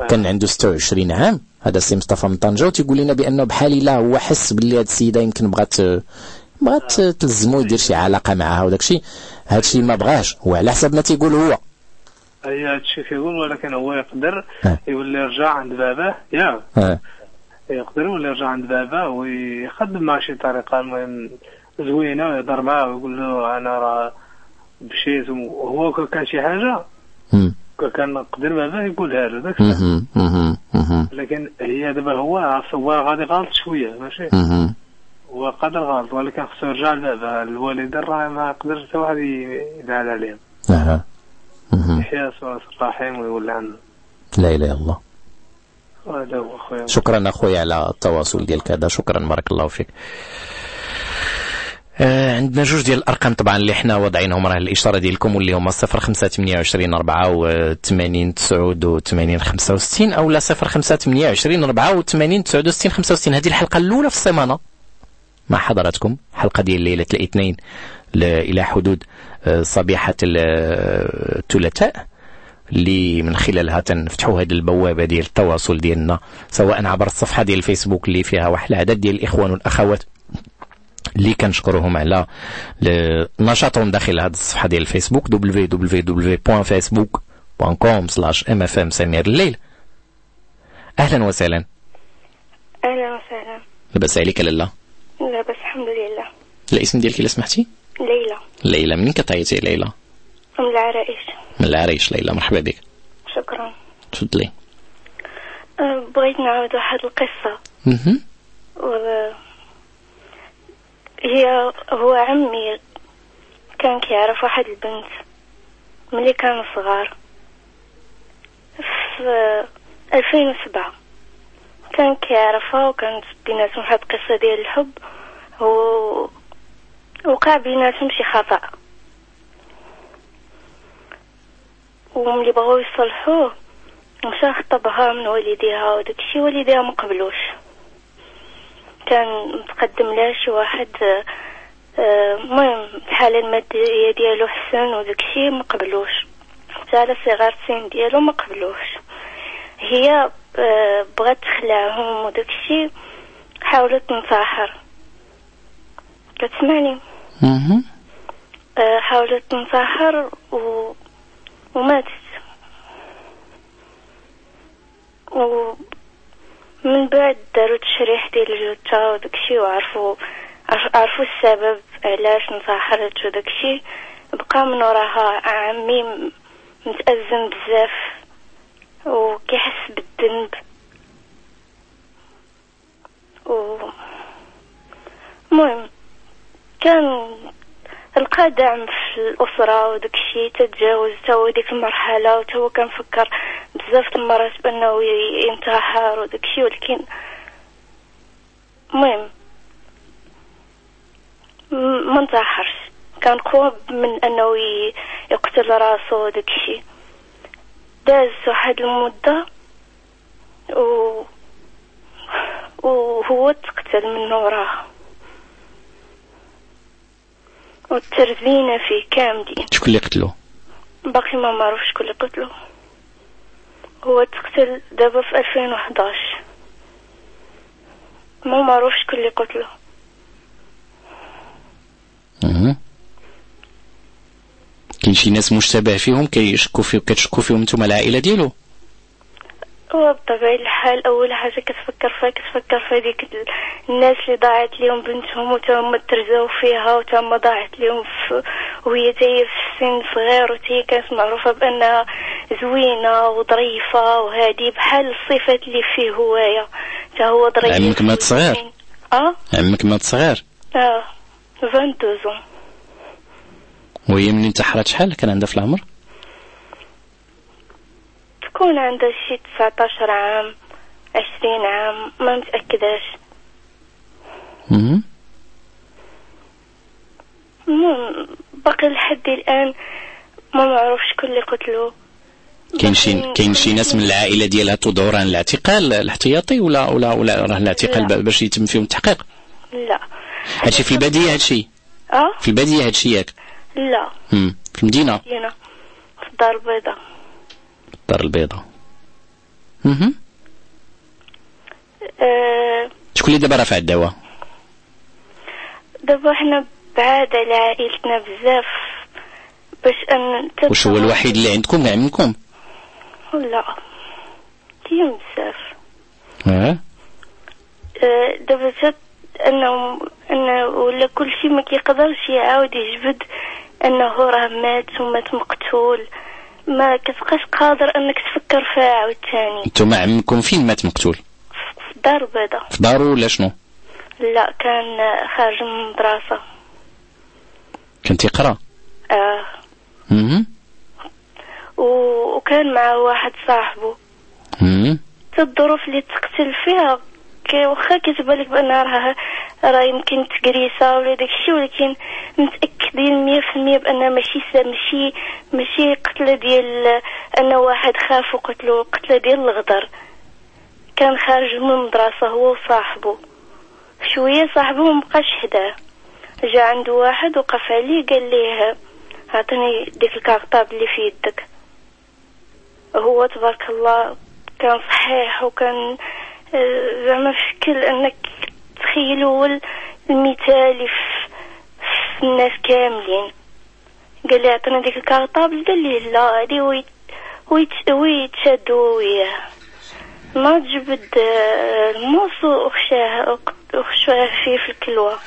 كان عنده 26 عام. هذا السي مصطفى من طنجة. وتيقول لنا بأنه بحال لا هو حس باللي هذه السيدة يمكن بغات بغات تلزمو يدير شي علاقة معها وداك الشيء هذا الشيء ما بغاش. وعلى حسب ما تيقول هو. هي هادشي كيقول ولكن هو يقدر يولي يرجع عند باباه يا. يقدر يولي يرجع عند باباه ويخدم مع شي طريقة المهم زوينة ويهضر معاه ويقول له أنا راه مشيت وهو كان- كان شي حاجة. كان قدر باباه يقولها له داك لكن هي دابا هو هو غادي غلط شوية ماشي. هو قادر غلط ولكن خصو يرجع لبابا. الوالدين راه ما يقدرش حتى واحد يزعل عليهم. يحيى سواس الرحيم ويولي عنه. لا إله إلا الله. خويا شكرا أخويا على التواصل ديالك هذا. شكرا بارك الله فيك. آه عندنا جوج ديال الأرقام طبعا اللي حنا واضعينهم راه الإشارة ديالكم واللي هما 0528 84 89 65 أو لا 0528 84 69 65 هذه الحلقة الأولى في السيمانه مع حضراتكم. حلقة ديال ليلة الاثنين إلى حدود آه، صبيحة آه، الثلاثاء اللي من خلالها تنفتحوا هذه البوابة ديال التواصل ديالنا سواء عبر الصفحة ديال الفيسبوك اللي فيها واحد العدد ديال الإخوان والأخوات اللي كنشكرهم على نشاطهم داخل هذه الصفحة ديال الفيسبوك www.facebook.com mfm سمير الليل أهلا وسهلا. أهلا وسهلا. لبس عليك لالا لا بس الحمد لله. الاسم ديالك إلا سمحتي؟ ليلى. ليلى. منين كطيتي ليلى؟ ام العرائش من العريش. ليلى مرحبا بك. شكرا. تفضلي. أه، بغيت نعاود واحد القصة. مهم. و... هي هو عمي كان كيعرف واحد البنت ملي كانوا صغار. في 2007 كان كيعرفها وكانت بيناتهم واحد القصة ديال الحب و وقع بيناتهم شي خطأ. وملي بغاو يصلحوه مشى خطبها من والديها وداك الشي والديها ما قبلوش. كان متقدم لها شي واحد آه، المهم الحالة المادية ديالو حسن وداك الشي ما قبلوش. حتى على صغار السن ديالو ما قبلوش. هي بغات تخلعهم وداك الشي حاولت تنتحر كتسمعني. آه، حاولت تنتحر و... وماتت. ومن بعد داروا تشريح ديال الجثة وداكشي وعرفوا عرف- عرفوا السبب علاش انتحرت وداكشي بقى من وراها عمي متأزم بزاف. وكيحس بالذنب. و المهم كان لقى دعم في الأسرة وداك الشيء تتجاوز تو ديك المرحلة وتو كنفكر بزاف د المرات بأنه ينتحر وداك الشيء ولكن المهم ما انتحرش. كان قوة من أنه يقتل راسو وداك الشيء. داز واحد المدة و وهو تقتل من وراها. والترزينة فيه كاملين شكون اللي قتلو؟ باقي ما معروف شكون اللي قتلو. هو تقتل دابا في 2011 ما معروف شكون اللي قتلو. كاين شي ناس مشتبه فيهم كيشكوا فيه كتشكوا فيهم نتوما العائلة ديالو. هو بطبيعة الحال أول حاجة كتفكر فيها كتفكر في هذيك ال- الناس اللي ضاعت ليهم بنتهم وتا هما ترزاو فيها وتا هما ضاعت ليهم وهي تاهي في سن صغير وتاهي كانت معروفة بأنها زوينة وظريفة وهادي بحال الصفات اللي فيه هوايا. تا هو ظريف. عمك مات صغير أه؟ عمك مات صغير أه. 22 زون وهي منين انتحرت شحال كان عندها في العمر؟ تكون عندها شي 19 عام 20 عام ما. المهم باقي لحد الآن ما معروف شكون اللي قتلو كاين شي كاين شي ناس من العائلة ديالها تدور عن الاعتقال الاحتياطي ولا ولا ولا راه الاعتقال لا. باش يتم فيهم التحقيق؟ لا. هادشي في البادية هادشي؟ آه؟ في البادية هادشي ياك. لا. مم. في المدينة؟ مدينة. في الدار البيضاء. الدار البيضاء. آه شكون اللي دابا رافع الدعوه دابا حنا بعاد على عائلتنا بزاف باش أن واش هو الوحيد اللي عندكم كاع منكم؟ لا. كاين بزاف. آه. آه، دابا انه أنه ولا كل شيء ما كيقدرش يعاود يجبد أنه راه مات ومات مقتول. ما كتبقاش قادر أنك تفكر فيها عاوتاني. أنتم عمكم فين مات مقتول؟ في الدار البيضاء. في دارو ولا شنو؟ لا كان خارج من المدرسة كان تيقرأ؟ مهم. و- وكان معه واحد صاحبه. حتى الظروف اللي تقتل فيها واخا كتبان لك بأن راه راه يمكن تكريسه ولا داكشي ولكن متأكدين مية في المية بأن ماشي ماشي ماشي قتلة ديال أن واحد خاف وقتلو قتلة ديال الغدر. كان خارج من المدرسة هو وصاحبه بشويه صاحبه مبقاش حداه. جا عنده واحد وقف عليه قال ليه عطيني ديك الكارطاب اللي في يدك. هو تبارك الله كان صحيح وكان زعما في شكل أنك تخيلوا هو المثالي في, الناس كاملين. قال لي عطيني ديك ال cartable قال لي لا هادي ويت ويت ويتشادوا وياه. ما جبد آه، الموس وخشاه وخشاه فيه في الكلوة.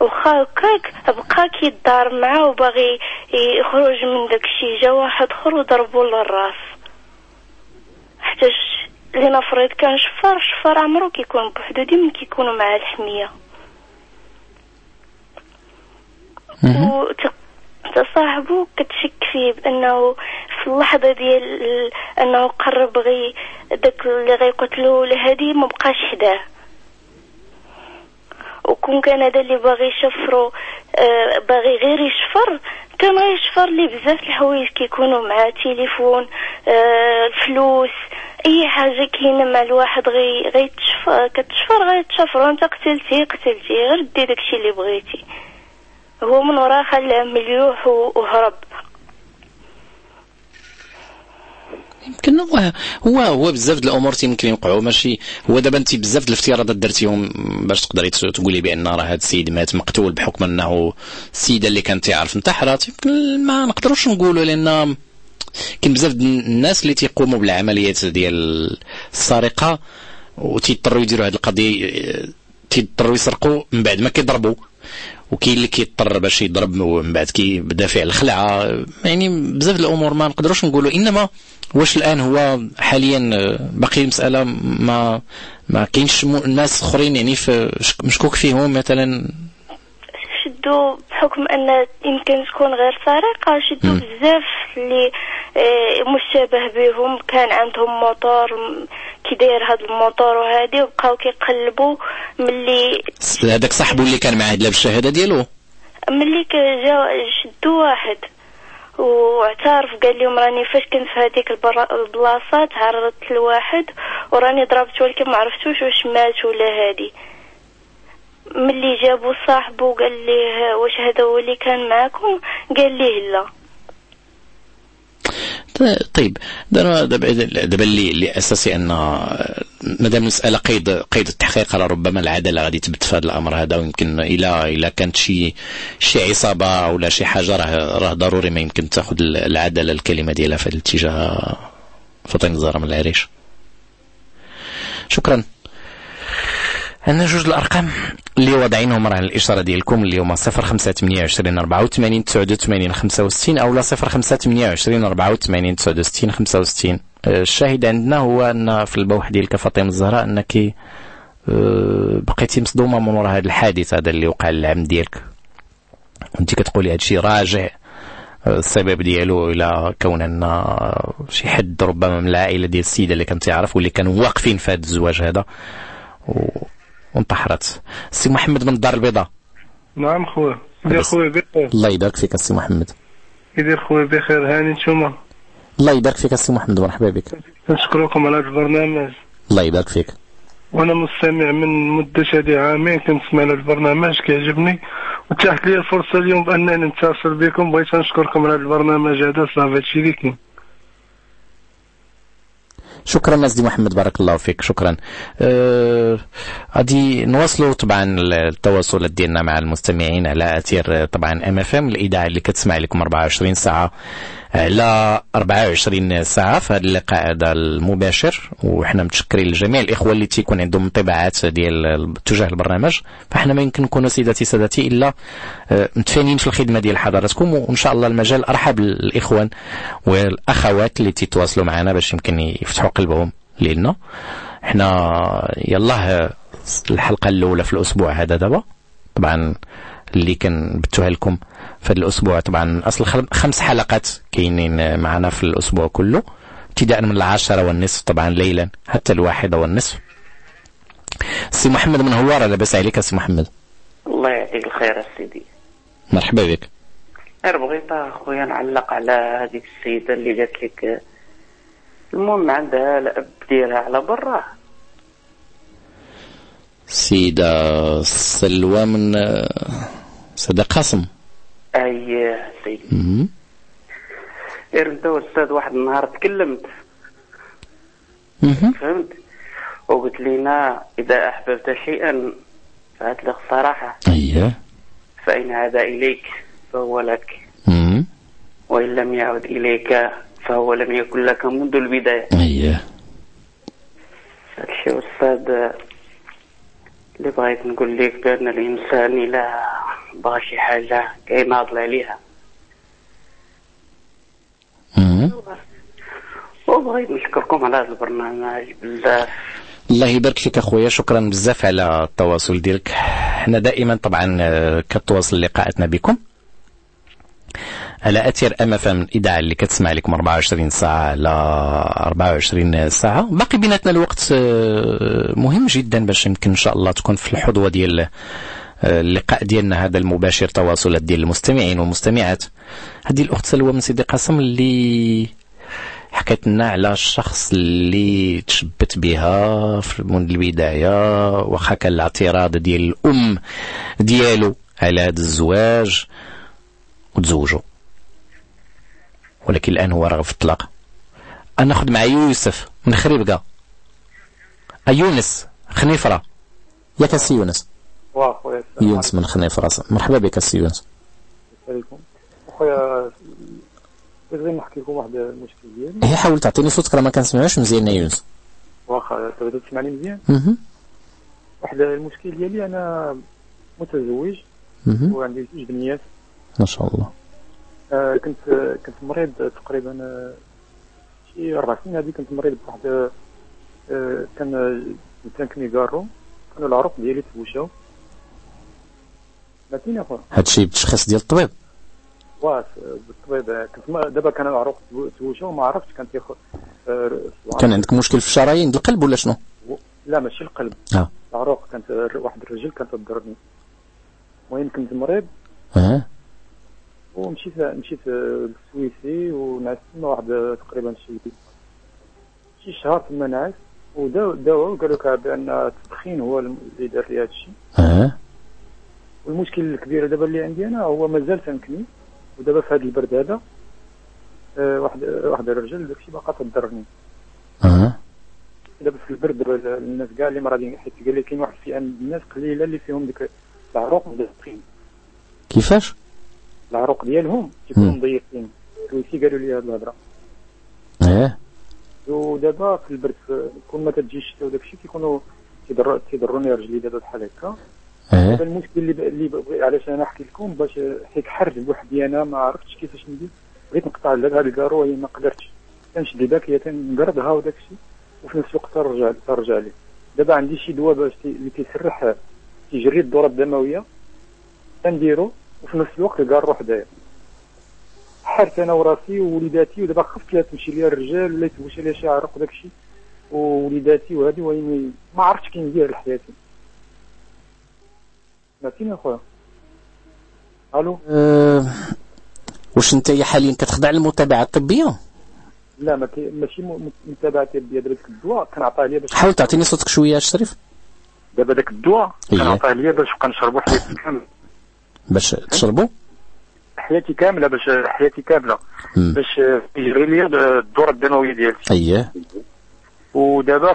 وخا هكاك بقى كيدار معاه وباغي يخرج من داكشي جا واحد آخر وضربو للراس. حتى لنفرض كان شفار شفار عمرو كيكون بوحدو ديما كيكونوا مع الحمية. وت- تصاحبو كتشك فيه بأنه في اللحظة ديال ال- أنه قرب غي داك اللي غيقتلو ولا هادي ما بقاش حداه وكون كان هذا اللي باغي يشفرو آه باغي غير يشفر كان غيشفر لي بزاف الحوايج كيكونوا مع تليفون آه فلوس أي حاجة كاينة مع الواحد غي غيتشفر كتشفر غيتشفر انت قتلتي قتلتي غير دي داكشي اللي بغيتي. هو من وراه خلاه مليوح وهرب. يمكن هو هو هو بزاف د الأمور يمكن يوقعوا. ماشي هو دابا انت بزاف د الافتراضات درتيهم باش تقدري تقولي بأن راه هذا السيد مات مقتول بحكم أنه السيدة اللي كانت تعرف انتحرت يمكن ما نقدروش نقولوا لأن كاين بزاف الناس اللي تيقوموا بالعمليات ديال السرقة وتيضطروا يديروا هذه القضية تيضطروا يسرقوا من بعد ما كيضربوا. وكاين اللي كيضطر باش يضرب ومن بعد كي بدافع الخلعة. يعني بزاف الأمور ما نقدروش نقولوا. إنما واش الآن هو حاليا باقي المسألة ما ما كاينش ناس أخرين يعني في شك- مشكوك فيهم مثلا؟ شدوا بحكم أن يمكن تكون غير سرقه شدوا بزاف اللي آه، مشابه بهم. كان عندهم موتور كي داير هاد الموتور وهادي وبقاو كيقلبوا ملي هذاك صاحبه اللي كان معاه لا بالشهاده ديالو؟ ملي جا شدوا واحد. واعترف قال لهم راني فاش كنت في هذيك البلاصة تعرضت لواحد وراني ضربت ولكن ما عرفتوش واش مات ولا هادي. ملي جابوا صاحبه قال ليه واش هذا هو اللي كان معاكم قال ليه لا. طيب دابا دابا اللي اللي أساسي أن مادام المساله قيد قيد التحقيق راه ربما العدالة غادي تبت في هذا الأمر. هذا ويمكن إلى إلى كانت شي شي عصابة ولا شي حاجة راه راه ضروري ما يمكن تاخذ العدالة الكلمة ديالها في الاتجاه فطين الزهرة من العريش. شكرا. عندنا جوج الأرقام اللي واضعينهم راه الإشارة ديالكم اللي هما 0528 84 89 65 أو لا 0528 84 69 65 آه، الشاهد عندنا هو أن في البوح ديالك فاطمه الزهراء انك آه، بقيتي مصدومة من وراء هذا الحادث هذا اللي وقع للعم ديالك وأنت كتقولي هذا الشيء راجع آه، السبب ديالو إلى كون أن آه، شي حد ربما من العائلة ديال السيدة اللي كان تعرف واللي كانوا واقفين في هذا الزواج هذا. وانتحرت. السي محمد من الدار البيضاء. نعم خويا. كيدير خويا بخير. الله يبارك فيك السي محمد. كيدير خويا بخير. هاني نتوما الله يبارك فيك السي محمد. مرحبا بك. كنشكركم على هذا البرنامج. الله يبارك فيك. وأنا مستمع من مدة هذه عامين. كنسمع هذا البرنامج كيعجبني. وتاحت لي الفرصة اليوم بأنني نتصل بكم. بغيت نشكركم على هذا البرنامج. هذا صافي هادشي اللي كاين شكرا سيدي محمد بارك الله فيك شكرا. أه، غادي نواصلوا طبعا التواصل ديالنا مع المستمعين على أثير طبعا MFM الإذاعة اللي كتسمع لكم 24 ساعة. على 24 ساعة في هذا اللقاء هذا المباشر وحنا متشكرين لجميع الإخوة اللي تيكون عندهم انطباعات ديال تجاه البرنامج. فاحنا ما يمكن نكونوا سيداتي سادتي إلا آه، متفانين في الخدمة ديال حضراتكم وإن شاء الله المجال أرحب الإخوان والأخوات اللي تتواصلوا معنا باش يمكن يفتحوا قلبهم لنا إحنا يلا الحلقة الأولى في الأسبوع هذا دابا. طبعا اللي كنبتوها لكم في هذا الأسبوع. طبعا أصل خل- خمس حلقات كاينين معنا في الأسبوع كله. ابتداء من العاشرة والنصف طبعا ليلا حتى الواحدة والنصف. سي محمد من هوارة لاباس عليك سي محمد. الله يعطيك الخير سيدي. مرحبا بك. غير بغيت أخويا نعلق على هذيك السيدة اللي قالت لك المهم عندها الأب ديالها على برا. سيدة سلوى من آه، سيدي قاسم. أي سيدي. غير أنت أستاذ واحد النهار تكلمت. فهمت؟ وقلت لنا إذا أحببت شيئا فهات له الصراحة. اييه فإن عاد إليك فهو لك. وإن لم يعد إليك فهو لم يكن لك منذ البداية. اييه هادشي أستاذ. اللي بغيت نقول لك بأن الإنسان الا بغى شي حاجة كيناضل عليها. وبغيت نشكركم على هذا البرنامج بزاف. الله يبارك فيك أخويا شكرا بزاف على التواصل ديالك. إحنا دائما طبعا آه، كتواصل لقاءاتنا بكم. على اثير أم أف أم الاذاعه اللي كتسمع لكم 24 ساعة على 24 ساعة. باقي بيناتنا الوقت آه، مهم جدا باش يمكن إن شاء الله تكون في الحظوه ديال آه، اللقاء ديالنا هذا المباشر تواصلات ديال المستمعين والمستمعات. هذه الأخت سلوى من سيدي قاسم اللي حكيت لنا على الشخص اللي تشبت بها في منذ البداية واخا كان الاعتراض ديال الأم ديالو على هذا الزواج وتزوجوا ولكن الآن هو راغب في الطلاق أنا نأخذ مع يوسف من خريبكا يونس خنيفرة. ياك السي يونس. واه خويا السلام يونس من خنيفرة. مرحبا بك السي يونس. عليكم. خويا بغيت نحكي لكم واحد المشكل ديالي. هي حاول تعطيني صوتك راه ما كنسمعوش مزيان يا يونس. واخا تبدا تسمعني مزيان. واحد المشكل ديالي أنا متزوج. وعندي زوج بنيات. ما شاء الله. كنت كنت مريض تقريبا آه، شي أربع سنين هذه كنت مريض بواحد آه كان انسان كنيكارو كانوا العروق ديالي توجاو فهمتيني اخويا هادشي بتشخيص ديال الطبيب؟ واش بالطبيب آه، كنت دابا كان العروق توجاو ما عرفتش كان تيخ آه، كان عندك مشكل في الشرايين ديال القلب ولا شنو؟ لا ماشي القلب. آه. العروق كانت واحد الرجل كانت تضرني المهم كنت مريض. آه. ومشيت مشيت للسويسي ونعست تما واحد تقريبا شي شي شهر تما نعس. وداو داو وقالوا لك بأن التدخين هو اللي دار لي هذا الشيء آه والمشكل الكبير دابا اللي عندي أنا هو مازال تنكني. ودابا في هذا البرد هذا آه، واحد واحد الرجل داكشي باقا تضرني. آه دابا في البرد دابا الناس كاع اللي مرضين حيت قال لي كاين واحد الفئة من الناس قليلة اللي فيهم ديك العروق مضيقين كيفاش؟ العروق ديالهم تيكونوا. مضيقين السويسي قالوا لي هذه الهضرة. آه ودابا في البرد كل ما تجي الشتاء وداك الشيء كيكونوا تيضر تيضروني رجلي دابا بحال هكا. دابا المشكل اللي ب... اللي ب... علاش أنا نحكي لكم؟ باش حيت حرج بوحدي أنا ما عرفتش كيفاش ندير. بغيت نقطع هذا الكارو وهي ما قدرتش. كنشد داك هي تنقرضها وداك الشيء. وفي نفس الوقت ترجع ترجع لي. دابا عندي شي دواء باش. اللي كيسرح تيجري الدورة الدموية. تنديرو وفي نفس الوقت الكارو حدايا حرت أنا وراسي ووليداتي ودابا خفت لا تمشي ليا الرجال ولا يتبوش ليا شي عرق وداك الشيء ووليداتي وهذه وين ما عرفتش كي ندير لحياتي. سمعتيني أخويا؟ ألو؟ آه، واش أنت حاليا كتخضع للمتابعة الطبية؟ لا ما كي ماشي متابعة ديال دابا داك الدواء كنعطيه ليا باش حاول تعطيني صوتك شوية الشريف دابا داك الدواء إيه. كنعطيه ليا باش نبقى نشربو حياتي كامله باش تشربوا حياتي كاملة باش حياتي كاملة. باش يجري ليا الدوره الدمويه ديالي. اييه ودابا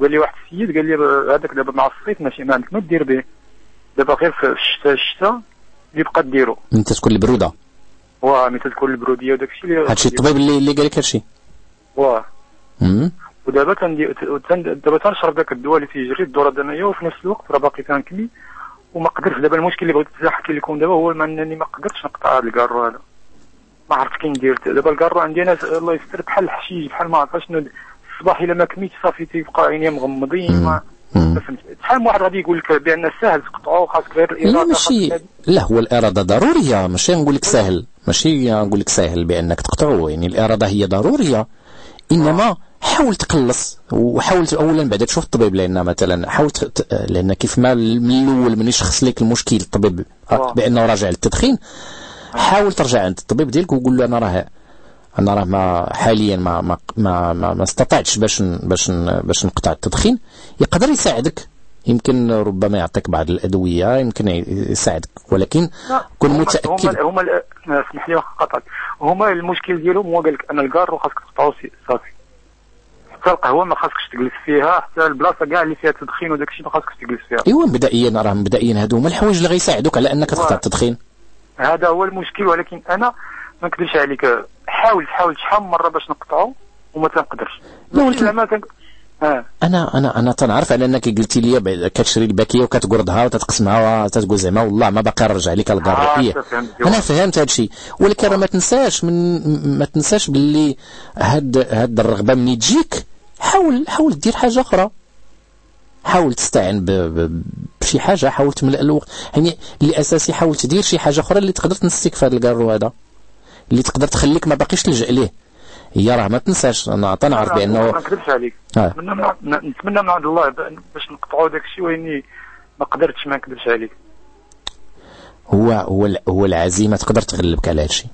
قال لي واحد السيد قال لي هذاك دابا مع الصيف ماشي ما عندك ما دير به. دابا غير في الشتاء الشتاء اللي بقى ديرو. انت تكون البروده واه ملي تكون البروديه وداك الشيء اللي هادشي الطبيب اللي اللي قال لك هادشي. واه. ودابا تندي تن- دابا تنشرب داك الدواء اللي تيجري الدورة الدمويه وفي نفس الوقت راه باقي تنكمي وما قدرتش دابا المشكل اللي بغيت نحكي لكم دابا هو انني ما قدرتش نقطع هذا الكارو هذا. ما عرفت كي ندير دابا الكارو عندي أنا الله يستر بحال الحشيش بحال ما عرفت شنو الصباح الا ما كميتش صافي تيبقى عينيا مغمضين ما فهمت. شحال واحد غادي يقول لك بأن ساهل تقطعو خاصك غير لا الاراده ماشي. خاصك لا هو الإرادة ضرورية. ماشي نقول لك سهل. ماشي نقول لك سهل بأنك تقطعه يعني الإرادة هي ضرورية. إنما حاول تقلص وحاول اولا بعدا تشوف الطبيب لأن مثلا حاول لأن كيف ما من الأول من يشخص لك المشكل الطبيب. بأنه راجع للتدخين حاول ترجع عند الطبيب ديالك وقول له أنا راه أنا راه ما حاليا ما ما ما, ما, ما استطعتش باش باش باش نقطع التدخين يقدر يساعدك يمكن ربما يعطيك بعض الأدوية يمكن يساعدك ولكن كن متأكد. هما هما اسمح لي قطعت هما المشكل ديالهم هو قال لك أنا الكارو خاصك تقطعو صافي. حتى القهوة ما خاصكش تجلس فيها حتى البلاصة كاع اللي فيها التدخين وداك الشيء ما خاصكش تجلس فيها. ايوا مبدئيا راه مبدئيا هادو هما الحوايج اللي غيساعدوك على أنك تقطع التدخين. هذا هو المشكل ولكن أنا ما نكذبش عليك. حاولت حاولت شحال من مرة باش نقطعو وما تنقدرش. لا ولكن- آه. أنا أنا أنا تنعرف على أنك قلتي لي كتشري الباكية وكتقردها وتتقسمها وتتقول زعما والله ما باقي نرجع لك الكارو آه،. فهمت. أنا فهمت هذا الشيء ولكن راه ما تنساش من ما تنساش باللي هاد هاد الرغبة ملي تجيك. حاول حاول دير حاجة أخرى. حاول تستعن بشي حاجة. حاول تملأ الوقت. يعني اللي اساسي حاول تدير شي حاجة أخرى اللي تقدر تنسيك في هذا الكارو هذا. اللي تقدر تخليك ما باقيش تلجأ ليه. هي راه ما تنساش أنا تنعرف ما بانه نكذبش عليك. آه. نتمنى من عند الله باش نقطعوا داك الشيء وإني ما قدرتش ما نكذبش عليك. هو هو هو العزيمة تقدر تغلبك على هادشي.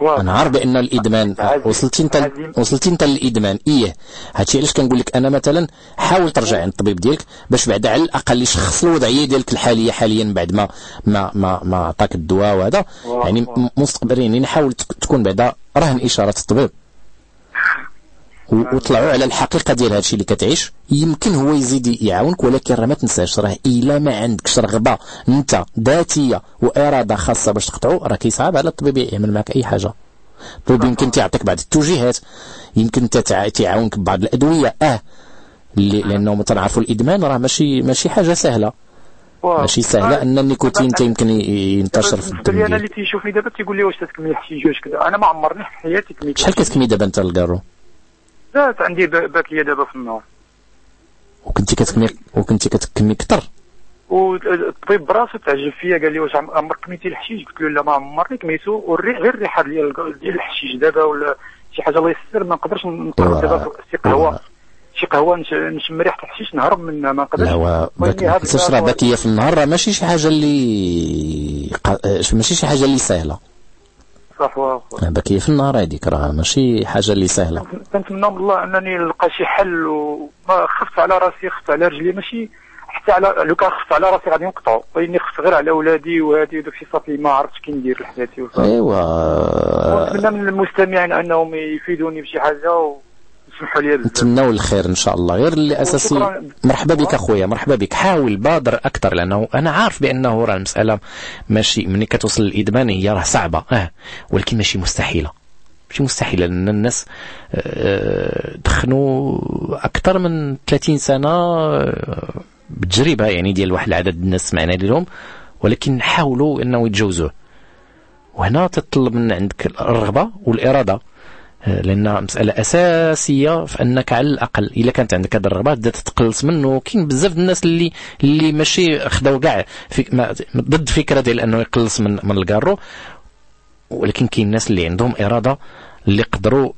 أنا عارف بأن الادمان وصلتي أنت وصلتي أنت للادمان إيه. هادشي علاش كنقول لك أنا مثلا حاول ترجع عند الطبيب ديالك باش بعد على الأقل يشخص الوضعية ديالك الحالية حاليا بعد ما ما ما, ما عطاك الدواء وهذا. يعني مستقبليا يعني حاول تك- تكون بعدا رهن اشارات الطبيب. وطلعوا على الحقيقة ديال هادشي اللي كتعيش. يمكن هو يزيد يعاونك ولكن راه ما تنساش راه إلا ما عندكش رغبة أنت ذاتية وإرادة خاصة باش تقطعوا راه كيصعب على الطبيب يعمل معك أي حاجة. الطبيب يمكن تعطيك بعض التوجيهات. يمكن تعاونك ببعض الأدوية. آه لأنه تنعرفوا الإدمان راه ماشي ماشي حاجة سهلة. ماشي سهله أن النيكوتين يمكن ينتشر في الدم أنا اللي تيشوفني دابا تيقول لي واش تتكمل شي جوج كذا؟ أنا ما عمرني في حياتي كميت شحال كتكمي دابا أنت الكارو زادت عندي ب- باكيه دابا في النهار وكنتي كتكمي وكنتي كتكمي كثر والطبيب براسو تعجب فيا قال لي واش عم- عمرك كميتي الحشيش؟ قلت له لا ما عمرني كميتو والريح غير الريحة ديال الحشيش دابا ولا شي حاجة الله يسر ما نقدرش نقرب دابا شي قهوه شي قهوه نش- نشم ريحه الحشيش نهرب منها ما نقدرش. لا الكارو- باكيه في النهار راه ماشي شي حاجة اللي ماشي شي حاجة اللي سهلة. صح واو باكيه في النهار هذيك راه ماشي حاجة اللي سهلة. كنتمنى من الله أنني نلقى شي حل وما خفت على راسي خفت على رجلي ماشي حتى على لو كان خفت على راسي غادي نقطعو وإني خفت غير على ولادي وهادي وداك الشيء صافي ما عرفتش كي ندير لحياتي إيوا. ونتمنى من المستمعين أنهم يفيدوني بشي حاجة ويسمحوا لي نتمناو الخير إن شاء الله غير اللي أساسي. وشكراً. مرحبا بك أخويا مرحبا بك. حاول بادر أكثر لأنه أنا عارف بأنه راه المسألة ماشي ملي كتوصل للادمان هي راه صعبة آه. ولكن ماشي مستحيلة. ماشي مستحيلة لأن الناس آه، دخنوا أكثر من 30 سنة آه، بتجربه يعني ديال واحد العدد الناس سمعنا لهم ولكن حاولوا إنه يتجاوزوه وهنا تطلب من عندك الرغبة والإرادة. لأن مسألة أساسية في انك على الأقل إلا كانت عندك هذه الرغبه تبدا تتقلص منه كاين بزاف الناس اللي اللي ماشي خداو كاع ضد فكرة ديال أنه يقلص من من الكارو. ولكن كاين الناس اللي عندهم إرادة اللي قدروا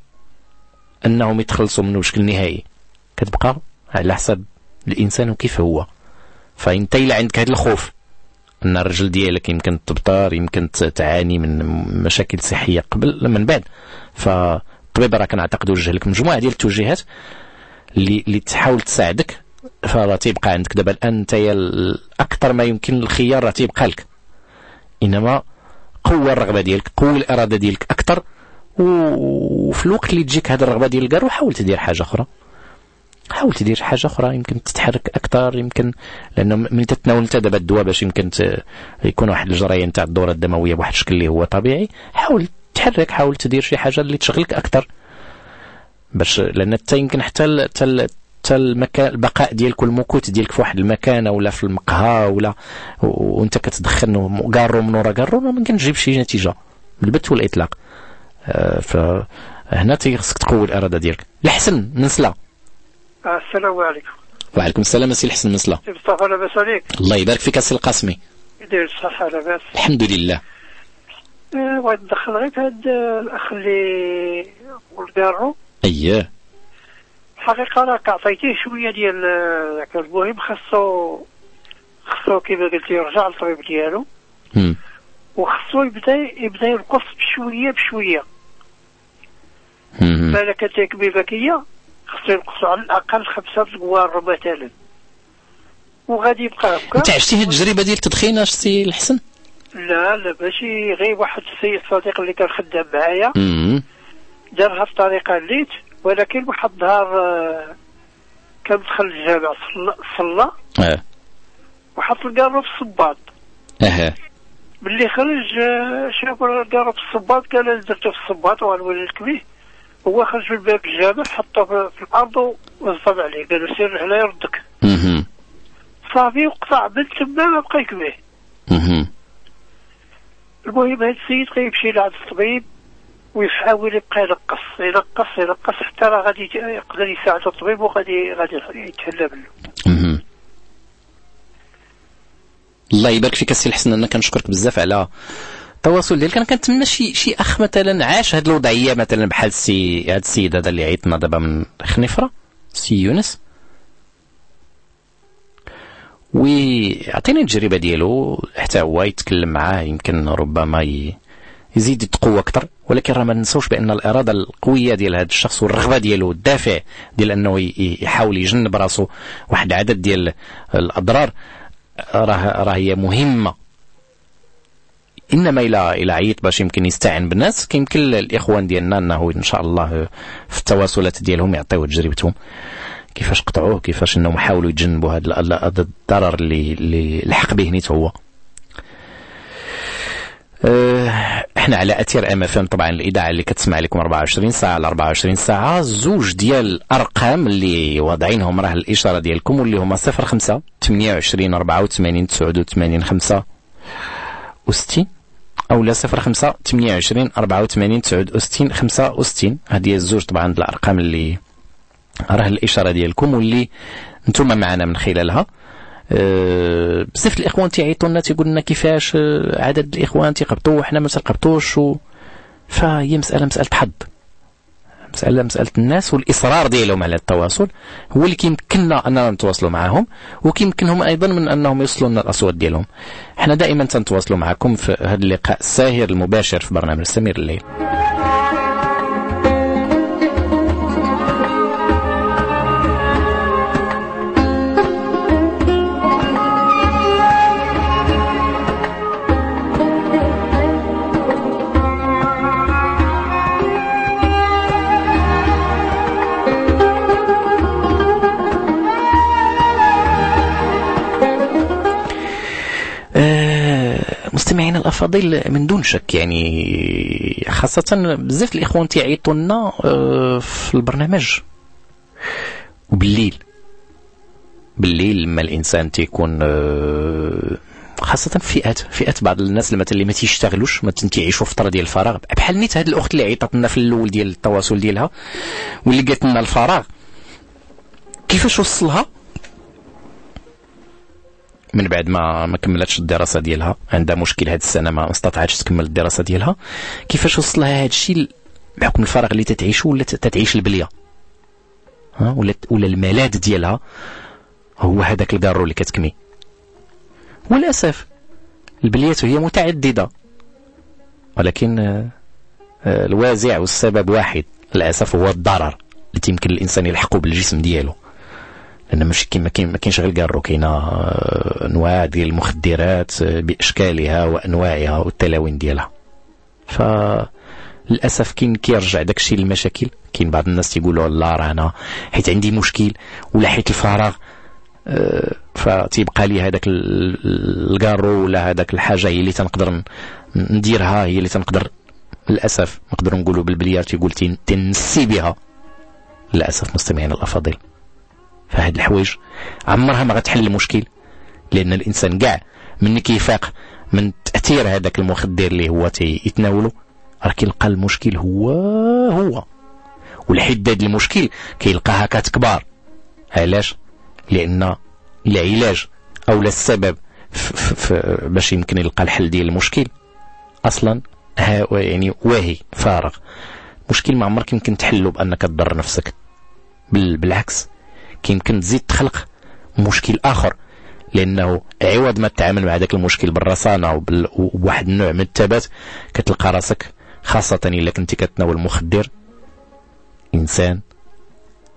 أنهم يتخلصوا منه بشكل نهائي. كتبقى على حسب الإنسان وكيف هو. فانت إلا عندك هذا الخوف أن الرجل ديالك يمكن تبطر يمكن تعاني من مشاكل صحية قبل من بعد. فالطبيب راه كنعتقد وجه لك مجموعة ديال التوجيهات اللي اللي تحاول تساعدك فراه تيبقى عندك. دابا الآن انت أكثر ما يمكن الخيار راه تيبقى لك. إنما قوة الرغبة ديالك قوة الإرادة ديالك أكثر و- وفي الوقت اللي تجيك هذه الرغبة ديال الكارو حاول تدير حاجة أخرى. حاول تدير حاجة أخرى يمكن تتحرك أكثر يمكن لأنه من تتناول أنت دابا الدواء باش يمكن يكون واحد الجريان تاع الدورة الدموية بواحد الشكل اللي هو طبيعي حاول تحرك حاول تدير شي حاجة اللي تشغلك أكثر باش لأن حتى يمكن حتى حتى ال- حتى المكان البقاء ديالك والمكوث ديالك في واحد المكان ولا في المقهى ولا وأنت كتدخن كارو من ورا كارو ما تجيب شي نتيجة. بالبت والاطلاق آه، فهنا تيخصك تقوي الإرادة ديالك. الحسن من سلا السلام عليكم. وعليكم السلام سي الحسن من سلا مصطفى لاباس عليك. الله يبارك فيك سي القاسمي. يدير الصحة لاباس. الحمد لله. آه، بغيت ندخل غير في هاد الأخ اللي والكارو أييه. الحقيقة راك عطيتيه شوية ديال ذاك المهم خاصو خاصو كيما قلتي يرجع للطبيب ديالو. وخاصو يبدأ يبدأ ينقص بشوية بشوية. مم. فانا كانت ياك بكية خاصو ينقصوا على الأقل خمسة الكوارو مثلا. وغادي يبقى هكا. انت عشتي هاد التجربة ديال التدخين اش الحسن؟ لا لا ماشي غير واحد السيد صديق اللي كان خدام معايا. دارها في طريقة الليت ولكن واحد النهار آه، كان دخل الجامع صلى آه. وحط القارو في الصباط. أها. ملي خرج آه، شاف القارو في الصباط قال درته في الصباط وغنولي لك به هو خرج من باب الجامع حطه في الأرض ونصب عليه قال له سير هنا يردك. أها صافي وقطع من تما ما بقى يكبه أها المهم هاد السيد غيمشي لعند الطبيب ويحاول يبقى ينقص ينقص ينقص حتى راه غادي يقدر يساعد الطبيب وغادي غادي يتهلا منه. الله يبارك فيك السي الحسن أنا كنشكرك بزاف على التواصل ديالك. أنا كنتمنى شي شي أخ مثلا عاش هاد الوضعية مثلا بحال السي هاد السيد هذا اللي عيطنا دابا من خنيفرة سي يونس. ويعطينا التجربة ديالو حتى هو يتكلم معاه يمكن ربما ي... يزيد يتقوى أكثر. ولكن راه ما ننساوش بأن الإرادة القوية ديال هذا الشخص والرغبة ديالو الدافع ديال أنه يحاول يجنب راسو واحد العدد ديال الأضرار راه راه هي مهمة. إنما إلى إلى عيط باش يمكن يستعن بالناس كيمكن الاخوان ديالنا أنه إن شاء الله في التواصلات ديالهم يعطيو تجربتهم. كيفاش قطعوه كيفاش إنهم حاولوا يتجنبوا هذا ال- هذا الضرر اللي اللي لحق به نيت هو. آه، إحنا على أثير MFM طبعا الاذاعه اللي كتسمع لكم 24 ساعة على 24 ساعة زوج ديال الأرقام اللي واضعينهم راه الإشارة ديالكم واللي هما 05 28 84 89 5 و60 أو لا 05 28 84 69 65 هذه الزوج طبعا الأرقام اللي راه الإشارة ديالكم واللي نتوما معنا من خلالها. أه بزاف الإخوان تيعيطوا لنا تيقول لنا كيفاش أه، عدد الإخوان تيقبطوا وحنا ما تنقبطوش و... فهي مسألة مسألة حظ. مسألة مسألة الناس والإصرار ديالهم على التواصل. هو اللي كيمكننا أننا نتواصلوا معهم وكيمكنهم أيضا من أنهم يوصلوا لنا الأصوات ديالهم. إحنا دائما تنتواصلوا معكم في هذا اللقاء الساهر المباشر في برنامج سمير الليل. مستمعينا الأفاضل من دون شك يعني خاصة بزاف الإخوان تيعيطوا لنا آه، في البرنامج. وبالليل. بالليل لما الإنسان تيكون آه، خاصة فئات فئات بعض الناس مثلا اللي ما تيشتغلوش ما تيعيشوا فترة ديال الفراغ. بحال نيت هاد الأخت اللي عيطت لنا في الأول ديال التواصل ديالها واللي قالت لنا الفراغ. كيفاش وصلها؟ من بعد ما ما كملتش الدراسة ديالها عندها مشكل هذه السنة ما استطاعتش تكمل الدراسة ديالها. كيفاش وصل لها هذا الشيء بحكم الفراغ اللي تتعيشه ولا تتعيش البلية؟ ها ولا ولا الملاذ ديالها هو هذاك الكارو اللي كتكمي. وللأسف البليات هي متعددة. ولكن آه، آه، الوازع والسبب واحد للأسف هو الضرر اللي يمكن الإنسان يلحقه بالجسم ديالو. لأن ماشي كيما كاين ما كاينش غير الكارو كاينة آه، أنواع ديال المخدرات آه، بأشكالها وأنواعها والتلاوين ديالها. ف للاسف كاين كيرجع داك الشيء للمشاكل. كاين بعض الناس تيقولوا لا راه أنا حيت عندي مشكل ولا حيت الفراغ آه، فتيبقى لي هذاك ال- ال- الكارو ولا هذاك الحاجة هي اللي تنقدر نديرها هي اللي تنقدر للأسف نقدر نقولوا بالبليار تيقول تن- تنسي بها. للأسف مستمعينا الأفاضل. فهاد الحوايج عمرها ما غتحل المشكل لأن الإنسان كاع من كيفاق من تأثير هذاك المخدر اللي هو يتناوله راه كيلقى المشكل هو هو. والحدة ديال المشكل كيلقاها كتكبر علاش؟ لأن العلاج أو السبب باش يمكن يلقى الحل ديال المشكل. أصلا يعني واهي فارغ. مشكل ما عمرك يمكن تحله بأنك تضر نفسك. بال بالعكس. كيمكن تزيد تخلق مشكل آخر. لأنه عوض ما تتعامل مع ذاك المشكل بالرصانة وبال- وبواحد النوع من الثبات كتلقى راسك خاصة إلا كنتي كتناول مخدر إنسان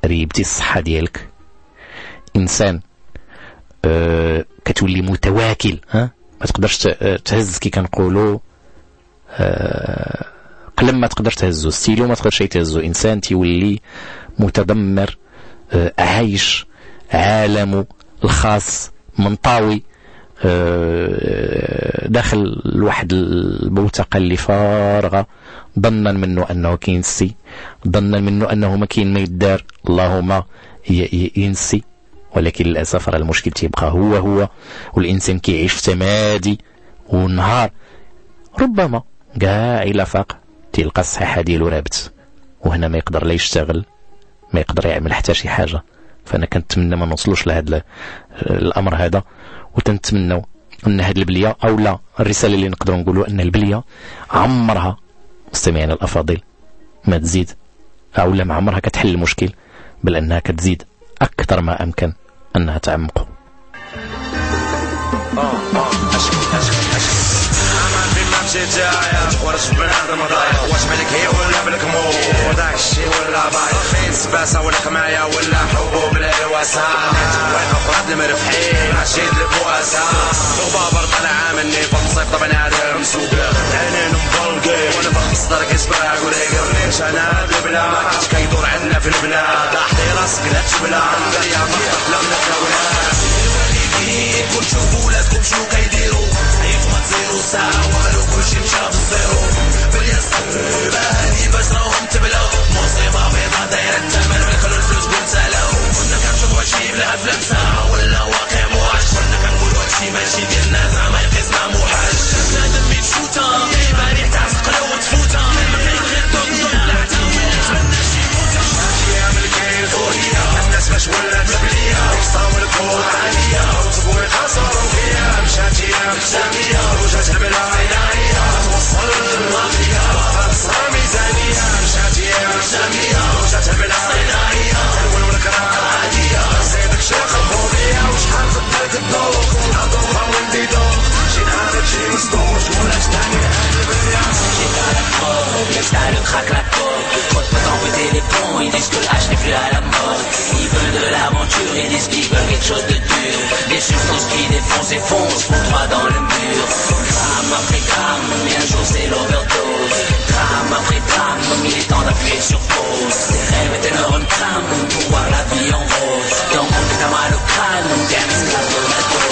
ريبتي الصحة ديالك. إنسان أه كتولي متواكل ها؟ ما تقدرش تهز كي كنقولوا أه قلم ما تقدر تهزو ستيلو ما تقدرش يتهزو إنسان تيولي متدمر. أه عايش عالمه الخاص منطوي أه داخل لواحد البوتقه اللي فارغة. ظنا منه أنه كينسي ظنا منه أنه ما كاين ما يدار. اللهم ينسي. ولكن للأسف راه المشكل تيبقى هو هو. والإنسان كيعيش في تمادي والنهار ربما كاع إلى فاق تلقى الصحة ديالو رابت. وهنا ما يقدر لا يشتغل. ما يقدر يعمل حتى شي حاجة. فأنا كنتمنى ما نوصلوش لهذا الأمر هذا وتنتمنوا أن هذه البلية أو لا الرسالة اللي نقدروا نقولوا أن البلية عمرها مستمعينا الأفاضل ما تزيد أو لا ما عمرها كتحل المشكل بل أنها كتزيد أكثر ما أمكن أنها تعمقه جاية ورش بنادم ضايع واش ملك هي ولا بالكمور داك الشي ولا بايع خيط سباسة ولا كماية ولا حبوب الهواسة وين افراد المرفحين عشيد البواسة وبابر طلع مني بنصيف طبعا هذا مسوق عينين مبلقي وأنا بخص درك اسباع وليك ليش أنا البلا ما كاش كيدور عندنا في البلاد احطي راسك لا تشبلا يا مخطط لم نتولى كل شوفوا ولادكم شنو كيديروا ما ساعة والو كلشي مشى بالزيرو باليسر باهي باش راهم تبلاو مصيبة بيضا دايرة الثمن بالكل الفلوس بنسالو كنا كنشوفوا هادشي بلا افلام ساعة ولا واقع موحش كنا كنقولوا هادشي ماشي ديالنا زعما يقيسنا موحش بنادم ميتشوتا باري تاع سقلا وتفوتا ما كاين لا الناس مبلية وصاو الكون عالية وتبغي خسروا فيها مشات أيام سامية وجات البلا عناية توصل المافيا خاصة ميزانية مشات أيام سامية وجات البلا عناية تلوي والكراه عادية زيدك شيخ الفوضية وشحال خدك الذوق عطوها ولدي ذوق شي نهار تجي مصدوق ولا تاني هاد البرية J'ai pas la mort, l'extérieur craque la porte les ils disent que le H n'est plus à la mode. Ils veulent de l'aventure, ils disent qu'ils veulent quelque chose de dur. Des substances qui défoncent et foncent pour droit dans le mur. Drame après drame, mais un jour c'est l'overdose. Drame après drame, il est temps d'appuyer sur pause. Tes rêves et tes neurones crament pour voir la vie en rose. Dans mon que t'as mal au crâne, t'es un esclave de la dose.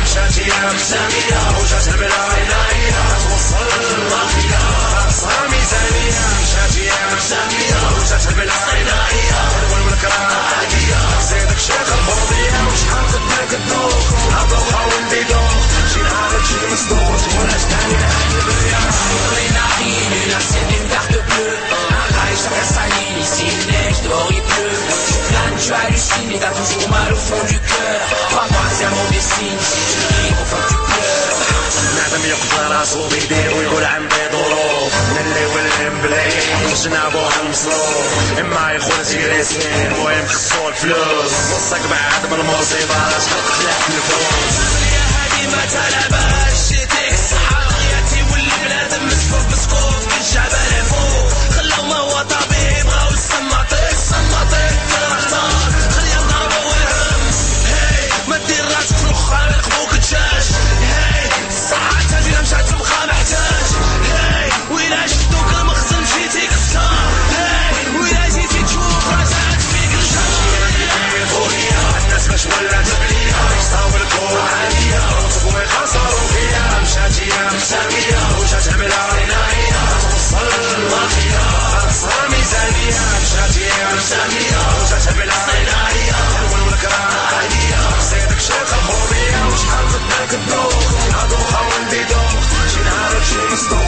يخون سيري سنين المهم خصو الفلوس وصك بعد من المصيبة شحال قتلات الفلوس يا هادي ما تلعبهاش شتيك مش هتعملها صلى صار ميزانية شاتية مسامية وتتبلها صناعية والملكة عالية زيدك شيخة خورية وشحال قدامك الدوخ عضوخة ونديدوخ شي نهار تجي مصدوخ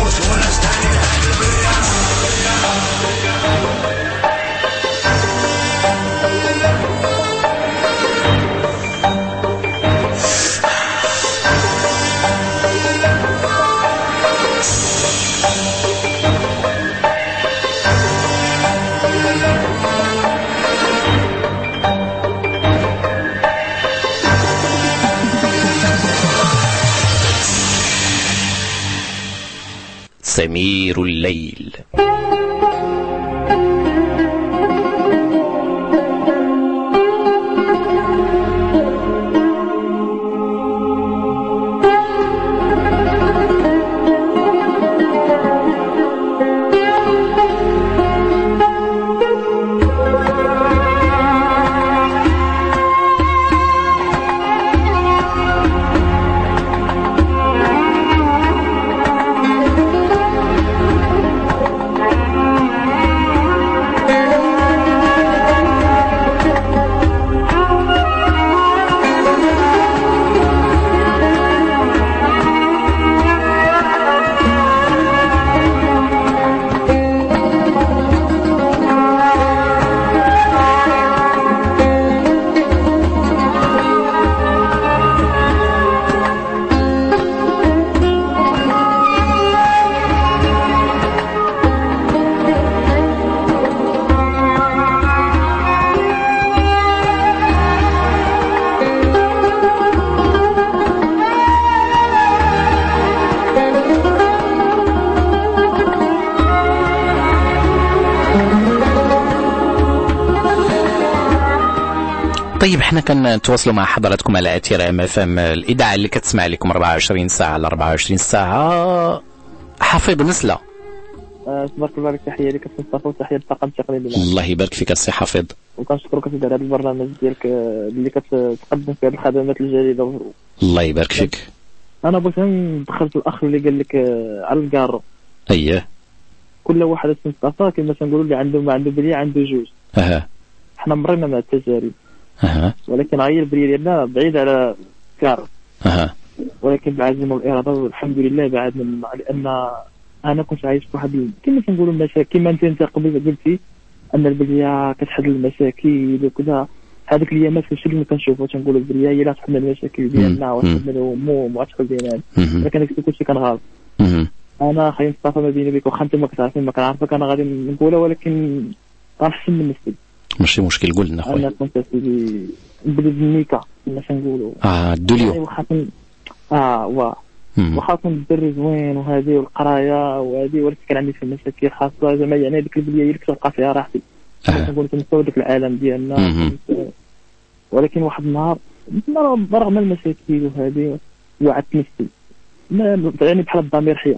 سمير الليل. إحنا كنتواصلوا مع حضراتكم على أثير MFM. الاذاعه اللي كتسمع لكم 24 ساعة على 24 ساعة. حفيظ نسلة. آه، تبارك الله عليك تحية لك مصطفى وتحيه للطاقم التقني. الله يبارك فيك السي حفيظ. وكنشكرك سيدي على هذا البرنامج ديالك آه، اللي كتقدم فيه الخدمات الجديده الله يبارك فيك. أنا بغيت ندخل في الأخ اللي قال لك آه، على الكارو اييه كل واحد مصطفى كما تنقولوا اللي عنده ما عنده بليه عنده جوج. أها. حنا مرينا مع التجارب. ولكن غير البليه ديالنا بعيد على كارو أها. ولكن بالعزيمه والاراده والحمد لله بعدنا منها لأن أنا كنت عايش في واحد ال- كما تنقولوا المشاكل كما أنت أنت قبل قلتي أن البليه كتحل المشاكل وكذا. هذيك الايامات كلشي اللي كنشوفو تنقولوا البليه هي اللي تحل المشاكل ديالنا وتحل الهموم وتحل ديالنا. ولكن هذاك كلشي كان غلط. أنا خاين مصطفى ما بيني وبينك واخا انت ما كتعرفني ما كنعرفك أنا غادي نقولها ولكن غنحسن من نفسي. ماشي مشكل قول لنا أنا خويا كنت سيدي نبدل النيكا كما تنقولوا آه يعني الدوليو واخا كن- آه واه. واخا كنت الدري زوين وهذه والقرايه وهذه ولكن كان عندي في مشاكل خاصة زعما يعني هذيك البلية هي اللي كتلقى فيها راحتي. كنقول كنستوى ديك العالم ديالنا. كنت- ولكن واحد النهار رغم المشاكل وهذه وعدت نفسي ما يعني بحال الضمير حيا.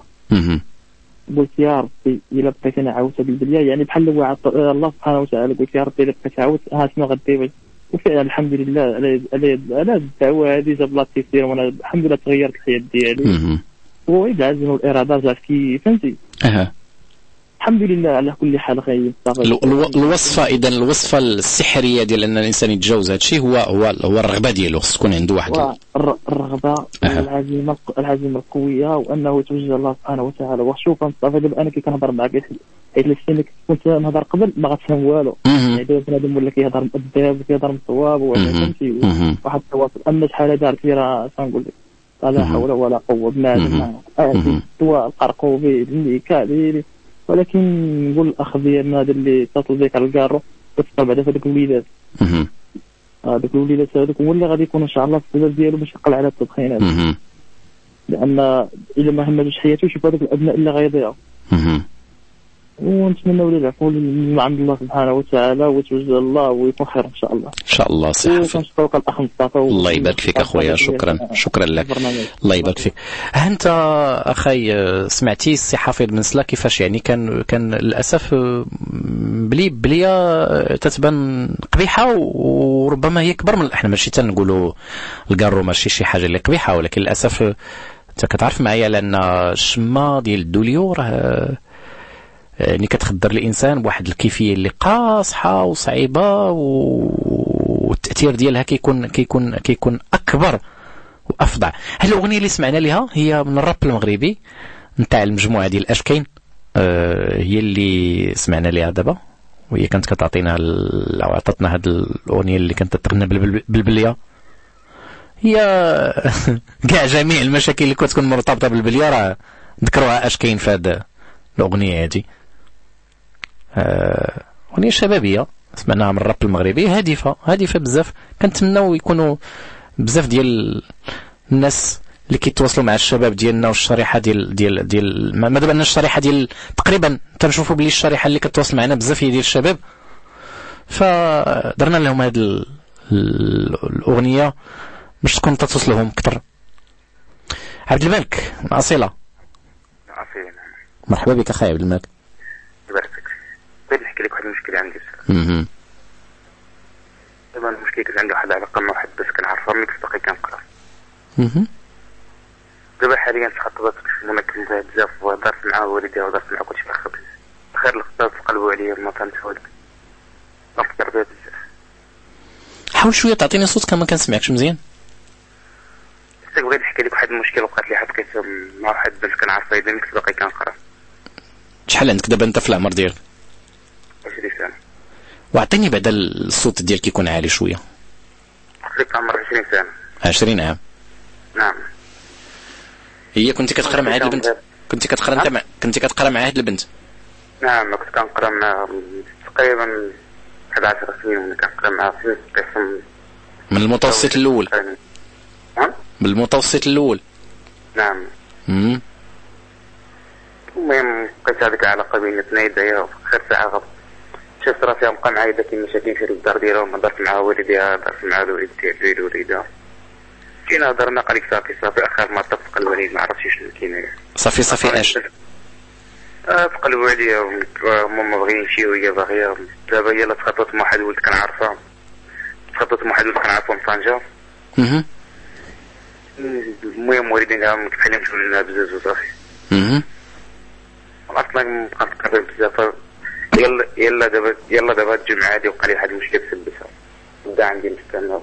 قلت يا ربي الا بقيت أنا عاوت هذه البليه يعني بحال لو وعدت الله سبحانه وتعالى قلت يا ربي الا بقيت عاوت ها شنو غدير وفعلا الحمد لله على على الدعوه هذه جاب الله التيسير وأنا الحمد لله تغيرت الحياة ديالي. وإذا العزم والاراده رجعت كي فهمتي؟ أها. الحمد لله على كل حال الو- الوصفة اذا الوصفة السحرية ديال ان الانسان يتجاوز هذا الشيء هو هو هو الرغبة ديالو خص تكون عنده واحد الرغبة والعزيمه الق- العزيمة القوية وأنه توجه الله سبحانه وتعالى. وشوف مصطفى دابا أنا كي كنهضر معك حيت السنة كنت نهضر قبل ما غتفهم والو. يعني دابا بنادم ولا كيهضر مؤدب وكيهضر مصواب. فهمتي. واحد التواصل. أما شحال هذا عرفتي راه شنقول لك. لا حول ولا قوة بنادم. الدواء القرقوبي الميكا ديالي ولكن نقول الأخ ديالنا هذا اللي اتصل بك على الكارو كتبقى بعدا في هذوك الوليدات. هذوك الوليدات هذوك هو اللي غادي يكون إن شاء الله في السبب ديالو باش يقل على التدخينات. لأن الا ما همتوش حياته يشوف هذوك الأبناء اللي غيضيعوا ونتمنى له العفو عند الله سبحانه وتعالى وتوجه الله ويكون خير إن شاء الله. إن شاء الله سي حفيظ وكنشكرك الاخ مصطفى الله يبارك فيك أخويا شكرا شكرا لك. الله يبارك فيك. ها أنت أخي سمعتي السي حفيظ بن سلا كيفاش؟ يعني كان كان للأسف بلي بلي آه، تتبان قبيحة وربما هي كبر من إحنا ماشي تنقولوا الكارو ماشي شي حاجة اللي قبيحة ولكن للأسف أنت كتعرف معايا لأن الشما ديال الدوليو راه يعني كتخدر الإنسان بواحد الكيفية اللي قاصحة وصعيبة والتأثير ديالها كيكون كيكون كيكون أكبر وافظع هاد الأغنية اللي سمعنا لها هي من الراب المغربي نتاع المجموعة ديال اشكين آه هي اللي سمعنا لها دابا. وهي كانت كتعطينا ال- أو عطاتنا هاد الأغنية اللي كانت تغنى بالبل- بالبلية. هي كاع جميع المشاكل اللي كتكون مرتبطة بالبلية راه ذكروها اش كاين في هاد الأغنية هادي. اغنيه شبابية. سمعناها من الراب المغربي. هادفة هادفة بزاف. كنتمناو يكونوا بزاف ديال الناس اللي كيتواصلوا مع الشباب ديالنا والشريحة ديال ديال ديال ما دابا أن الشريحة ديال تقريبا تنشوفوا بلي الشريحة اللي كتواصل معنا بزاف هي ديال الشباب. فدرنا لهم ال- ال- الأغنية باش تكون تتوصلهم أكثر. عبد الملك من اصيله عافية مرحبا بك أخي عبد الملك. يبارك بغيت نحكي لك واحد المشكلة عندي مهم. دابا المشكل كانت عندي واحد العلاقة مع واحد بس كنعرفها ملي كنت باقي كنقرا. دابا حاليا تخطبت أنا كنت بزاف وهضرت مع والديها وهضرت مع كلشي بخير خير الخطاب تقلبوا عليا ما فهمت والو نفكر بها بزاف. حاول شوية تعطيني صوتك ما كنسمعكش مزيان؟ بس بغيت نحكي لك واحد المشكل وقعت لي حقيت مع واحد بنت كنعرفها إذا كنت باقي كنقرا شحال عندك دابا أنت في العمر ديالك؟ 20 سنة. واعطيني بعدا الصوت ديالك يكون عالي شوية. قلت عمر 20 سنة. 20 عام. نعم. هي كنت كتقرا مع هاد البنت؟ كنت كتقرا انت مع كنت كتقرا مع هاد البنت؟ نعم كنت كنقرا مع تقريبا 11 سنين وأنا كنقرا مع في القسم من المتوسط الأول. نعم من المتوسط الأول. نعم. مم. المهم بقيت هذيك العلاقة بين اثنين دايرة خير ساعة غلط شفت راسي بقى معايا داك المشاكل في الدار ديالهم هضرت مع والديها هضرت مع الوليد ديالي الوليدة جينا هضرنا قال لك صافي صافي اخر ما طبق الوليد ما عرفتش شنو كاين صافي صافي اش آه، تقلبوا عليا هما ما باغيين يمشيو وهي باغية. دابا هي لا تخطبت مع واحد الولد كنعرفها. تخطبت مع واحد الولد كنعرفه من طنجة مهم. المهم والدين قال ما كتحلمش منها بزاف وصافي مهم. أصلا مبقى نتقرب بزاف. يلا يلا دابا يلا دابا الجمعة هادي وقع لي واحد المشكل بسبتها بدا عندي نستنى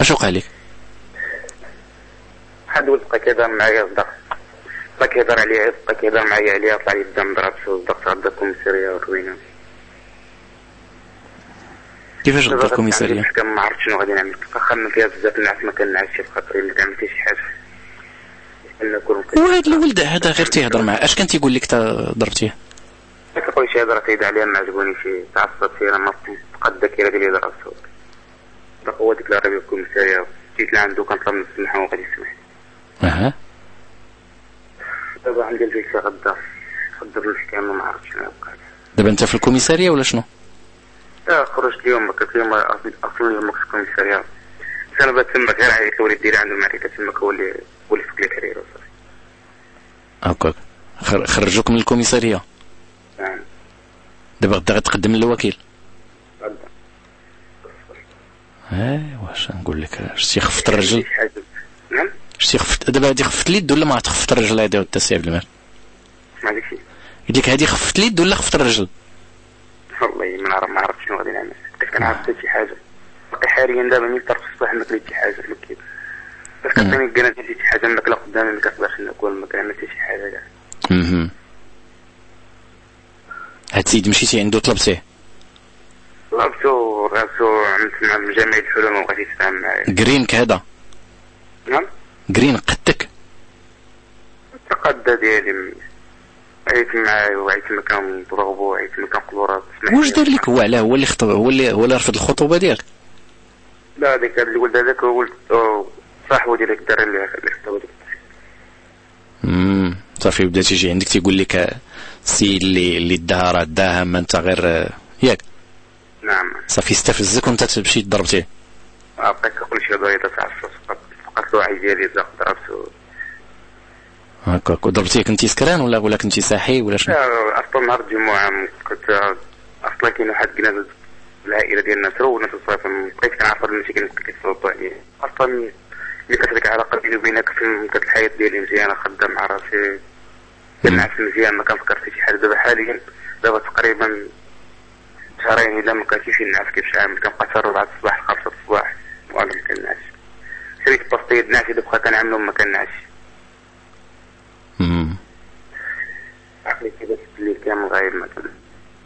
اش وقع لك؟ واحد الولد بقى كيهضر معايا صدق. بقى كيهضر عليا بقى كيهضر معايا عليا طلع لي قدام ضرب صدقت غدا الكوميسارية وروينا كيفاش غدا الكوميسارية ما عرفت شنو غادي نعمل. كنخمم فيها بزاف الناس ما كنعسش بخاطري اللي كنعمل فيه شي حاجة وهاد الولد هذا غير تيهضر معاه. أش كان تيقول لك تا ضربتيه كيقول شي هضره تيد عليا ما عجبوني شي. تعصبت فيها ما الذاكره ديالي ضرب الصوت داك هو ديك العربية الكوميساريه جيت لعندو كنطلب من السماحة وغادي يسمح. لي. أها دابا عندي الجلسه غدا. خدر المحكمه ما عرفتش شنو يوقع دابا أنت في الكوميسارية ولا شنو؟ لا خرجت اليوم قلت اليوم أصلا اليوم كنت الكوميساريه أنا بات تماك غير عيط الوليد ديالي عنده معرفة تماك هو اللي هو اللي فك لي كارير وصافي هكاك خر- خرجوك من الكوميسارية نعم. دابا غدا غتقدم للوكيل. غدا. اي واش نقول لك؟ شتي خفت الرجل؟ نعم. شتي خفت؟ دابا هادي خفت اليد ولا ما تخفت الرجل هادي وتا سي عبد المال. ما داكشي قلت لك هادي خفت اليد ولا خفت الرجل. والله ما نعرف ما عرفت شنو غادي نعمل. كنت كنعرف حتى شي حاجة. باقي حاليا دابا ملي طرف الصباح ما كليت شي حاجة؟ ما كيف بس كتعطيني ديال شي حاجة الماكله قدامي ما كنقدرش ناكل ما كنعمل حتى شي حاجة كاع. هاد السيد مشيتي عنده طلبتيه طلبتو راسو عملت مع جميع الحلول بغاش يتفاهم معايا جرينك هذا. نعم. جرين قدك. التقدى ديالي عيت معايا وعيت ما كنضربو عيت ما كنقولو راه واش. دار لك؟ هو علاه هو اللي خطب هو اللي هو اللي رفض الخطوبة ديالك. لا هذاك الولد هذاك هو ولد صاحبو ديال الدار اللي اللي خطبو ديك صافي بدا تيجي عندك تيقول لك السيد اللي اللي داها راه داها ما انت غير ياك. نعم. صافي استفزك وانت تمشي ضربتيه بقيت كنقول شي هضره تعصب فقط فقط الوعي ديالي زاق ضربتو هكاك وضربتيه كنتي سكران ولا ولا كنتي صاحي ولا شنو؟ لا، أصلا نهار الجمعة كنت أصلا كاين واحد كنا العائلة ديالنا سرو وناس الصيف بقيت كنعرف اللي كيتصاوبوا عليا أصلا ملي كانت ديك العلاقه بيني وبينك في- الحياة ديالي مزيانة خدام مع راسي. كنعس مزيان ما كنفكر في شي حاجة. دابا حاليا دابا تقريبا شهرين إلا ما كنتيش نعس كيفاش عامل كنبقى حتى 4 الصباح 5 الصباح وأنا ما كنعس شريت باستيد نعس دابا كنعملو ما كنعس مم. عقلي كذا الليل كامل غايب ما كن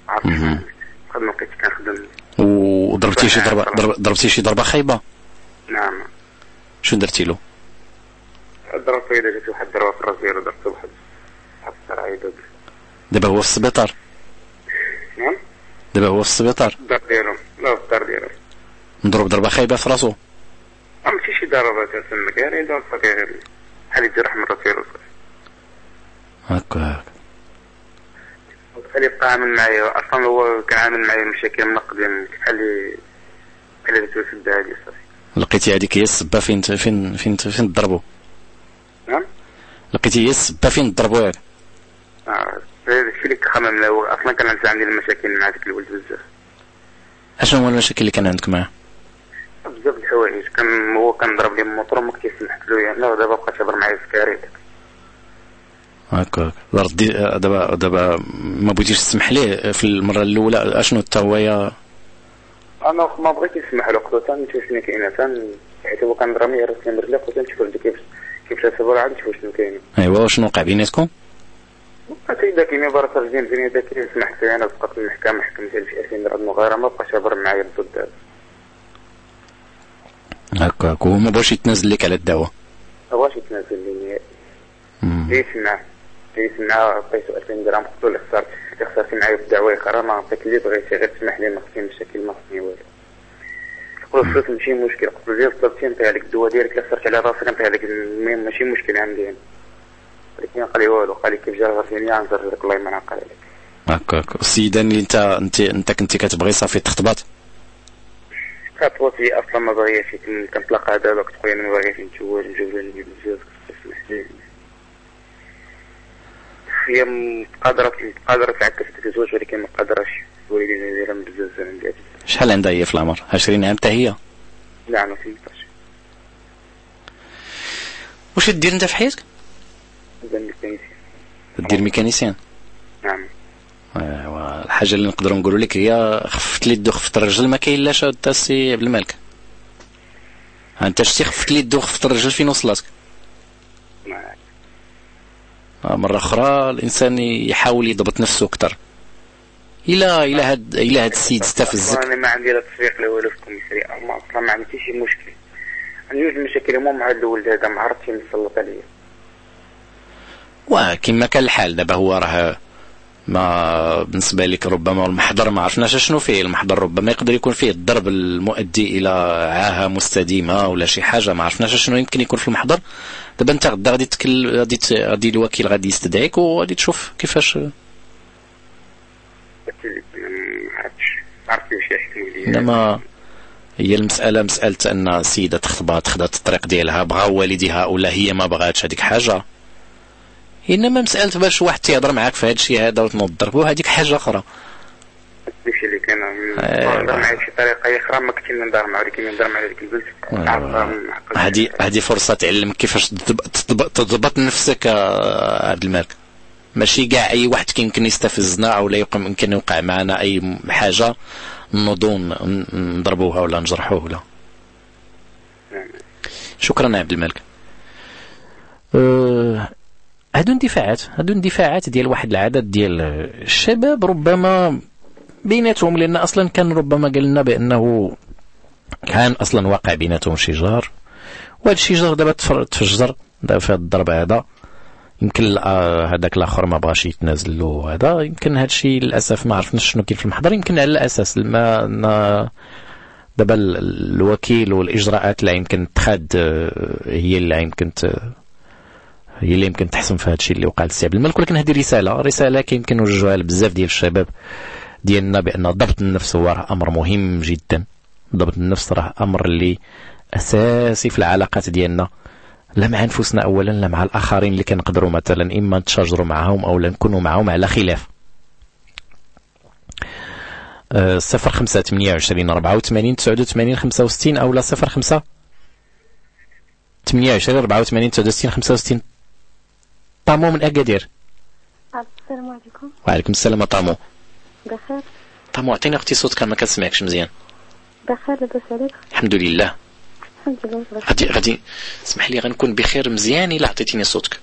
عرفتش خدمة بقيت كنخدم. وضربتيه شي ضربة ضرب- ضربتيه شي ضربة خايبة؟ نعم. شنو درتي له؟ ضربت جات واحد ضربة في ديالو ضربته بواحد دابا هو في السبيطار؟ نعم. دابا هو في السبيطار؟ الدار ديالو لا في الدار ديالو مضروب ضربة خايبة في راسو ما ماشي شي ضربة تسمى يعني ضربة غير بحال يجرح مرة فيروس هكا هكا. بحال يبقى عامل معايا أصلا هو كان عامل معايا مشاكل من قديم بحال بحال توسد هادي صافي لقيتي هذيك هي السبه فين فين فين فين تضربوا نعم. لقيتي هي السبه فين تضربوا هذا الشيء اللي كخمم له أصلا كان عندي المشاكل مع ذاك الولد بزاف. أشنو هو المشاكل اللي كان عندك معاه؟ بزاف الحوايج. كان هو كان ضرب لي الموتور وما كيسمح له يعني ودابا بقى تهضر معايا سكاري هكا هكا ردي دابا دابا ما بغيتيش تسمح ليه في المرة الأولى؟ أشنو يا أنا ما بغيت يسمح له قلت له نشوف شنو كاين حيت هو كان ضربني راسي مرت له قلت له نشوف كيف كيف تصبر عاد نشوف شنو كاين. أيوا وشنو وقع بيناتكم؟ سيدا كيما بارك رجال الدنيا داك سمحت أنا حكمت في 2000 درهم وغيرها ما بقاش معايا ضد هكا هكا هو ما بغاش يتنازل لك على الدواء ما بغاش يتنازل لي. نهائي ليش معاه ليش معاه عطيتو 2000 درهم قلت له خسرت. خسرتي معايا في الدعوة أخرى ما عطيك اللي بغيتي غير تسمح لي ما خصني مشاكل ما خصني والو. قلت له الفلوس ماشي مشكل. قلت له ديال طلبتي نعطيها لك الدواء ديالك لا خسرت على راسك نعطيها لك المهم ماشي مشكل عندي أنا ولكن قال لي والو قال لي كيف جا غرفيني غنزرجك الله يمنع قال لك هكا هكا السيده اللي انت انت انت كنتي كتبغي صافي تخطبات خطوتي أصلا ما باغياش كنتلاقى دابا كنت خويا أنا ما باغياش نتزوج نجوز نجيب الجواز تسمح لي هي قادرة قادرة تعكس تتزوج ولكن ما قادرش الوالدين ديالها بزاف زمان شحال عندها هي في العمر 20 عام حتى هي لا أنا 18 واش دير انت في حياتك mécanicien دير mécanicien؟ نعم. ايوا الحاجة اللي نقدروا نقولوا لك هي خفت اليد و خفت الرجل ما كاين لاش حتى السي عبد الملك. انت شتي خفت اليد و خفت الرجل فين وصلتك؟ آه، مرة أخرى الإنسان يحاول يضبط نفسه أكثر إلى إلى هاد إلى هاد السيد استفزك أنا ما عندي لا سوابق لا والو في الكوميسارية. ما أصلا ما عندي شي مشكل. عندي جوج المشاكل هما مع هاد الولد هذا ما عرفتش نسلط عليه وكما كان الحال. دابا هو راه ما بالنسبة لك ربما المحضر ما عرفناش شنو فيه. المحضر ربما يقدر يكون فيه الضرب المؤدي إلى عاهة مستديمة ولا شي حاجة. ما عرفناش شنو يمكن يكون في المحضر. دابا انت غدا غادي تكل غادي غادي الوكيل غادي يستدعيك وغادي تشوف كيفاش قلت لك ما هي المسألة مسألة أن السيدة تخطبات خدات الطريق ديالها بغاو والديها ولا هي ما بغاتش هذيك حاجة. إنما مسألة باش واحد تيهضر معاك في هذا الشيء هذا وتنوض ضربه هذيك حاجة أخرى. داكشي اللي كان. نهضر معاه بشي طريقة أخرى ما كنتش نهضر معاه ولكن نهضر مع هذيك البنت هذه هذه فرصة تعلم كيفاش تضب- تضب- تضبط نفسك آه، عبد الملك ماشي كاع أي واحد يمكن يستفزنا أو لا يقم- يمكن يوقع معنا أي م- حاجة نوضو ن- نضربوها ولا نجرحوه ولا. شكرا يا عبد الملك. أه، هادو اندفاعات هادو اندفاعات ديال واحد العدد ديال الشباب ربما بيناتهم لأن أصلا كان ربما قال لنا بأنه كان أصلا واقع بيناتهم شجار وهذا الشجار دابا تفجر دابا في هاد الضرب هذا. يمكن آه، هذاك الآخر ما بغاش يتنازل له هذا. يمكن هذا الشيء للأسف ما عرفناش شنو كاين في المحضر. يمكن على الأساس ما دابا ال- الوكيل والإجراءات اللي يمكن تخاد آه، هي اللي يمكن هي اللي يمكن تحسن في هذا الشيء اللي وقع للسي عبد الملك ولكن هذه رسالة رسالة كيمكن نوجهوها لبزاف ديال الشباب ديالنا بأن ضبط النفس هو راه أمر مهم جدا. ضبط النفس راه أمر اللي أساسي في العلاقات ديالنا لا مع أنفسنا اولا لا مع الآخرين اللي كنقدروا مثلا إما نتشاجروا معهم أو نكونوا معهم على خلاف. أه، صفر خمسة ثمانية وعشرين أربعة وثمانين تسعود وثمانين خمسة وستين أو لا صفر خمسة ثمانية وعشرين أربعة وثمانين تسعود وستين خمسة وستين. طامو من أكادير السلام عليكم. وعليكم السلام طامو بخير. طامو عطيني أختي صوتك ما كنسمعكش مزيان. بخير لاباس عليك؟ الحمد لله. الحمد لله. غادي غادي اسمح لي غنكون بخير مزيان الا عطيتيني صوتك.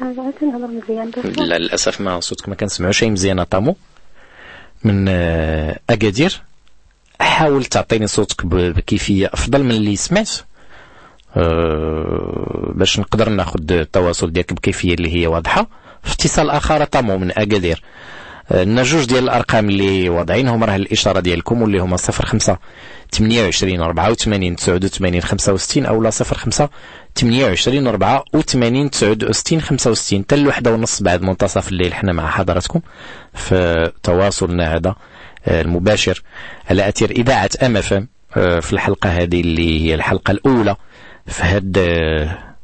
لا. للأسف ما صوتك ما كنسمعوش. شي مزيان طامو من آه، اكادير حاول تعطيني صوتك بكيفية أفضل من اللي سمعت. باش نقدر ناخذ التواصل ديالك بكيفية اللي هي واضحة. في اتصال آخر طامو من أكادير. آه، لنا جوج ديال الأرقام اللي واضعينهم راه الإشارة ديالكم واللي هما 05 28 84 89 65 أو لا 05 28 84 69 65 حتى الوحدة ونص بعد منتصف الليل حنا مع حضراتكم في تواصلنا هذا آه، المباشر. على أثير إذاعة MFM في الحلقة هذه اللي هي الحلقة الأولى. في هذا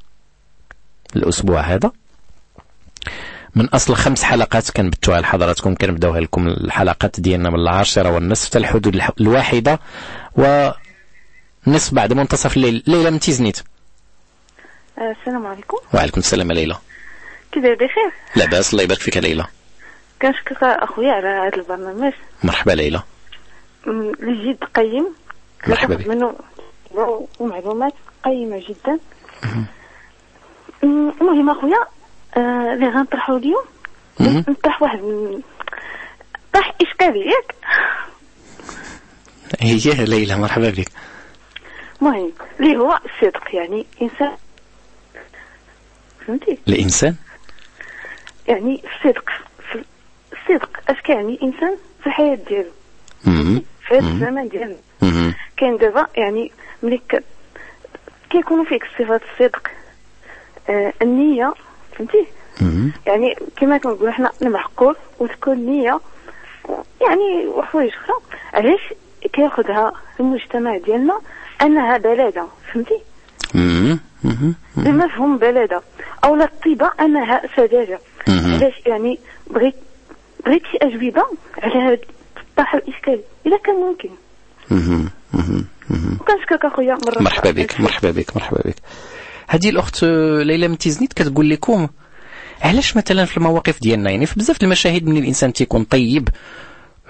الأسبوع هذا. من أصل خمس حلقات كنبتوها لحضراتكم كنبداوها لكم الحلقات ديالنا من العاشرة والنصف حتى الحدود الواحدة ونصف بعد منتصف الليل ليلى من تيزنيت. السلام عليكم. وعليكم السلام ليلى. كي داير بخير؟ لاباس الله يبارك فيك ليلى. كنشكرك أخويا على هذا البرنامج. مرحبا ليلى. م- اللي جد قيم. مرحبا كتاخذ منه ومعلومات قيمة جدا. المهم أخويا آه، اللي غنطرحو اليوم. نطرح واحد طرح اشكالي ياك. هي ليلى مرحبا بك. المهم اللي هو الصدق يعني انسان فهمتي؟ الإنسان؟ يعني الصدق الصدق اش كيعني إنسان في الحياة ديالو. في هذا. الزمان ديالنا. كاين دابا يعني ملي ك- كيكونوا فيك صفات الصدق آه النية فهمتي. يعني كما كنقولوا حنا المعقول وتكون النية يعني وحوايج أخرى. علاش كياخذها المجتمع ديالنا أنها بلادة فهمتي. بمفهوم بلادة أو لا الطيبة أنها سذاجة. علاش؟ يعني بغيت بغيت شي أجوبة على هذا الطرح الاشكالي اذا كان ممكن. وكنشكرك أخويا مرة مرحبا بك مرحبا بك مرحبا بك. هذه الأخت ليلى من تيزنيت كتقول لكم علاش مثلا في المواقف ديالنا؟ يعني في بزاف المشاهد من الإنسان تيكون طيب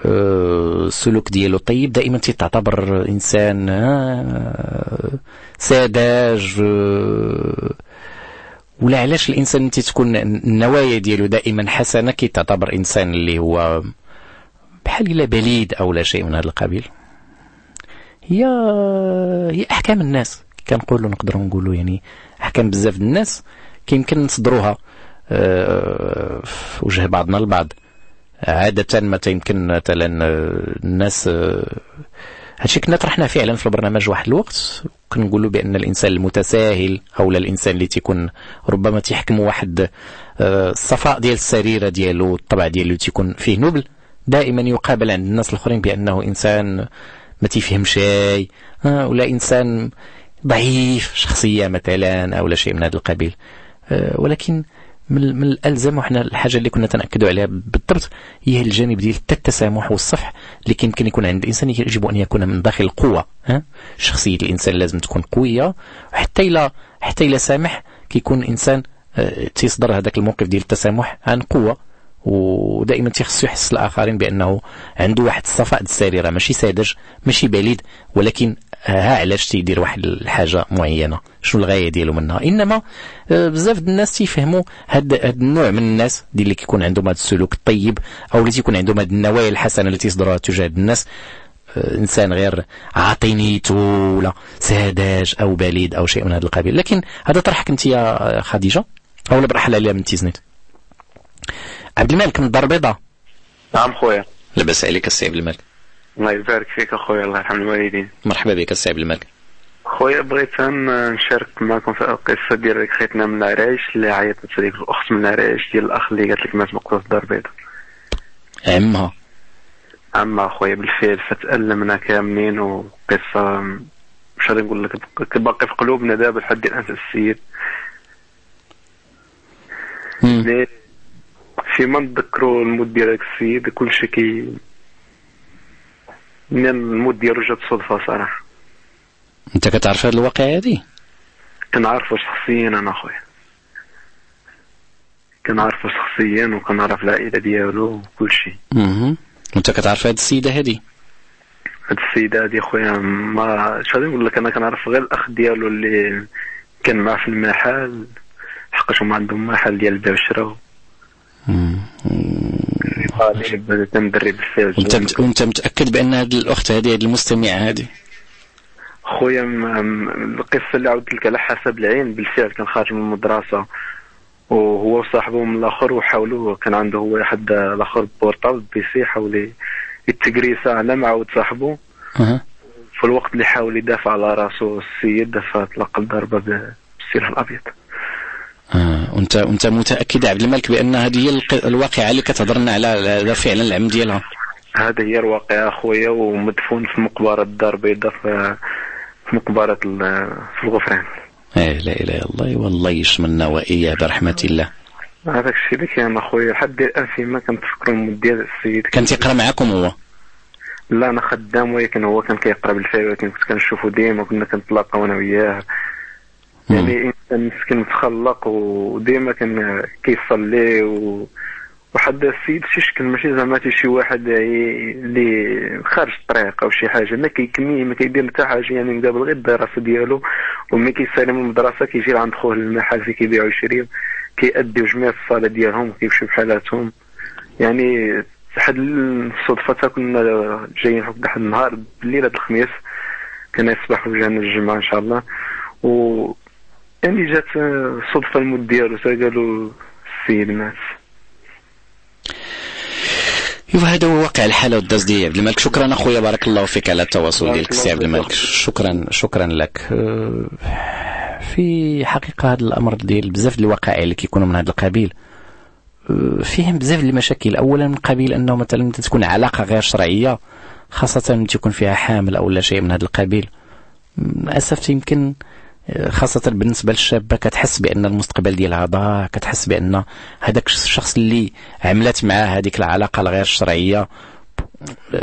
آه، السلوك ديالو طيب دائما تيتعتبر إنسان آه، ساذج آه، ولا علاش الإنسان انت تكون النوايا ديالو دائما حسنة كي تعتبر إنسان اللي هو بحال إلا بليد أو لا شيء من هذا القبيل؟ هي هي أحكام الناس. كنقولوا نقدروا نقولوا يعني أحكام بزاف الناس. كيمكن نصدروها آه، في وجه بعضنا البعض. عادة متى يمكن مثلا آه، الناس آه، هادشي كنا طرحناه فعلا في البرنامج واحد الوقت. كنقولوا بأن الإنسان المتساهل أو لا الإنسان اللي تيكون ربما تيحكموا واحد الصفاء ديال السريرة ديالو الطبع ديالو تيكون فيه نبل دائما يقابل عند الناس الآخرين بأنه إنسان ما تيفهم شيء ولا إنسان ضعيف شخصية مثلا أو لا شيء من هذا القبيل. آه، ولكن من الالزم وحنا الحاجة اللي كنا تنأكدوا عليها بالضبط هي الجانب ديال حتى التسامح والصفح اللي يمكن يكون عند الإنسان يجب أن يكون من داخل القوه ها شخصية الإنسان لازم تكون قوية. وحتى إلى حتى إلى سامح كيكون انسان آه، تيصدر هذاك الموقف ديال التسامح عن قوة. ودائما تيخصو يحس الآخرين بأنه عنده واحد الصفاء السريره ماشي ساذج ماشي بليد ولكن ها علاش تيدير واحد الحاجة معينة؟ شنو الغاية ديالو منها؟ إنما آه، بزاف الناس تيفهموا هاد, هاد النوع من الناس ديال اللي كيكون عندهم هذا السلوك الطيب أو اللي تيكون عندهم هاد النوايا الحسنة اللي تيصدروها تجاه الناس. آه، إنسان غير عاطي نيته ولا ساذج أو بليد أو شيء من هذا القبيل. لكن هذا طرحك أنت يا خديجة أو برحل عليها من تيزنيت. عبد الملك من الدار البيضاء. نعم خويا. لاباس عليك السي عبد الملك. الله يبارك فيك أخويا الله يرحم الوالدين. مرحبا بك السي عبد الملك. خويا بغيت نشارك معكم في القصة ديال ديك خيتنا من العرايش اللي عيطت ديك الأخت من العرايش ديال الأخ اللي قالت لك مات مقتول في الدار البيضاء. عمها. عما اخويا بالفعل فتألمنا كاملين وقصة مش غادي نقول لك باقي في قلوبنا دابا لحد الآن السيد مي فيما نتذكروا الموت ديال داك السيد كلشي كي من الموت ديالو جات صدفه صراحة. أنت كتعرف هذا الواقع هذه كنعرفو شخصيا أنا أخويا. كنعرفو شخصيا وكنعرف العائلة ديالو وكلشي أها وانت كتعرف هذه السيدة هذه هاد السيدة هادي خويا ما اش غادي نقول لك؟ أنا كنعرف غير الأخ ديالو اللي كان معاه في المحل حقاش هما عندهم محل ديال البيع والشراء تندري بالفعل وانت. وانت متأكد بأن هذه الأخت هذه هذه المستمعة هذه خويا القصة اللي عاودت لك على حسب العين بالفعل كان خارج من المدرسة وهو وصاحبه من الآخر وحاولوا كان عنده هو واحد الآخر بورطابل بيسي حاول يتجريسا على مع ود صاحبه. في الوقت اللي حاول يدافع على راسه السيد فتلقى الضربه بالسلاح الأبيض آه. وانت وانت متأكد يا عبد الملك بأن هذه هي الواقعة اللي كتهضر لنا على على فعلا العم ديالها؟ هذه هي الواقعة أخويا ومدفون في مقبرة الدار البيضاء في ال- في الغفران. إيه لا إله إلا الله والله يشملنا واياه برحمة الله. هذاك الشيء اللي كان أخويا لحد الآن فيما كنتفكر المد ديال السيد كان تيقرأ معكم هو؟ لا أنا خدام ولكن هو كان كيقرأ بالفعل ولكن كنت كنشوفو ديما كنا كنتلاقاو أنا وياه. يعني إنسان مسكين متخلق وديما كان كيصلي و وحد السيد شي شكل ماشي زعما شي واحد اللي خارج الطريق أو شي حاجة ما كيكمي ما كيدير حتى حاجة يعني قبل غير الدراسه ديالو وملي كيسالم من المدرسة كيجي عند خوه المحل فين كيبيعوا ويشريو كيأديو جميع الصلاه ديالهم كيمشيو بحالاتهم. يعني واحد الصدفة تا كنا جايين واحد النهار هاد الخميس كان يصبح وجانا الجمعة إن شاء الله. و يعني جات صدفة الموت ديالو تا قالوا السيد مات. ايوا هذا هو واقع الحاله والداز ديال عبد الملك شكرا أخويا بارك الله فيك على التواصل ديالك سي عبد الملك. شكرا شكرا لك. أه، في حقيقة هذا الأمر ديال بزاف ديال الوقائع اللي كيكونوا من هذا القبيل أه، فيهم بزاف ديال المشاكل. اولا من قبيل أنه مثلا تكون علاقة غير شرعية خاصة من تكون فيها حامل أو لا شيء من هذا القبيل. للأسف يمكن خاصة بالنسبة للشابة كتحس بأن المستقبل ديالها ضاع كتحس بأن هذاك الشخص اللي عملت معاه هذيك العلاقة الغير شرعية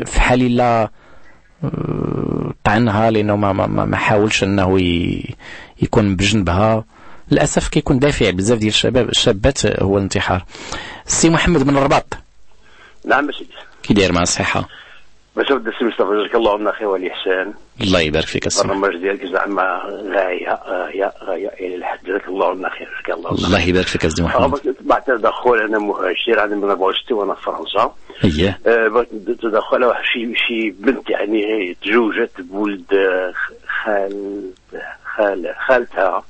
في حال إلا آه، طعنها لأنه ما ما, ما حاولش أنه ي- يكون بجنبها. للأسف كيكون دافع بزاف ديال الشباب الشابات هو الانتحار. السي محمد من الرباط. نعم سيدي كي داير مع الصحة. سي مصطفى جزاك الله عنا خير والاحسان الله يبارك فيك السي محمد. البرنامج ديالك زعما غاية غاية غاية إلى الحد. جزاك الله عنا خير. جزاك الله الله يبارك فيك السي محمد. بعد تدخل أنا مهاجر أنا من 64 وأنا في فرنسا. أييه. آه، تدخل واحد شي شي بنت يعني تزوجت بولد خال خال خالتها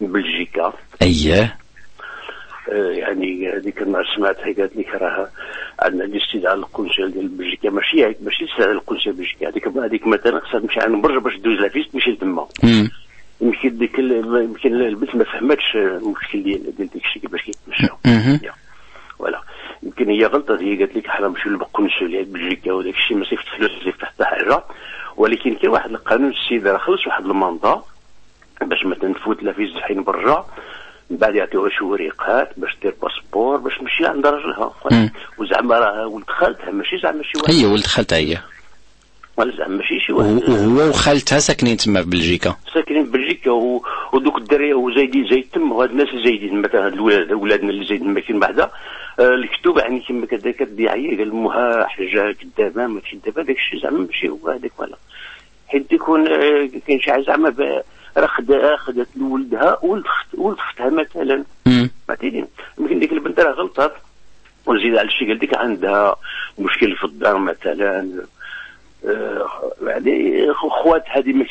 من بلجيكا. أييه. يعني هذيك النهار سمعتها قالت لك راه عندنا الاستدعاء للقنصل ديال بلجيكا ماشي ماشي استدعاء للقنصل بلجيكا. هذيك هذيك مثلا خصها تمشي عند برج باش دوز la visite تمشي لتما. يمكن ديك يمكن البنت ما فهمتش المشكل ديال ديال ديك الشيء كيفاش كيتمشاو. voilà يمكن هي غلطت هي قالت لك حنا نمشيو للقنصليه بلجيكا وداك الشيء ما صيفط فلوس صيفط حتى حاجة. ولكن كاين واحد القانون السيد راه خلص واحد المنطقة باش مثلا تفوت la visite حين برا. بعد يعطيوها شي وريقات باش دير passeport باش تمشي عند راجلها. وزعما راه ولد خالتها ماشي زعما شي واحد. هي ولد خالتها هي. ولا زعما ماشي شي واحد. وهو وخالتها ساكنين تما في بلجيكا. ساكنين في بلجيكا. ودوك الدراري وزايدين زايد تم وهاد الناس زايدين مثلا هاد الولاد ولادنا اللي زايدين ما كاين بعدا آه الكتوبه يعني كما كدي عيا قال امها حجه كدابه ما كدابه داك الشيء زعما ماشي هو هذاك ولا حيت يكون آه، كاين شي حاجة زعما راه خدات لولدها ولد اختها مثلا. فهمتيني يمكن ديك البنت راه غلطات. وزيد على الشيء قال لك عندها مشكل في الدار مثلا. آه، يعني خواتها ديما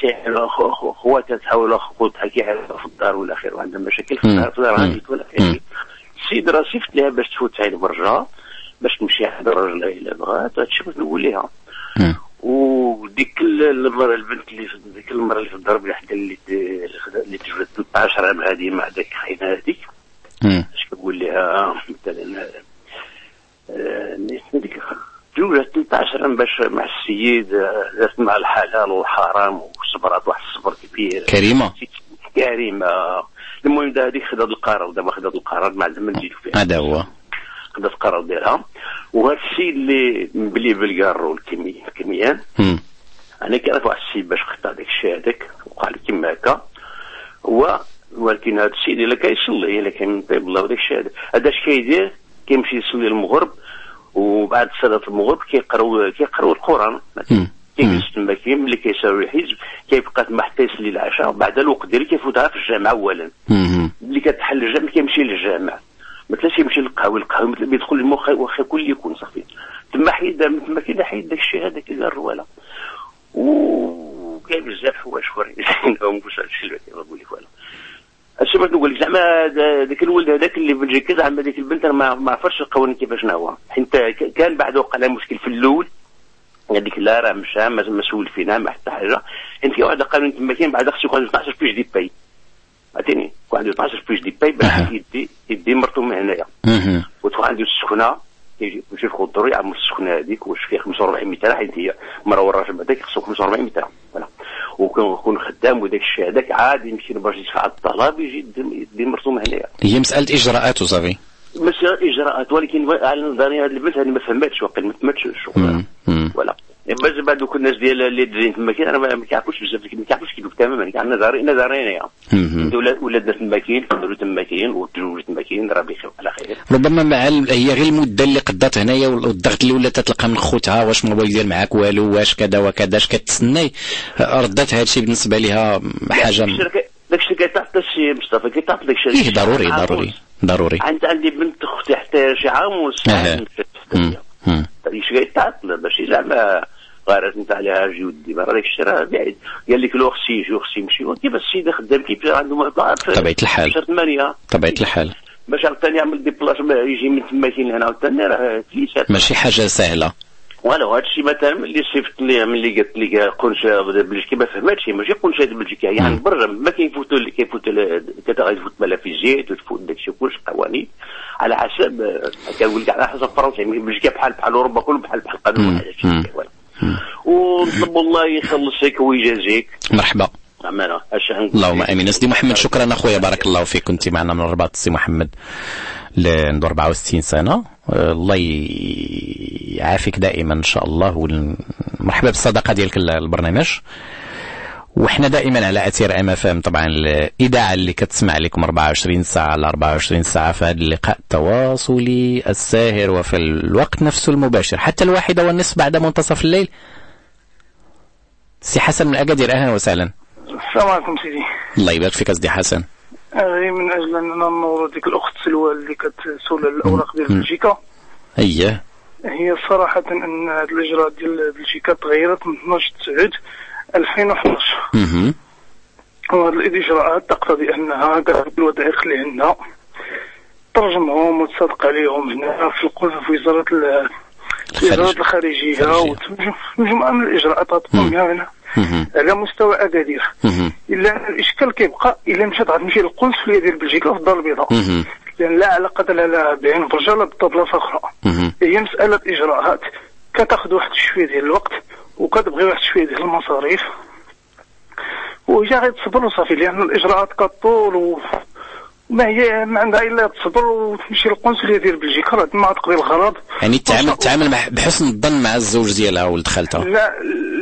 خو- خواتها تحاول خوتها كيعرفوا في الدار ولا خير وعندها مشاكل في الدار في الدار عندك ولا خير السيد راه صيفط لها باش تفوت عين برا باش تمشي عند الراجل إلا بغات هادشي نقول لها وديك ال- المرة البنت اللي ديك المرة اللي في الضرب وحده اللي اللي تجبد 13 عام هذه مع داك خاينة هذيك. اش كنقول لها؟ مثلا آه، هذيك تزوجت 13 عام باش مع السيد آه، دارت مع الحلال والحرام وصبرت واحد الصبر كبير. كريمة. كريمة. المهم هذيك خدات القرار دابا خدات القرار ما عندنا ما نزيدو فيها. هذا هو. خدات القرار ديالها وهذا السيد اللي مبلي بالكارو الكمي الكميان. أنا كنعرف واحد السيد باش خطا داك الشيء هذاك وقع لي كيما هكا. هو ولكن هذا السيد الا كيصلي إلا كان طيب الله وداك الشيء هذا. هذا اش كيدير؟ كيمشي يصلي المغرب وبعد صلاة المغرب كيقراو كيقرأو القرآن. كيجلس تما كي ملي كيساوي الحزب كيبقى تما حتى يصلي العشاء بعد الوقت ديالو كيفوتها في الجامع اولا. ملي كتحل الجامع كيمشي للجامع. ما تلاش يمشي للقهوة. القهوه بيدخل المخ واخا كل يكون صافي. تما حيد تما كاين حيد داك الشيء هذاك اللي الرواله. وكاين بزاف حوايج اخرين. واش هادشي اللي كنقول لك ولا. اش بغيت نقول لك زعما ذاك الولد هذاك اللي بلجيكا زعما ذيك البنت ما عرفتش القوانين كيفاش هو حيت كان بعد وقع لها مشكل في الأول. لك لا راه مشى ما سول فينا ما حتى حاجة. انت واحد قانون تما كاين بعد خصك واحد 12 fiches de paie. عرفتيني واحد 12 fiches de paie باش يدي يدي مرته من هنايا. وتبقى عنده السكنه يجي يمشي في خضر يعمل السكنه هذيك واش فيها 45 متر حيت هي المراه والراجل بعدك خصو 45 متر. voilà. وكون خدام وداك الشيء هذاك عادي يمشي باش يدفع الطلب يجي يدي- مرته من هنايا. هي مسألة إجراءات وصافي. ماشي إجراءات ولكن على نظري هذه البنت هذه ما فهمتش وقيل ما فهمتش الشغل. ولا باش بعد دوك الناس ديال اللي دايرين تما كاين أنا ما ما كيعرفوش بزاف ما كيعرفوش كيدوك تماما كاع نظري نظري انايا ولاد ولادنا تما كاين كبروا تما كاين وتزوجوا تما كاين راه بخير على خير. ربما مع هي غير المدة اللي قضات هنايا والضغط اللي ولات تلقى من خوتها واش ما بغا يدير معاك والو واش كذا وكذا اش كتسناي؟ ردات هذا الشيء بالنسبة لها حاجة داك الشيء كيتعطى الشيء مصطفى كيتعطى داك الشيء. إيه ضروري ضروري ضروري. عند عندي بنت أختي حتى شي عام ونص الشيء كيتعطل ماشي زعما غارت انت عليها جي ودي راه داك الشيء راه بعيد قال لك لو خصي يجي وخصي يمشي. وكيف السيد خدام؟ كيف عنده في طبيعة الحال. ثمانية طبيعة الحال. باش عاوتاني يعمل ديبلاش يجي من تما كاين هنا عاوتاني راه كليشات ماشي حاجة سهلة. فوالا هذا الشيء مثلا ملي صيفط لي ملي قالت لي قنشه بلجيكي ما فهمتش ماشي قنشه بلجيكا. يعني برا ما كيفوتوا اللي كيفوتوا كتفوت مالا في الزيت وتفوت داك الشيء كلش قوانين. على حسب كنقول لك على حسب فرنسا. يعني بلجيكا بحال بحال أوروبا كله بحال بحال قانون واحد هادشي. فوالا. ونطلب الله يخلصك ويجازيك. مرحبا. اللهم آمين. سيدي محمد شكرا أخويا بارك الله فيك. كنت معنا من الرباط سي محمد اللي عنده 64 سنة. الله يعافيك دائما إن شاء الله. مرحبا بالصداقة ديالك ال- البرنامج. وحنا دائما على أثير ام اف ام طبعا الاذاعه اللي كتسمع لكم 24 ساعة على 24 ساعة في هذا اللقاء التواصلي الساهر وفي الوقت نفسه المباشر. حتى الواحده والنصف بعد منتصف الليل. سي حسن من أكادير أهلا وسهلا. السلام عليكم سيدي. الله يبارك فيك أسيدي حسن. غير من أجل اننا ننور ديك الأخت سلوى اللي كتسول الأوراق ديال. بلجيكا. اييه هي صراحة أن هاد الاجراءات ديال بلجيكا تغيرت من 12 9 2011 أها وهاد الاجراءات تقتضي أنها كاع الوثائق اللي عندنا ترجمهم وتصادق عليهم هنا في في وزارة ال- وزارة الخارجية ومجموعة من الإجراءات تقوم بها هنا على مستوى أكادير. إلا أن الإشكال كيبقى إلا مشات غتمشي للقنصليه ديال بلجيكا في الدار البيضاء. لأن لا علاقة لها بعين برجا ولا بطبلة أخرى هي مسألة إجراءات. كتأخذ واحد شوية ديال الوقت وكتبغي واحد شوية ديال المصاريف. وجا غير تصبر وصافي لأن الإجراءات كطول و... ما هي ما عندها إلا تصبر وتمشي للقنصليه ديال بلجيكا. راه تما تقضي الغرض. يعني تعامل تعامل بحسن الظن مع الزوج ديالها ولد خالتها لا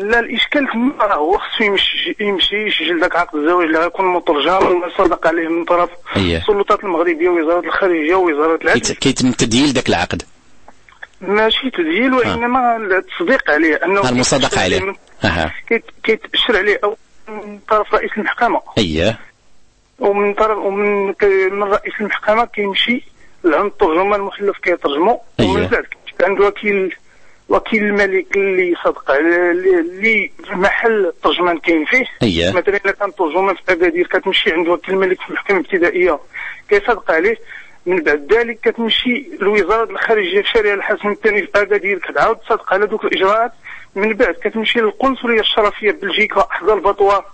لا الإشكال تما راه هو خصو يمشي يمشي يسجل ذاك عقد الزواج اللي غيكون مترجم ويصدق عليه من طرف اييه السلطات المغربية ووزارة الخارجية ووزارة العدل كيت- كيتم تدييل ذاك العقد. ماشي تدييل وانما التصديق عليه أنه المصادقة عليه. أها. كيت- كيتأشر عليه أو من طرف رئيس المحكمة. اييه ومن طرف ومن من رئيس المحكمة كيمشي لعند الترجمان المحلف كيترجمو ومن أييه. بعد كيمشي عند وكيل وكيل الملك اللي على- اللي في محل الترجمان كاين فيه. أييه. مثلا كان ترجمان في اكادير كتمشي عند وكيل الملك في المحكمة الابتدائية كيصدق عليه. من بعد ذلك كتمشي لوزارة الخارجية في شارع الحسن الثاني في اكادير كتعاود تصدق على دوك الإجراءات. من بعد كتمشي للقنصلية الشرفية بلجيكا حدا البطوار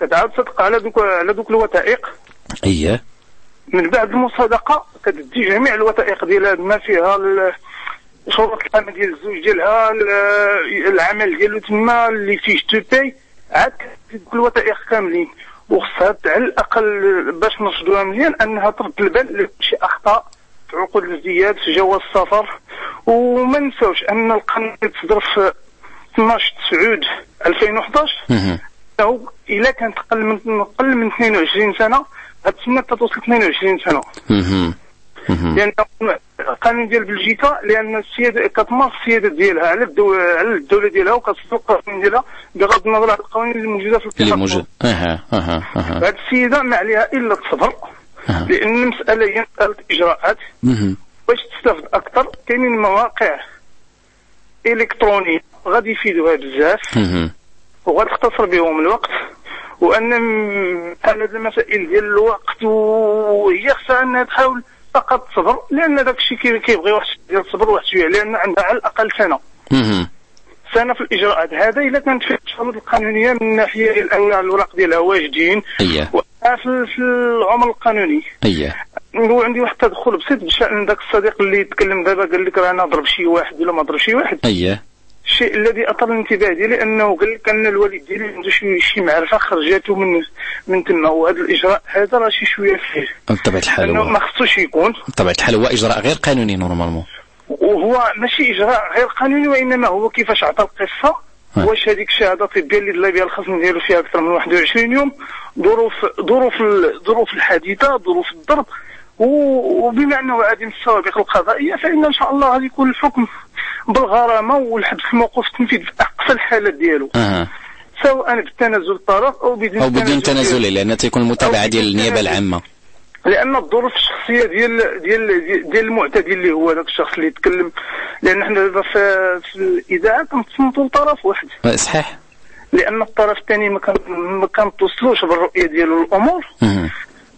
كتعاود تصدق على دوك على دوك الوثائق. اييه من بعد المصادقة كتدي جميع الوثائق ديالها ما فيها شروط الإقامة ديال الزوج ديالها ال- العمل ديالو تما اللي فيه تو باي عاد كتدي الوثائق كاملين. وخصها على الأقل باش نرشدوها مزيان أنها ترد البال لشي أخطاء في عقود الازدياد في جواز السفر. وما نساوش أن القانون اللي تصدر في 12 9 2011 أو إلا كانت أقل من أقل من 22 سنة غتسنى توصل 22 سنة. لأن القانون ديال بلجيكا لأن السيادة كتمارس السيادة ديالها على الدولة على الدولة ديالها وكتصدق القانون ديالها بغض النظر عن القوانين اللي موجودة في اللي الاتحاد موجود. أها أها أها. هذه السيدة ما عليها إلا الصبر لأن المسألة هي مسألة إجراءات. مهم. باش تستافد أكثر كاينين مواقع إلكترونية غادي يفيدوها بزاف. وغتختصر بهم الوقت. وأن هاد المسائل ديال الوقت وهي خصها أنها تحاول فقط تصبر لأن داك الشيء كي- كيبغي واحد ديال الصبر واحد شوية لأن عندها على الأقل سنة. سنة في الإجراءات. هذا إلا كانت فيه الشروط القانونية من الناحيه ديال أن الوراق ديالها واجدين اييه في في العمر القانوني. اييه هو عندي واحد التدخل بسيط بشأن ذاك الصديق اللي تكلم دابا قال لك راه أنا ضرب شي واحد ولا ما ضرب شي واحد. اييه الشيء الذي اثار الانتباه ديالي انه قال لك ان الوالد ديالي عنده شي شي معرفة خرجاته من من تما وهذا الإجراء هذا راه شي شوية فيه. بطبيعة الحال انه هو ما خصوش يكون. بطبيعة الحال هو إجراء غير قانوني نورمالمون. وهو ماشي إجراء غير قانوني وإنما هو كيفاش عطى القصة. واش هذيك الشهادة الطبيه اللي دلا بها الخصم ديالو فيها أكثر من 21 يوم. ظروف ظروف ظروف الحادثة ظروف الضرب. وبما أنه عدم السوابق القضائية فإن إن شاء الله غادي يكون الحكم. بالغرامة والحبس الموقوف التنفيذ في أقصى الحالات ديالو. أها. سواء بالتنازل الطرف أو بدون أو بدون. تنازلي لأن تيكون المتابعة ديال النيابة العامة. لأن الظروف الشخصية ديال ديال ديال المعتدي اللي هو ذاك الشخص اللي يتكلم. لأن حنا دابا في, في الإذاعة كنتصنتوا لطرف واحد. صحيح. لأن الطرف الثاني ما كان ما كنتوصلوش بالرؤية ديالو للامور.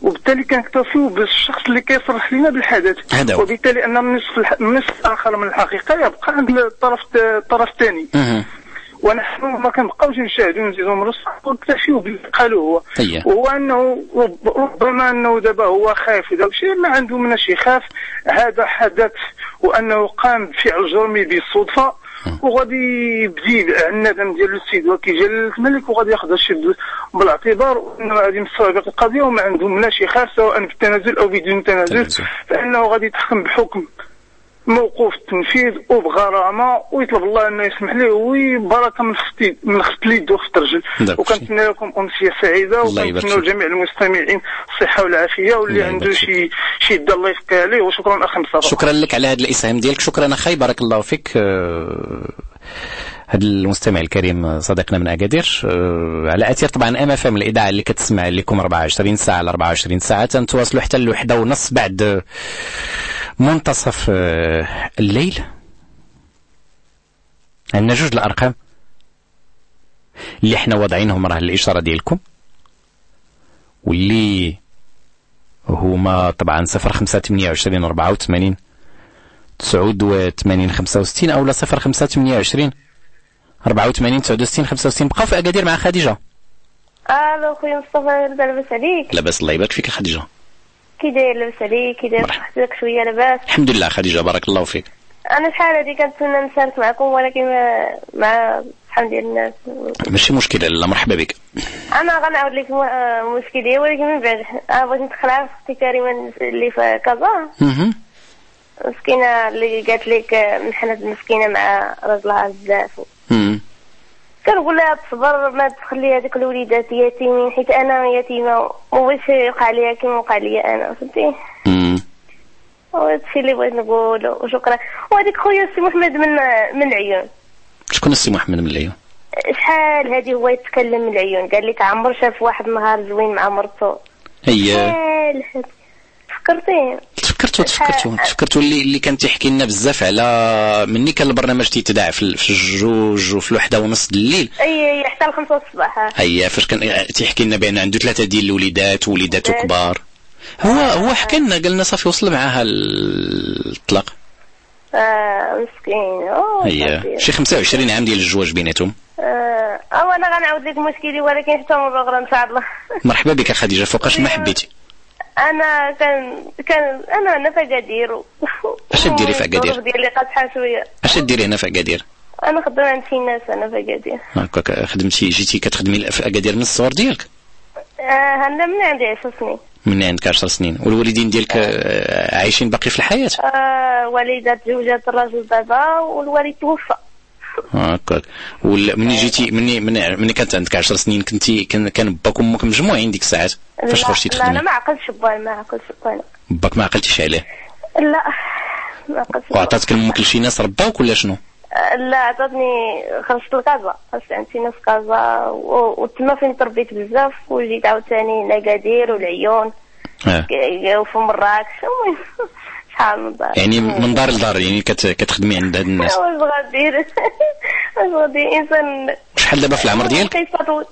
وبالتالي كنكتفيو بالشخص اللي كيصرح لنا بالحدث هو. وبالتالي أن النصف. النصف الآخر من الحقيقة يبقى عند الطرف الطرف الثاني. ونحن ما كنبقاوش نشاهدوا نزيدوا نرصح ونكتفيو باللي قالوا هو اييه وهو أنه رب- ربما أنه دابا هو خايف وداك الشيء ما عنده من شي خاف هذا حدث وأنه قام بفعل جرمي بالصدفه وغادي يبدي الندم ديال السيد جلالة الملك وغادي ياخذ الشيء بالاعتبار وانه غادي مسابق القضية وما عنده من شي خاف سواء بالتنازل أو بدون تنازل. فإنه غادي يتحكم بحكم. موقوف التنفيذ وبغرامة ويطلب الله أنه يسمح ليه وبركه من خفت من خفت اليد وخفت الرجل وكنتمنى لكم امسيه سعيدة وكنتمنى فيك. لجميع المستمعين الصحة والعافية واللي عنده شي شي يد الله يفك عليه وشكرا أخي مصطفى. شكرا لك على هذا الإسهام ديالك. شكرا أخي. بارك الله فيك. آه، هذا المستمع الكريم صديقنا من أكادير. آه، على أثير طبعا أم أف إم الإذاعة اللي كتسمع لكم 24 ساعة على 24 ساعة. تنتواصلوا حتى الوحده ونص بعد منتصف آه، الليل. عندنا جوج الأرقام اللي إحنا واضعينهم راه الاشاره ديالكم واللي هما طبعا 0528 84 89 65 أو لا 0528 84 69 65 بقاو في أكادير مع خديجة. ألو خويا مصطفى لاباس عليك؟ لاباس الله يبارك فيك خديجة. كي داير لاباس عليك كي داير صحتك شوية لاباس الحمد لله خديجة بارك الله فيك. أنا شحال هادي كنتسنى نشارك معكم ولكن مع شحال ديال الناس. ماشي مشكلة لا مرحبا بك. أنا غنعاود لك م- آه، ديالي ولكن من بعد. أنا بغيت ندخل على أختي كريمه اللي في كازا. مسكينة اللي قالت لك آه، منحنت مسكينة مع راجلها بزاف. كنقول لها تصبر ما تخلي هذوك الوليدات يتيمين حيت أنا يتيمة وباش يوقع ليا كيما وقع ليا أنا فهمتي؟ الشيء اللي بغيت نقول وشكرا. وهذيك خويا السي محمد من من العيون. شكون السي محمد من العيون؟ شحال هادي هو يتكلم من العيون؟ قال لك عمر شاف واحد النهار زوين مع مرته. هي. شحال هادي؟ فكرتي تفكرتو تفكرتو تفكرتو اللي اللي كان تيحكي لنا بزاف على مني كان البرنامج تيتذاع في ال- في الجوج وفي الوحدة ونص الليل. اي أي حتى الخمسة الصباح. هيا فاش كان تيحكي لنا بأن عنده ثلاثة ديال الوليدات ووليدات. كبار. هو هو حكى لنا قال لنا صافي وصل معاها الطلاق. آه مسكين. صافي. شي 25 عام ديال الزواج بيناتهم. آه أو أنا غنعاود لك مشكلي ولكن حتى مرة أخرى ان شاء الله. مرحبا بك خديجة فوقاش ما حبيتي. أنا كان كان أنا أنا في اكادير اش ديري في؟ الظروف ديالي قاصحه شوية. اش ديري هنا في اكادير أنا خدام عند شي ناس أنا في اكادير هكاك خدمتي جيتي كتخدمي في اكادير من الصغر ديالك؟ آه أنا من عندي 10 سنين. من عندك 10 سنين. والوالدين ديالك آه، عايشين باقي في الحياة؟ آه والدة تزوجت الرجل دابا والوالد توفى. هكاك. ومني جيتي مني مني مني كانت عندك 10 سنين كنتي كان كان باك وامك مجموعين ديك الساعات فاش لا- خرجتي لا أنا تخدمي ما عقلتش با ما عقلتش با باك ما عقلتيش عليه؟ لا ما عقلتش. وعطاتك أمك لشي ناس رباوك ولا شنو؟ آه، لا عطاتني خرجت لكازا خرجت عند شي ناس في كازا وتما فين تربيت بزاف وجيت عاوتاني لاكادير والعيون آه. وفي مراكش المهم. شحال من دار يعني من دار لدار يعني كت... كتخدمي عند هاد الناس. واش غادير واش غادي انسان شحال دابا في العمر ديالك؟ قصة طويلة.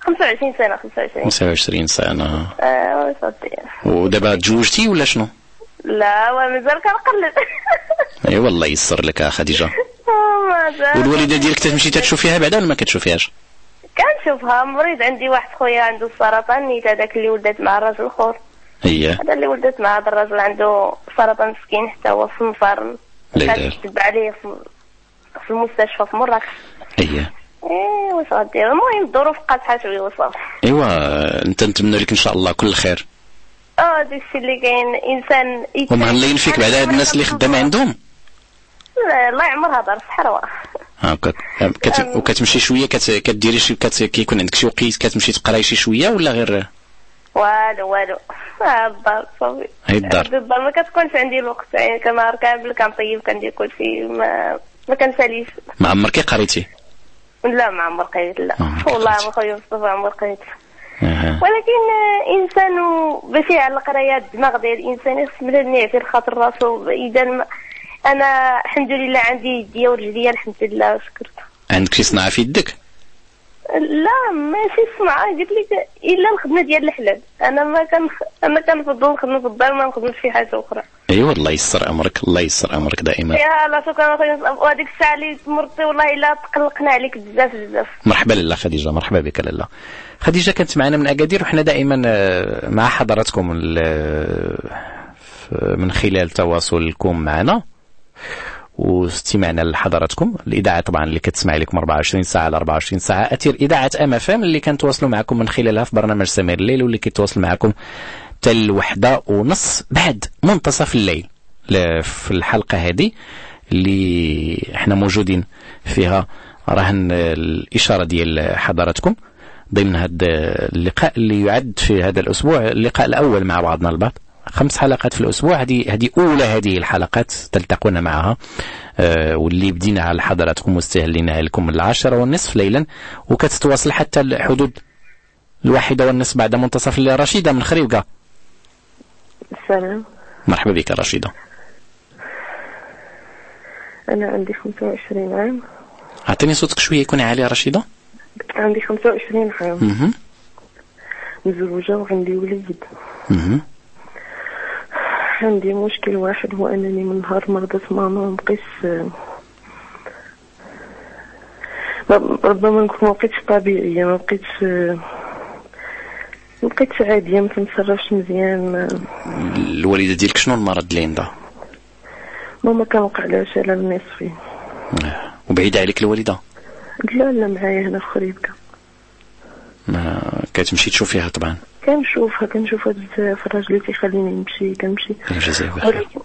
25 سنة 25 25 سنة. آه صدق ودابا تزوجتي ولا شنو؟ لا ومازال كنقلب أي والله يسر لك خديجة. آه، والوالدة ديالك تمشي تشوفيها بعدا ولا ما كتشوفيها كنشوفها مريض عندي واحد خويا عنده السرطان نيت هذاك اللي ولدت مع الراجل الآخر هي. هذا اللي ولدت مع هذا الراجل عنده سرطان مسكين حتى هو في إله. تتبع عليه في المستشفى في مراكش هي. إيه واش غدير المهم الظروف قاصحه شوية وصافي. إيوا أنت نتمنى لك إن شاء الله كل خير. آه داكشي اللي كاين. إنسان ومهلين فيك بعد هاد الناس اللي خدامة عندهم؟ لا، الله يعمرها دار الصحراء ها كت... كت... وكتمشي شوية كت... كديري شي كت... كيكون عندك شي وقيت كتمشي تقراي شي شوية ولا غير؟ والو والو. الدار صافي. الدار. الدار ما كتكونش عندي الوقت يعني كنهار كامل كنطيب كندير كلشي ما ما كنساليش. ما عمرك قريتي؟ لا ما عمر قريت لا. والله ما خويا مصطفى عمر قريت. ولكن انسان باش يعلق راه الدماغ ديال الإنسان خص من يعطي خاطر راسو. إذا أنا الحمد لله عندي يديا ورجليا الحمد لله شكرت. عندك شي صناعة في يدك؟ لا ماشي صنعة قلت لك إلا الخدمة ديال الحلال. أنا ما كان أنا كنفضل نخدم في الدار ما نخدمش في حاجة أخرى. ايوا الله يسر أمرك الله يسر أمرك دائما. يا الله شكرا. اخويا وهذيك الساعة اللي مرتي والله إلا تقلقنا عليك بزاف بزاف. مرحبا لاله خديجة. مرحبا بك لاله خديجة كانت معنا من أكادير وحنا دائما آه، مع حضراتكم ف- من خلال تواصلكم معنا. واستماعنا لحضراتكم. الإذاعة طبعا اللي كتسمع لكم 24 ساعة على 24 ساعة. أثير إذاعة أم أف إم اللي كنتواصلوا معكم من خلالها في برنامج سمير الليل واللي كيتواصل معكم حتى الوحده ونص بعد منتصف الليل. في الحلقة هذه اللي إحنا موجودين فيها رهن الإشارة ديال حضراتكم. ضمن هذا اللقاء اللي يعد في هذا الأسبوع اللقاء الأول مع بعضنا البعض. خمس حلقات في الأسبوع. هذه هذه أولى هذه الحلقات تلتقون معها. آه، واللي بدينا على حضراتكم واستهليناها لكم من العاشرة والنصف ليلا وكتتواصل حتى الحدود الواحدة والنصف بعد منتصف الليل. رشيدة من خريبكة السلام. مرحبا بك رشيدة. أنا عندي 25 عام. أعطيني صوتك شوية يكون عالي رشيدة. عندي 25 عام. مزوجة وعندي وليد. عندي مشكل واحد هو أنني من نهار مرضت ماما ما بقيتش ما- ربما نكون ما بقيتش طبيعية ما بقيتش ما بقيتش عادية ما تنتصرفش مزيان الوالدة ديالك شنو المرض اللي عندها؟ ماما كان وقع لها شلل نصفي. وبعيدة عليك الوالدة؟ لا لا معايا هنا في خريبكة. ما كتمشي تشوفيها طبعا. كنشوفها كنشوفها بزاف الراجل اللي تيخليني نمشي كنمشي بخير ولكن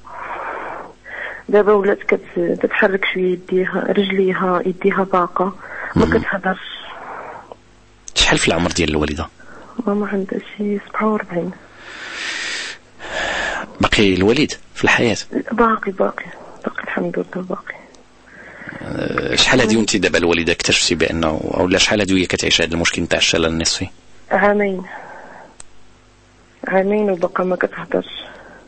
دابا ولات كت- كتحرك شوية يديها رجليها يديها باقة ما كتهضرش شحال في العمر ديال الوالدة ماما عندها شي 47 باقي الوالد في الحياة باقي باقي باقي الحمد لله باقي أه، شحال هادي وانت دابا الوالدة اكتشفتي بانه ولا شحال هادي وهي كتعيش هذا المشكل نتاع الشلل النصفي عامين عامين وبقى ما كتهضرش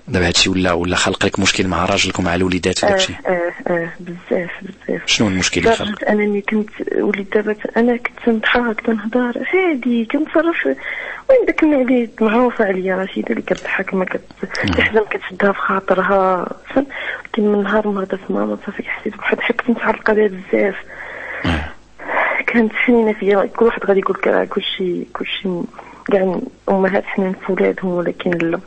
دابا هادشي ولا ولا خلق لك مشكل مع راجلك ومع الوليدات آه وداكشي آه آه بزاف بزاف. شنو المشكل اللي خلق لدرجة أنني كنت وليت دابا أنا كنت نضحك كنهضر عادي كنتصرف. وين داك اللي معروفة عليا رشيدة اللي كتضحك ما كتحزن كتشدها في خاطرها؟ ولكن من نهار مرضت ماما صافي حسيت بواحد حكت متعلقة بها بزاف. كانت حنينة فيا كل واحد غادي يقول لك كلشي كلشي كاع أمهات حنان في ولادهم ولكن لا.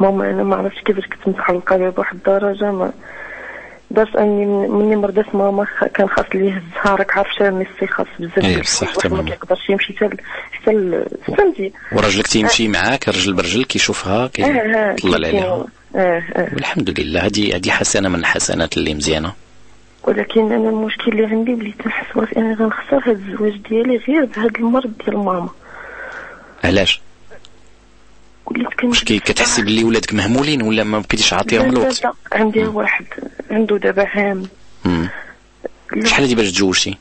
ماما أنا ما عرفتش كيفاش كنت متعلقة بها بواحد الدرجة ما درت أني من- مني مرضت ماما كان خاص لي يهزها راك عارف شنو النصي خاص بزاف ديال بصح الواحد ما كيقدرش يمشي حتى حتى فهمتي وراجلك تيمشي معاك رجل برجل كيشوفها آه كيطلع كيكون- عليها. آه آه. والحمد لله هذه هذه حسنة من الحسنات اللي مزيانة. ولكن أنا المشكل اللي عندي وليت نحس راسي أنا غنخسر هاد الزواج ديالي غير بهاد المرض ديال ماما. علاش؟ واش كتحسي باللي ولادك مهمولين ولا ما بقيتيش عاطيهم الوقت لا عندي واحد عنده دابا عام. شحال هادي باش تزوجتي؟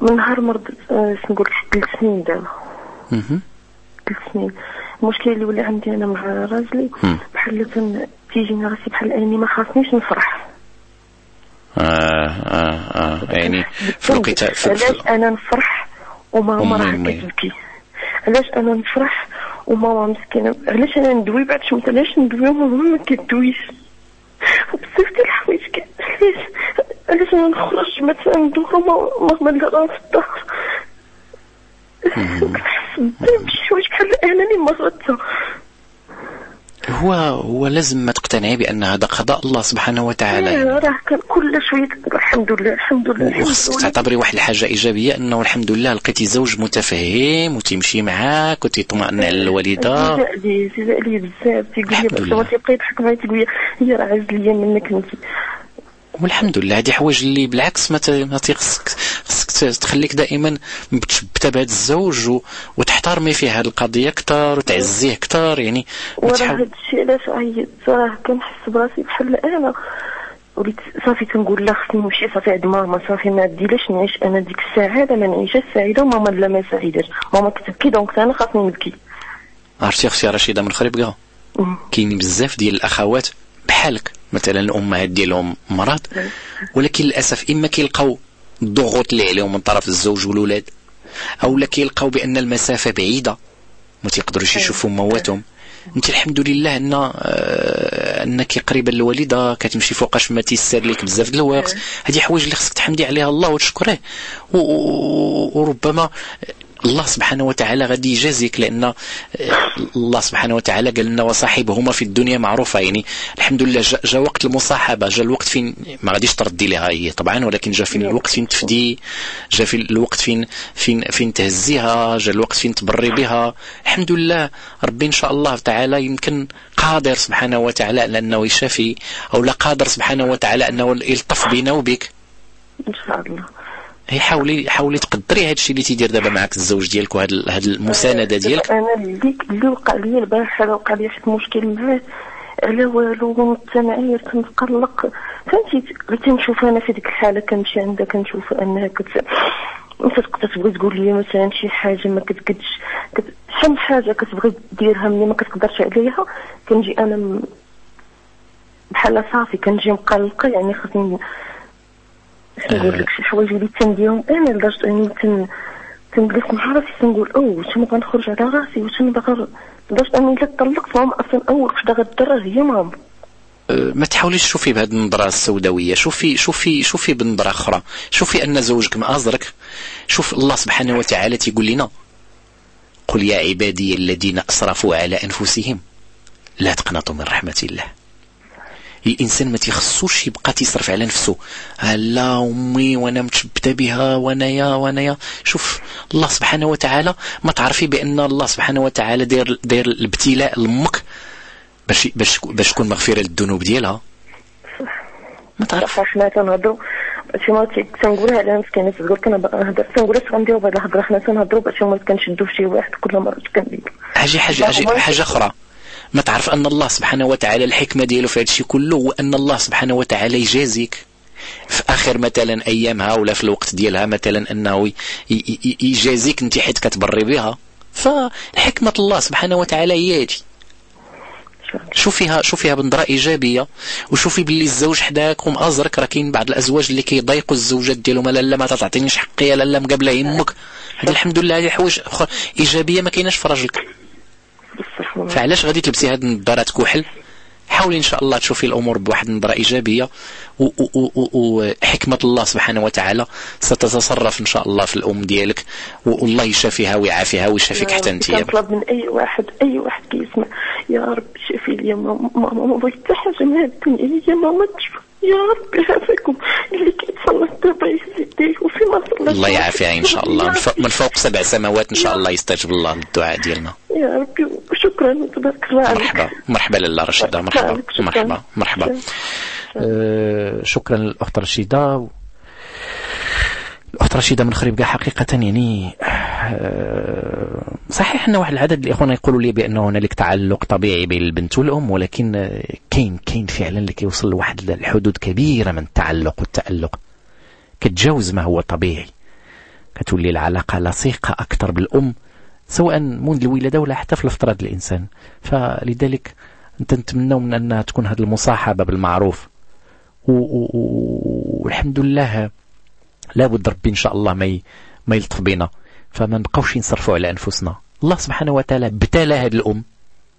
من نهار مرض آه، نقول لك ثلاث سنين دابا. ثلاث سنين. المشكل اللي ولا عندي أنا مع راجلي. بحال تيجيني راسي بحال اني ما خاصنيش نفرح. آه آه آه يعني في الوقت علاش أنا نفرح وماما أمي- راه أمي. كتبكي علاش أنا نفرح وماما مسكينة؟ علاش أنا ندوي بعد شمت علاش ندوي؟ وماما ما كدويش. وبزاف ديال الحوايج علاش؟ علاش أنا نخرج مثلا ندور وما ما نلقاها في الدار كنحس بالذنب بشي حوايج بحال انني مرضتها هو هو لازم ما تقتنعي بأن هذا قضاء الله سبحانه وتعالى. يعني. راه كان كل شوية الحمد لله الحمد لله. وخصك تعتبري واحد الحاجة إيجابية أنه الحمد لله لقيتي زوج متفهم وتيمشي معاك وتيطمئن على عليه زيد عليه بزاف. تيقول لي تيبقى يضحك معايا تيقول لي هي راه عز ليا منك انت والحمد لله. هذه حوايج اللي بالعكس ما تيخصك خصك تخليك دائما متشبته بهذا الزوج وتحترمي فيه هذه القضية أكثر وتعزيه أكثر يعني وراه هذا الشيء علاش عيطت راه كنحس براسي بحال أنا. وليت صافي تنقول لا خصني نمشي صافي عند ماما صافي ما بديلاش نعيش. أنا ديك السعادة ما نعيشهاش سعيدة وماما لا ما سعيداش ماما كتبكي دونك أنا خاصني نبكي. عرفتي أختي رشيدة من خريب كاع مم. كاينين بزاف ديال الأخوات بحالك. مثلا الأمهات ديالهم مرض ولكن للأسف إما كيلقاو الضغوط اللي عليهم من طرف الزوج والولاد أو لا كيلقاو بأن المسافة بعيدة ما تيقدروش يشوفوا مواتهم. أنت الحمد لله أن آه، انك قريبه للوالده كتمشي فوقاش ما تيسر لك بزاف د الوقت. هذه حوايج اللي خصك تحمدي عليها الله وتشكريه وربما الله سبحانه وتعالى غادي يجازيك لأن الله سبحانه وتعالى قال لنا وصاحبهما في الدنيا معروفه يعني الحمد لله جا, جا وقت المصاحبة جا الوقت فين ما غاديش تردي لها هي طبعا ولكن جا فين الوقت فين تفدي جا في الوقت فين فين فين تهزيها جا الوقت فين تبري بها. الحمد لله ربي إن شاء الله تعالى يمكن قادر سبحانه وتعالى على أنه يشافي أو لا قادر سبحانه وتعالى أنه يلطف بينا وبك إن شاء الله. هي حاولي حاولي تقدري هذا الشيء اللي تيدير دابا معك الزوج ديالك وهاد هاد المساندة ديالك؟ أنا اللي اللي وقع لي البارحه راه وقع لي واحد المشكل معاه. على والو ونط معايا كنتقلق فهمتي؟ غير تنشوف أنا في ديك الحالة كنمشي عندها كنشوف أنها كت أنت تقدر تبغي تقول لي مثلا شي حاجة ما كتقدش. كت... شحال من حاجة كتبغي ديرها ملي ما كتقدرش عليها؟ كنجي أنا م... بحال صافي كنجي مقلقه يعني خاصني باش نقول لك شي حوايج اللي تنديرهم أنا لدرجه أني تن تنجلس مع راسي تنقول أو واش أنا غنخرج على راسي واش أنا باغا لدرجه أني الا طلقت ماما أصلا اول وحده غدرها هي ماما أه، ما تحاوليش تشوفي بهذه النظرة السوداوية. شوفي شوفي شوفي بنظرة أخرى. شوفي أن زوجك مآزرك شوف الله سبحانه وتعالى تيقول لنا قل يا عبادي الذين أسرفوا على أنفسهم لا تقنطوا من رحمة الله. الإنسان ما تيخصوش يبقى تيصرف على نفسه. لا امي وأنا متشبته بها وانايا وانايا. شوف الله سبحانه وتعالى ما تعرفي بأن الله سبحانه وتعالى داير داير الابتلاء لامك باش باش باش تكون مغفرة للذنوب ديالها. ما تعرف. حنا تنهضروا شي مرات تنقولها على مسكينه تقول كنهضر تنقول اش غنديروا بهاد الهضرة. حنا تنهضروا باش مرات كنشدوا في شي واحد كل مرة كندير حاجة حاجة حاجة, أخرى. ما تعرف أن الله سبحانه وتعالى الحكمة ديالو في هذا الشيء كله هو ان الله سبحانه وتعالى يجازيك. في آخر مثلا أيامها ولا في الوقت ديالها مثلا أنه يجازيك أنت حيت كتبري بها. فحكمة الله سبحانه وتعالى هي هذه شوفيها شوفيها بنظرة إيجابية؟ وشوفي باللي الزوج حداك ومأزرك راه كاين بعض الأزواج اللي كيضايقوا الزوجات ديالهم. لا لا ما تعطينيش حقي لا لا مقابلة يمك. هذه الحمد لله هذه حوايج إيجابية ما كايناش في راجلك. فعلاش غادي تلبسي هاد النظارات كحل حاولي إن شاء الله تشوفي الأمور بواحد النظرة إيجابية وحكمة الله سبحانه وتعالى ستتصرف إن شاء الله في الأم ديالك والله يشافيها ويعافيها ويشافيك حتى أنت يا كنطلب من أي واحد أي واحد كيسمع يا رب شافي لي ماما ماما ما بغيت حتى حاجة من هاد الدنيا هي ماما تشفى يا رب يعافيكم اللي كيتصلى دابا يزيد وفيما صلى الله يعافيها إن شاء الله. من فوق, من فوق سبع سماوات إن شاء الله يستجب الله للدعاء ديالنا. يا ربي وشكرا وتبارك الله عليك مرحبا. مرحبا لاله رشيدة. مرحبا. مرحبا. مرحبا. شكرا للأخت رشيدة. الأخت رشيدة من خريب كاع حقيقة يعني آه، صحيح أن واحد العدد الاخوان يقولوا لي بان هنالك تعلق طبيعي بين البنت والأم ولكن كاين كاين فعلا اللي كيوصل لواحد الحدود كبيرة من التعلق والتألق. كتجاوز ما هو طبيعي. كتولي العلاقة لصيقة أكثر بالأم سواء منذ الولادة ولا حتى في الافتراض الإنسان. فلذلك نتمنى من أنها تكون هذه المصاحبة بالمعروف. والحمد لله لابد ربي إن شاء الله ما ما يلطف بينا. فما نبقاوش نصرفوا على أنفسنا. الله سبحانه وتعالى ابتلى هذه الأم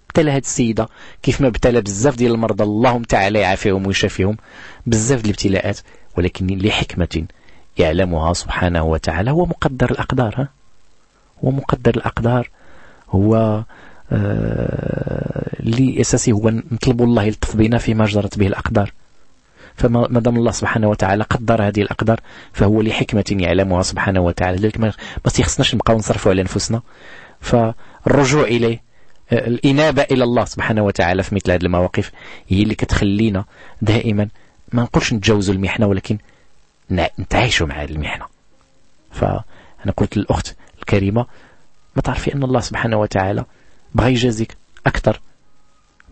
ابتلى هذه السيدة كيف ما ابتلى بزاف ديال المرضى. اللهم تعالى يعافيهم ويشافيهم. بزاف ديال الابتلاءات ولكن لحكمة يعلمها سبحانه وتعالى. هو مقدر الأقدار ها؟ هو مقدر الأقدار. هو اللي اساسي هو نطلب الله يلطف بنا فيما جرت به الأقدار. فما دام الله سبحانه وتعالى قدر هذه الأقدار فهو لحكمة يعلمها سبحانه وتعالى. لذلك ما يخصناش نبقاو نصرفوا على أنفسنا. فالرجوع إليه الإنابة إلى الله سبحانه وتعالى في مثل هذه المواقف هي اللي كتخلينا دائما ما نقولش نتجاوزوا المحنة ولكن نتعايشوا مع هذه المحنة. فأنا قلت للأخت الكريمة ما تعرفي أن الله سبحانه وتعالى بغى يجازيك أكثر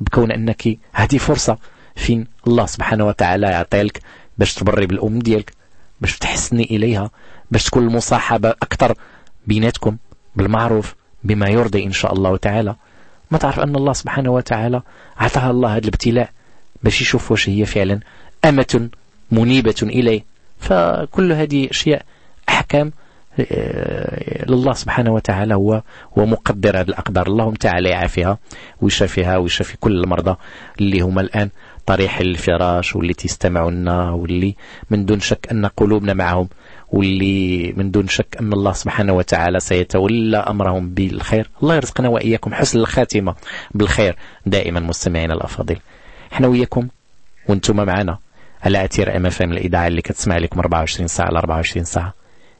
بكون أنك هذه فرصة فين الله سبحانه وتعالى يعطيلك باش تبري بالأم ديالك باش تحسني إليها باش تكون المصاحبه أكثر بيناتكم بالمعروف بما يرضي إن شاء الله تعالى. ما تعرف أن الله سبحانه وتعالى عطاها الله هذا الابتلاء باش يشوف واش هي فعلا أمة منيبة إليه. فكل هذه أشياء أحكام آه، لله سبحانه وتعالى هو هو مقدر هذه الأقدار. اللهم تعالى يعافيها ويشافيها ويشافي كل المرضى اللي هم الآن. طريح الفراش واللي تستمعوا لنا واللي من دون شك أن قلوبنا معهم واللي من دون شك أن الله سبحانه وتعالى سيتولى أمرهم بالخير. الله يرزقنا وإياكم حسن الخاتمة بالخير. دائما مستمعين الأفاضل إحنا وإياكم وأنتم معنا على أثير MFM الإذاعة اللي كتسمع لكم 24 ساعة على 24 ساعة.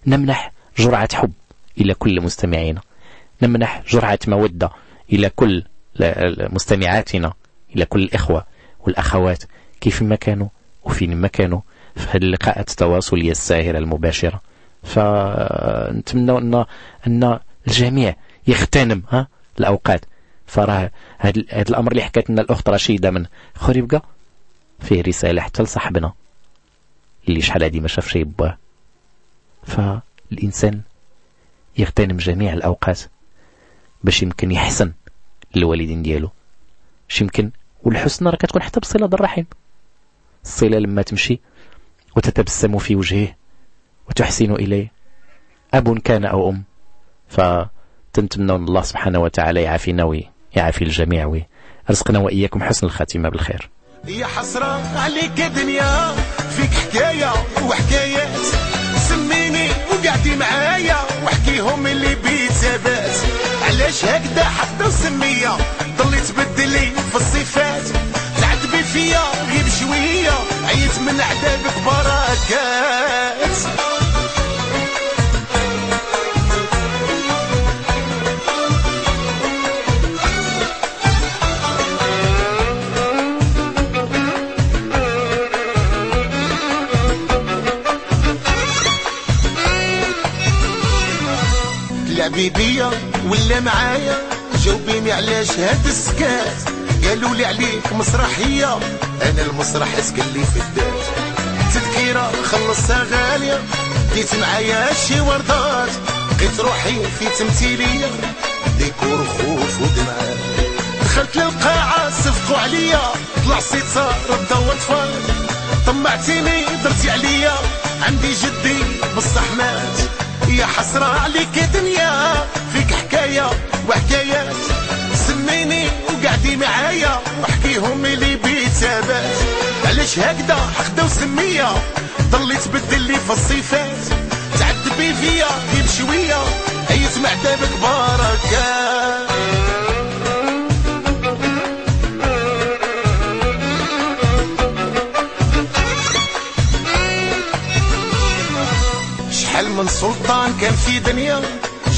نمنح جرعة حب إلى كل مستمعينا. نمنح جرعة مودة إلى كل مستمعاتنا إلى كل الإخوة والأخوات. كيف ما كانوا وفين ما كانوا. في هذه اللقاءات التواصلية الساهرة المباشرة. فنتمنى أن أن الجميع يغتنم ها الأوقات. فراه هذا الأمر اللي حكت لنا الأخت رشيدة من خريبكا فيه رسالة حتى لصاحبنا اللي شحال هادي ما شافش يباه فالإنسان يغتنم جميع الأوقات باش يمكن يحسن للوالدين ديالو. باش يمكن والحسن راه كتكون حتى بصلة الرحم. الصلة لما تمشي وتتبسم في وجهه وتحسن إليه. أب كان أو أم. فتنتمنى الله سبحانه وتعالى يعافينا ويعافي الجميع ويرزقنا وإياكم حسن الخاتمة بالخير. يا حسرة عليك دنيا. فيك حكاية وحكايات. سميني وقعدي معايا. واحكيهم اللي بيتابات هكذا حتى وسمية ضلي تبدلي في الصفات. تعذبي فيا غير شوية عيت من عذابك بركات لعبي بيا ولا معايا؟ جاوبيني علاش هاد السكات؟ قالوا لي عليك مسرحية. أنا المسرح اسكن في الدات تذكيرة خلصها غالية. ديت معايا شي وردات. لقيت روحي في تمثيلية. ديكور خوف ودمعات دخلت للقاعة صفقوا عليا. طلع صيت صار ردوا أطفال. طمعتيني درتي عليا. عندي جدي بصح مات يا حسرة عليك دنيا. فيك حكاية وحكايات سميني وقعدي معايا واحكيهم اللي بيتابات علاش هكذا؟ حقدا وسمية. ضلي تبدل لي في الصفات. تعذبي فيا غير شوية. عيت مع دابك بركات شحال من سلطان كان في دنيا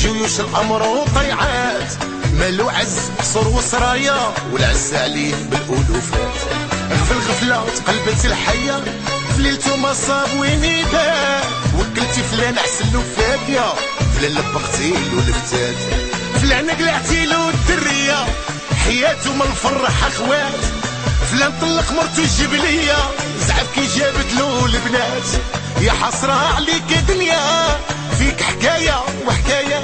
جيوش الأمر وطيعات مالو عز قصر وسرايا والعز عليه بالألوفات. غفل غفلة تقلبت الحية في ما صاب وين يبان وكلتي فلان عسل وفابيا فلان لبقتي له الكتات فلان قلعتي له الدرية حياته من الفرح أخوات. فلان طلق مرتو الجبلية زعف كي جابت له البنات. يا حسرة عليك دنيا. فيك حكاية وحكاية.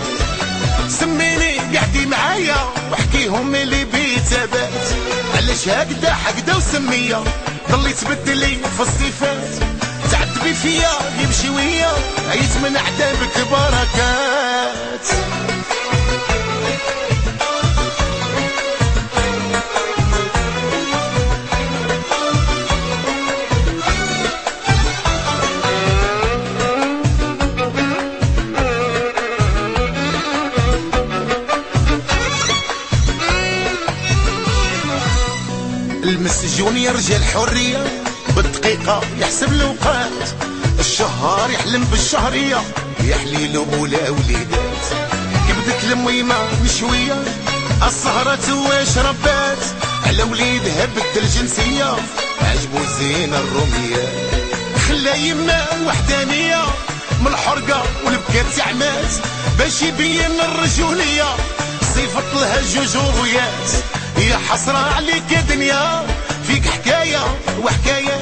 سميني قعدي معايا واحكيهم اللي بيتابات علاش هكذا حقدا وسمية؟ ضلي تبدلي في الصفات. تعد تعتبي فيا يمشي ويا عيت من عذابك بركات المسجون يرجع الحرية بالدقيقة يحسب الوقات الشهر يحلم بالشهرية. يحلي له مولا وليدات. كبدت الميمة مشوية السهرة واش ربات؟ على وليدها بدل جنسية عجبو زين الرومية. خلا يما وحدانية. من الحرقة والبكات عمات باش يبين الرجولية. صيفط لها جوج يا حسرة عليك يا دنيا. فيك حكاية وحكايات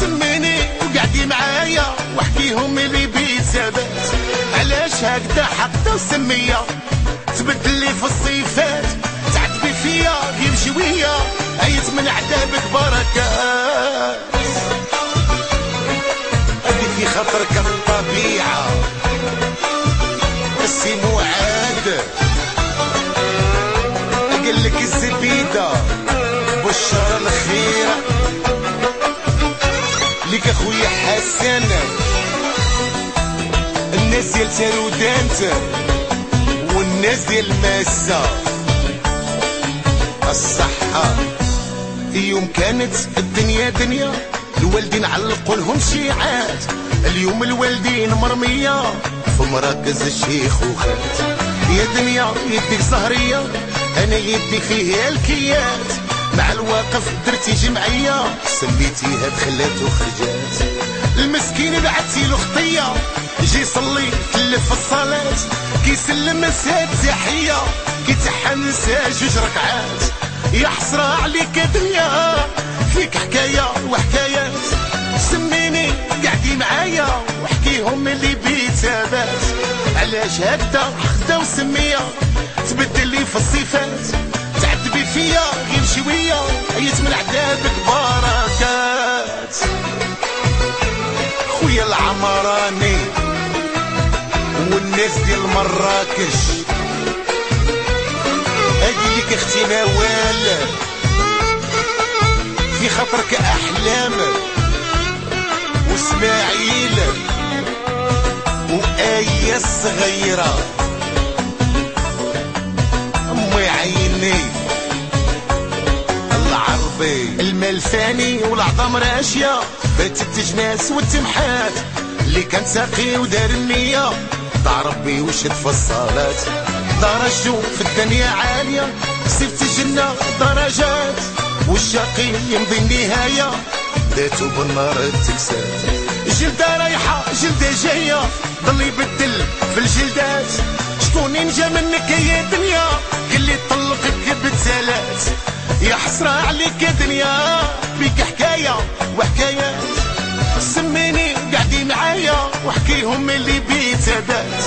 سميني وقعدي معايا واحكيهم اللي بيت علاش هكذا حتى وسمية تبدل لي في الصيفات؟ تعتبي فيا يمشي ويا ايت من عذابك بركات ادي في خاطرك الطبيعة السي معاد. قال لك الزبيدة بشرى الخير. لك أخويا حسن. الناس ديال تارودانت والناس ديال ماسة الصحة. يوم كانت الدنيا دنيا. الوالدين علقوا لهم شيعات. اليوم الوالدين مرمية. في مراكز الشيخ وخات يا دنيا يديك زهرية. أنا يدي فيه الكيات. مع الواقف درتي جمعية. سميتيها دخلات وخرجات المسكين بعتي له خطية. جي صلي تلف الصلاة. كيسلم ساد تحية. كيتحن جوج ركعات. يا حسرة عليك يا دنيا. فيك حكاية وحكايات. سميني قعدي معايا. واحكيهم اللي بيتابات علاش هكذا خدا وسمية؟ تبدل لي في الصفات. تعذبي فيا غير شوية عيت من عذابك بركات خويا العمراني والناس ديال مراكش. أجي لك أختي نوال في خاطرك أحلام. وإسماعيل وآية الصغيرة أمي عيني. العربي المال فاني والعظام راشية باتت تجناس والتمحات. اللي كان ساقي ودار النية. دع ربي وشد في الصلاة درجته في الدنيا عالية. سيفت الجنة درجات. والشقي يمضي النهاية. داتو بالنار تكسات جلدة رايحة جلدة جاية. ضل يبدل في الجلدات. شكون نجا منك يا دنيا قال لي طلقك بتسالات يا حسرة عليك يا دنيا بيك حكاية وحكايات سميني قعدي معايا واحكيهم اللي بيتابات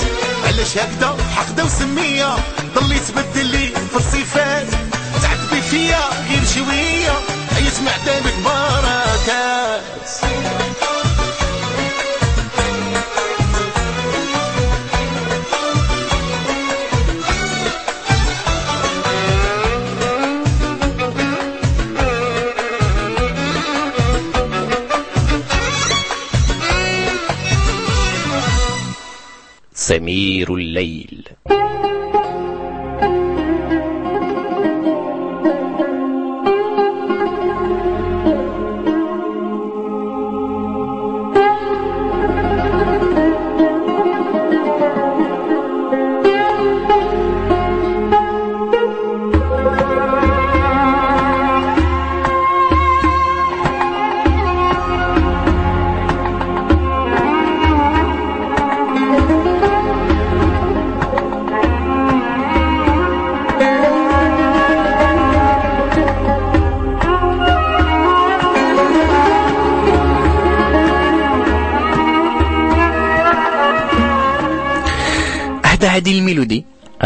علاش هكذا؟ حقدة وسمية. ضل يتبدل لي في الصفات. تعذبي فيا غير شوية. عيت معتابك بركات سمير الليل.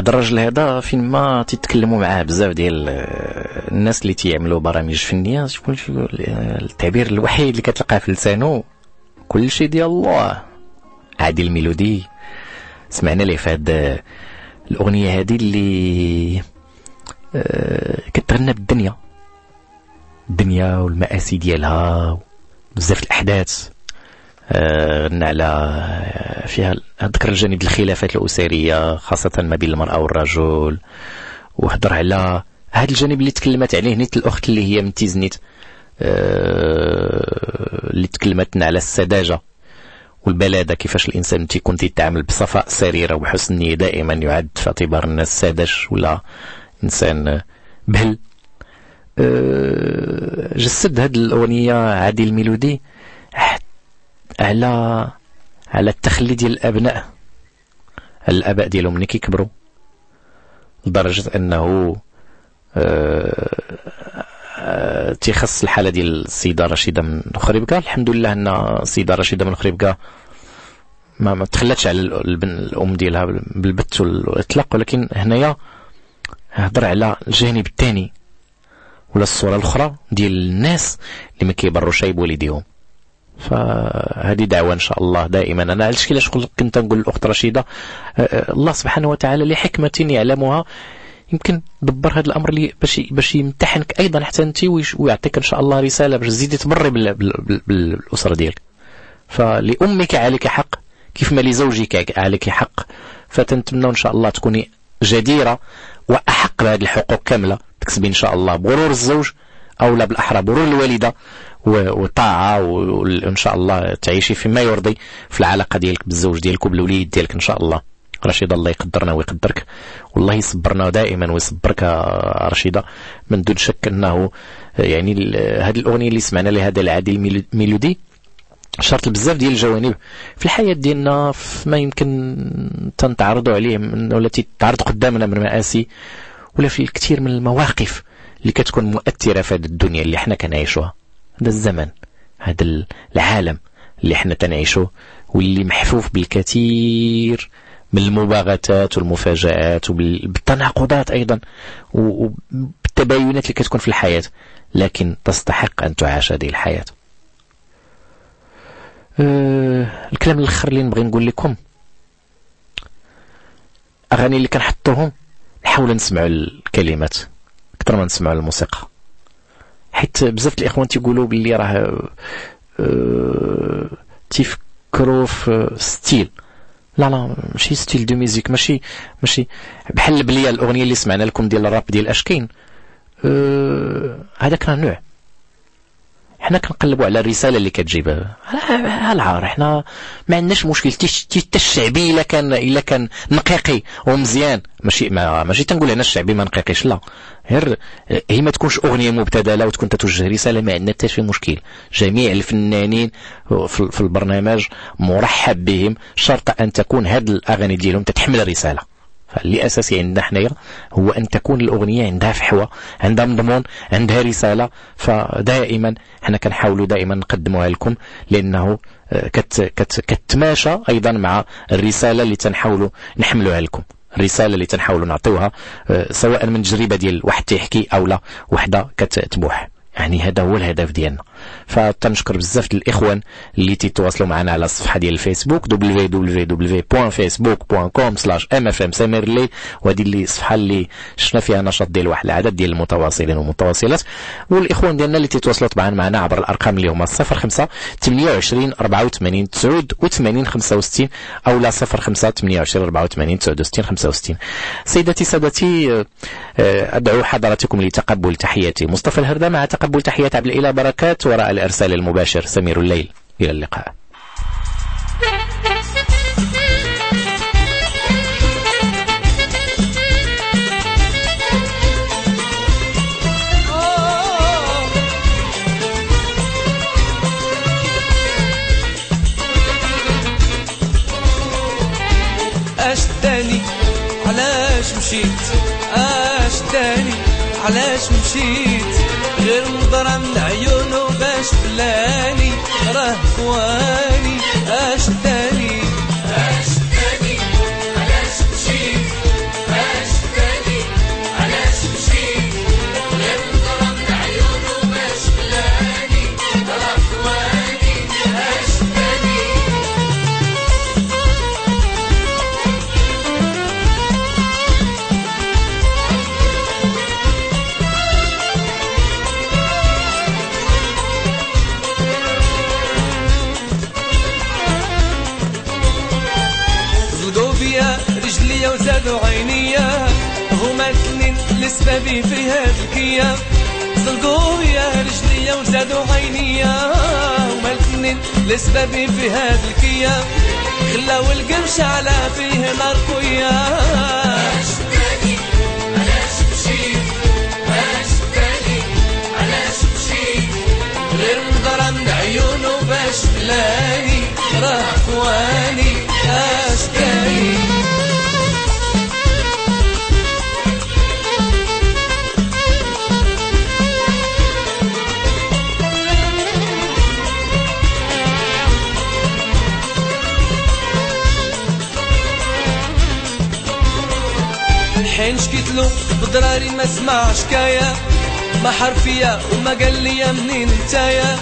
هذا الراجل هذا فين ما تتكلموا معاه بزاف ديال آه، الناس اللي تيعملوا برامج فنية شكون شو التعبير الوحيد اللي كتلقاه في لسانه كل شيء ديال الله. عادي الميلودي سمعنا ليه في هاد الأغنية هذه اللي آه، كتغنى بالدنيا. الدنيا والمآسي ديالها بزاف الأحداث. آه، غنى على فيها ذكر الجانب الخلافات الأسرية خاصة ما بين المرأة والرجل وهضر على هذا الجانب اللي تكلمت عليه نيت الأخت اللي هي من تيزنيت آه، اللي تكلمت على السذاجة والبلادة كيفاش الإنسان تيكون تيتعامل بصفاء سريرة وحسن نية دائما يعد في اعتبار الناس ساذج ولا إنسان بهل. أه جسد هذه الأغنية عادل الميلودي على على التخلي ديال الأبناء. الآباء ديالهم ملي كيكبروا لدرجة أنه أه تيخص الحالة ديال السيدة رشيدة من خريبكا. الحمد لله أن السيدة رشيدة من خريبكا ما, ما تخلاتش على الأم ديالها بالبت والإطلاق. ولكن هنايا هضر على الجانب الثاني ولا الصورة الأخرى ديال الناس اللي ما كيبروش بوالديهم فهذه دعوة إن شاء الله دائما. أنا علاش كيلاش كنت نقول الأخت رشيدة؟ أه، أه، الله سبحانه وتعالى لحكمة يعلمها يمكن دبر هذا الأمر لي باش باش يمتحنك أيضا حتى أنت ويعطيك إن شاء الله رسالة باش تزيدي تبري بالأسرة ديالك. فلأمك عليك حق كيف ما لزوجك عليك حق. فتنتمنى إن شاء الله تكوني جديرة وأحق بهذه الحقوق كاملة. تكسبي إن شاء الله برور الزوج أو لا بالأحرى برور الوالدة. وطاعة وإن شاء الله تعيشي فيما يرضي في العلاقة ديالك بالزوج ديالك وبالوليد ديالك إن شاء الله. رشيدة الله يقدرنا ويقدرك. والله يصبرنا دائما ويصبرك رشيدة. من دون شك أنه يعني هذه الأغنية اللي سمعنا لها العادي الميلودي شرط بزاف ديال الجوانب في الحياة ديالنا ما يمكن تنتعرضوا عليه التي تعرض قدامنا من مآسي ولا في الكثير من المواقف اللي كتكون مؤثرة في هذه الدنيا اللي إحنا كنعيشوها. هذا الزمن هذا العالم اللي إحنا تنعيشه واللي محفوف بالكثير من المباغتات والمفاجآت وبالتناقضات أيضا وبالتباينات اللي كتكون في الحياة لكن تستحق أن تعاش هذه الحياة. أه الكلام الآخر اللي نبغي نقول لكم أغاني اللي كنحطوهم نحاول نسمعوا الكلمات أكثر ما نسمعوا الموسيقى. حيت بزاف الإخوان تيقولوا باللي راه أه تيفكروا في style. لا لا ماشي style de musique ماشي ماشي. بحال بلي الأغنية اللي سمعنا لكم ديال الراب ديال أشكين أه هذاك راه نوع. حنا كنقلبوا على الرسالة اللي كتجيبها. العار حنا ما عندناش مشكل. حتى الشعبي إلا كان إلا كان نقيقي ومزيان. ماشي ما ماشي تنقول أنا الشعبي ما نقيقيش لا. غير هي ما تكونش أغنية مبتذله وتكون توجه رسالة ما عندنا حتى شي مشكل. جميع الفنانين في البرنامج مرحب بهم. شرط أن تكون هاد الأغاني ديالهم تتحمل رساله فاللي اساسي عندنا حنايا هو أن تكون الأغنية عندها فحوى عندها مضمون عندها رسالة فدائما حنا كنحاولوا دائما نقدموها لكم لأنه آه، كت كت كتماشى أيضا مع الرسالة اللي تنحاولوا نحملوها لكم. الرسالة اللي تنحاولوا نعطيوها آه، سواء من تجربة ديال واحد تيحكي أو لا وحدة كتبوح يعني هذا هو الهدف ديالنا. فتنشكر بزاف الإخوان اللي تيتواصلوا معنا على الصفحة ديال الفيسبوك www.facebook.com/mfm سمير الليل وهذه اللي الصفحة اللي شفنا فيها نشاط ديال واحد العدد ديال المتواصلين والمتواصلات والإخوان ديالنا اللي تيتواصلوا طبعا معنا عبر الأرقام اللي هما 05 28 84 89 65 أو لا 05 28 84 69 65 سيداتي سادتي آه، أدعو حضراتكم لتقبل تحياتي. مصطفى الهردة مع تقبل تحيات عبد الإله بركات وراء الإرسال المباشر. سمير الليل إلى اللقاء. علاش مشيت؟ علاش مشيت؟ راه ثمانية عينيا هما اثنين لسه في هاد الكيام صلقوا يا رجلية وزادوا عينية هما الاثنين لسه بي في هاد الكيام خلاو القمش على فيه نار قوية غير مضرم عيونه باش بلاني راه اخواني له بضراري ما سمع شكاية ما حرفية وما قال لي منين نتايا.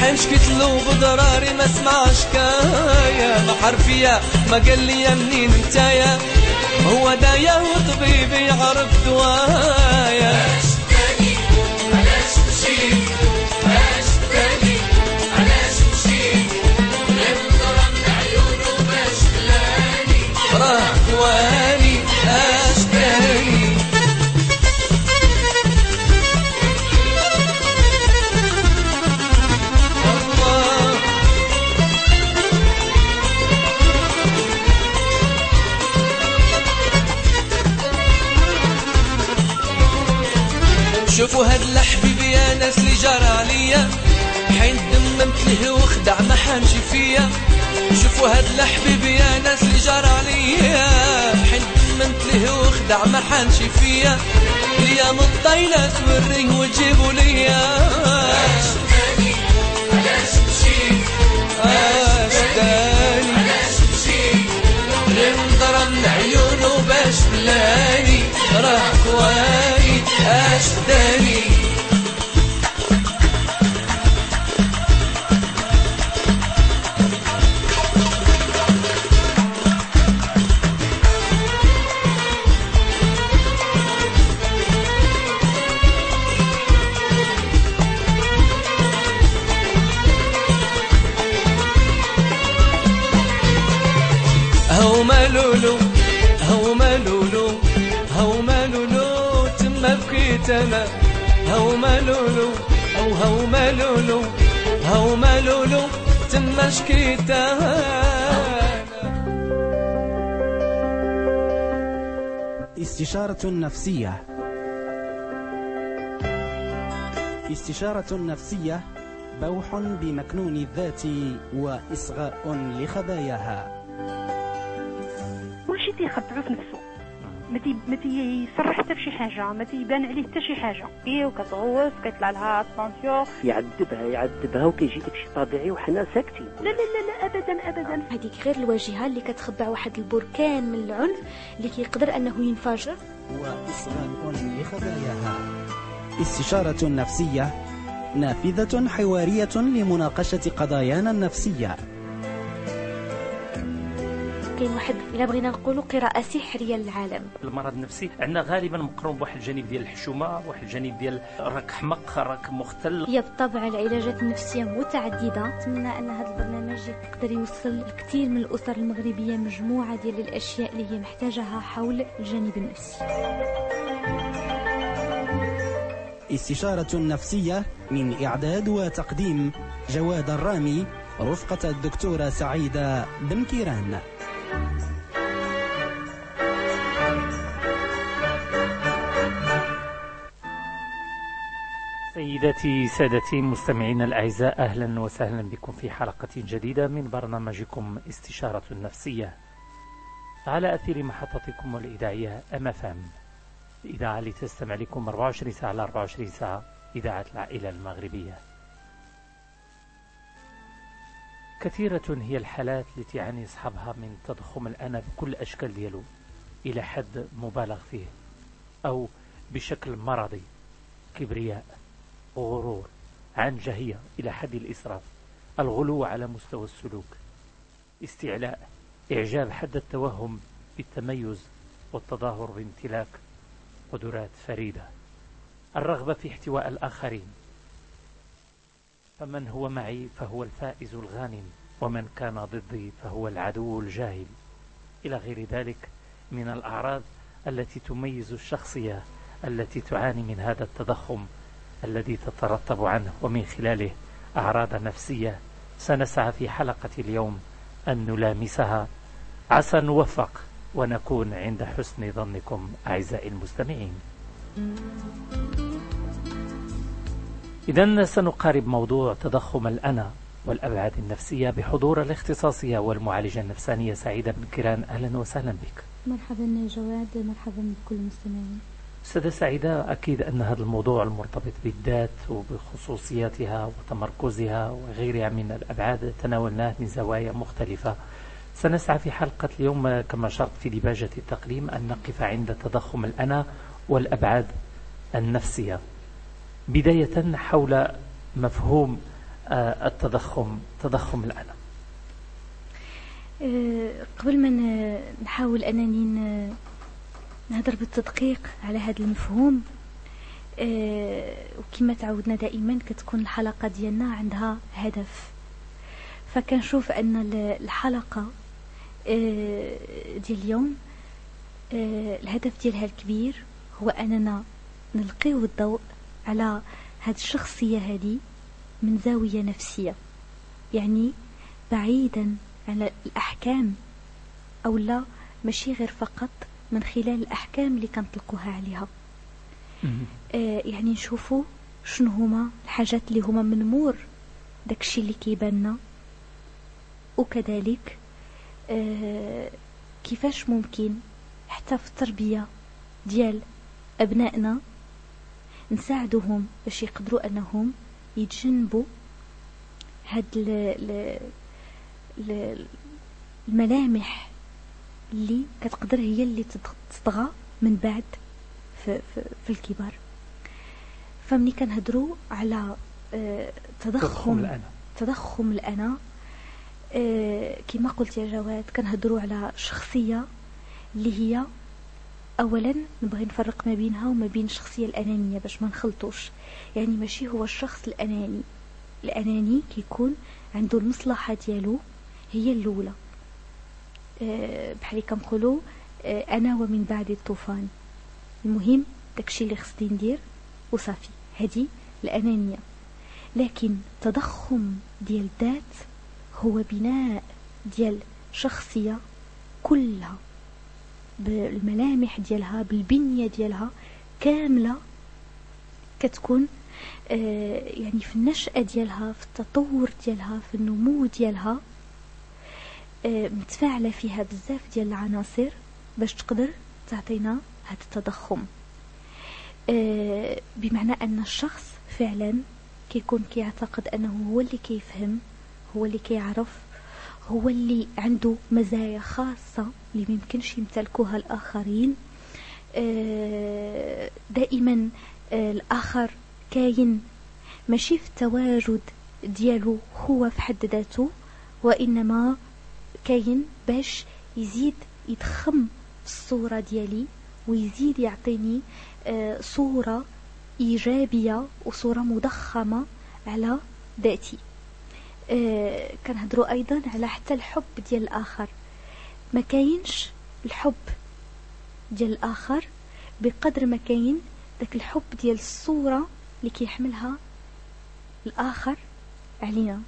حين شكيت له بضراري ما سمع شكاية ما حرفية ما قال لي منين نتايا. هو دايا وطبيبي يعرف دوايا. جرى عليا حين دممت له وخدع ما حنش فيا. شوفوا هاد الحبيبي يا ناس اللي جرى عليا حين دممت له وخدع ما حنش فيا. ليا من الطيلات وريه وتجيبوا ليا. علاش علاش علاش غير باش راه خواني اش تاني هو مالولو هو مالولو هو مالولو تما بكيت أنا. هو مالولو أو هو مالولو هو مالولو تما شكيت استشارة نفسية. استشارة نفسية بوح بمكنون الذات وإصغاء لخباياها. كلشي تيخبعو في نفسه ما تي ما تيصرح حتى في شي حاجة ما تيبان عليه حتى شي حاجة. إيه وكتغوص كيطلع لها الطونسيون يعذبها يعذبها وكيجي داكشي طبيعي وحنا ساكتين. لا لا لا لا ابدا ابدا. هذيك غير الواجهة اللي كتخبع واحد البركان من العنف اللي كيقدر أنه ينفجر. وإصغاء لخباياها استشارة نفسية نافذة حوارية لمناقشة قضايانا النفسية. كاين واحد إلا بغينا نقولوا قراءة سحرية للعالم. المرض النفسي عندنا غالبا مقرون بواحد الجانب ديال الحشومة واحد الجانب ديال راك حمق راك مختل. هي بالطبع العلاجات النفسية متعددة. اتمنى أن هذا البرنامج يقدر يوصل لكثير من الأسر المغربية مجموعة ديال الأشياء اللي هي محتاجها حول الجانب النفسي. استشارة نفسية من إعداد وتقديم جواد الرامي رفقة الدكتورة سعيدة بن كيران. سيداتي سادتي مستمعينا الأعزاء أهلا وسهلا بكم في حلقة جديدة من برنامجكم استشارة نفسية. على أثير محطتكم الإذاعية أمفام الإذاعة اللي تستمع لكم 24 ساعة على 24 ساعة إذاعة العائلة المغربية. كثيرة هي الحالات التي يعاني أصحابها من تضخم الأنا بكل الأشكال ديالو إلى حد مبالغ فيه أو بشكل مرضي كبرياء غرور عنجهية إلى حد الإسراف الغلو على مستوى السلوك استعلاء إعجاب حد التوهم بالتميز والتظاهر بامتلاك قدرات فريدة الرغبة في احتواء الآخرين. فمن هو معي فهو الفائز الغانم ومن كان ضدي فهو العدو الجاهل. إلى غير ذلك من الأعراض التي تميز الشخصية التي تعاني من هذا التضخم الذي تترتب عنه. ومن خلاله أعراض نفسية سنسعى في حلقة اليوم أن نلامسها. عسى نوفق ونكون عند حسن ظنكم أعزائي المستمعين. إذا سنقارب موضوع تضخم الأنا والأبعاد النفسية بحضور الاختصاصية والمعالجة النفسانية سعيدة بن كيران. أهلا وسهلا بك. مرحبا جواد مرحبا بكل المستمعين. أستاذة سعيدة أكيد أن هذا الموضوع المرتبط بالذات وبخصوصياتها وتمركزها وغيرها من الأبعاد تناولناه من زوايا مختلفة. سنسعى في حلقة اليوم كما شرط في دباجة التقديم أن نقف عند تضخم الأنا والأبعاد النفسية. بداية حول مفهوم آه، التضخم تضخم الأنا آه، قبل ما نحاول أنني نهضر بالتدقيق على هذا المفهوم آه، وكما تعودنا دائما كتكون الحلقة ديالنا عندها هدف. فكنشوف أن الحلقة ديال اليوم الهدف ديالها الكبير هو أننا نلقيو الضوء على هاد الشخصية هذه من زاوية نفسية. يعني بعيدا عن الأحكام أو لا ماشي غير فقط من خلال الأحكام اللي كنطلقوها عليها. آه يعني نشوفوا شنو هما الحاجات اللي هما من مور داكشي اللي كيباننا. وكذلك آه كيفاش ممكن حتى في التربية ديال أبنائنا نساعدوهم باش يقدروا أنهم يتجنبوا هاد الملامح اللي كتقدر هي اللي تطغى من بعد في, في, في الكبار. فمني كنهضروا على آه، تضخم الأنا. تضخم الأنا آه، كما قلت يا جواد كنهضروا على شخصية اللي هي اولا نبغي نفرق ما بينها وما بين الشخصية الأنانية باش ما نخلطوش. يعني ماشي هو الشخص الأناني. الأناني كيكون عنده المصلحة ديالو هي الأولى. أه بحال كنقولوا أه أنا ومن بعد الطوفان. المهم داكشي اللي خصني ندير وصافي. هذه الأنانية. لكن تضخم ديال الذات هو بناء ديال شخصية كلها. بالملامح ديالها بالبنية ديالها كاملة كتكون آه يعني في النشأة ديالها في التطور ديالها في النمو ديالها. آه متفاعلة فيها بزاف ديال العناصر باش تقدر تعطينا هذا التضخم. آه بمعنى أن الشخص فعلا كيكون كيعتقد أنه هو اللي كيفهم هو اللي كيعرف هو اللي عنده مزايا خاصة اللي ميمكنش يمتلكوها الآخرين. آه، دائما آه، الآخر كاين ماشي في التواجد ديالو هو في حد ذاته وإنما كاين باش يزيد يضخم الصورة ديالي ويزيد يعطيني آه، صورة إيجابية وصورة مضخمة على ذاتي. كنهضروا أيضا على حتى الحب ديال الآخر. ما كاينش الحب ديال الآخر بقدر ما كاين داك الحب ديال الصورة اللي كيحملها الآخر علينا.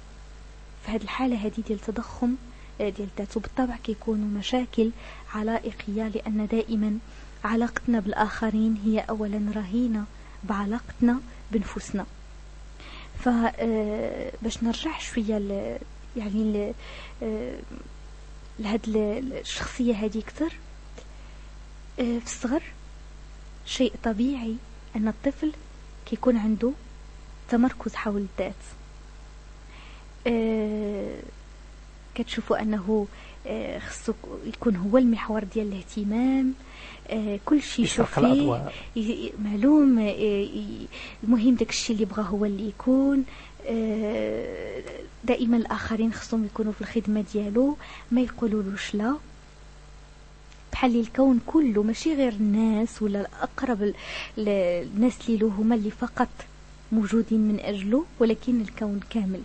في هذه الحالة هذه ديال تضخم آه، ديال الذات. وبالطبع كيكونوا مشاكل علائقية لأن دائما علاقتنا بالآخرين هي اولا رهينة بعلاقتنا بنفسنا فباش آه، نرجع شوية ل يعني ل آه، لهاد الشخصية هذه أكثر آه، في الصغر شيء طبيعي أن الطفل كيكون عنده تمركز حول الذات. كتشوفوا أنه خصو يكون هو المحور ديال الاهتمام. آه، كل شيء يشوف فيه معلوم آه، المهم داك الشيء اللي بغا هو اللي يكون. آه، دائما الآخرين خصهم يكونوا في الخدمة ديالو ما يقولولوش لا. بحال الكون كله ماشي غير الناس ولا الأقرب الناس اللي له هما اللي فقط موجودين من اجله ولكن الكون كامل.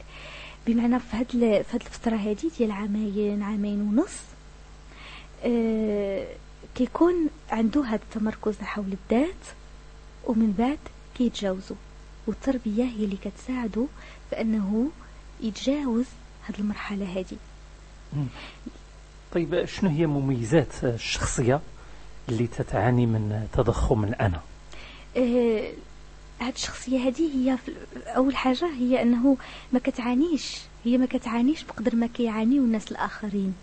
بمعنى في هاد في هاد الفترة هذه ديال عامين عامين ونص آه كيكون عنده هذا التمركز حول الذات ومن بعد كيتجاوزوا والتربية هي اللي كتساعده فأنه يتجاوز هذه المرحلة هذه طيب شنو هي مميزات الشخصية اللي تتعاني من تضخم الأنا؟ آه هاد الشخصية هذه هي أول حاجة هي أنه ما كتعانيش هي ما كتعانيش بقدر ما كيعانيو الناس الآخرين.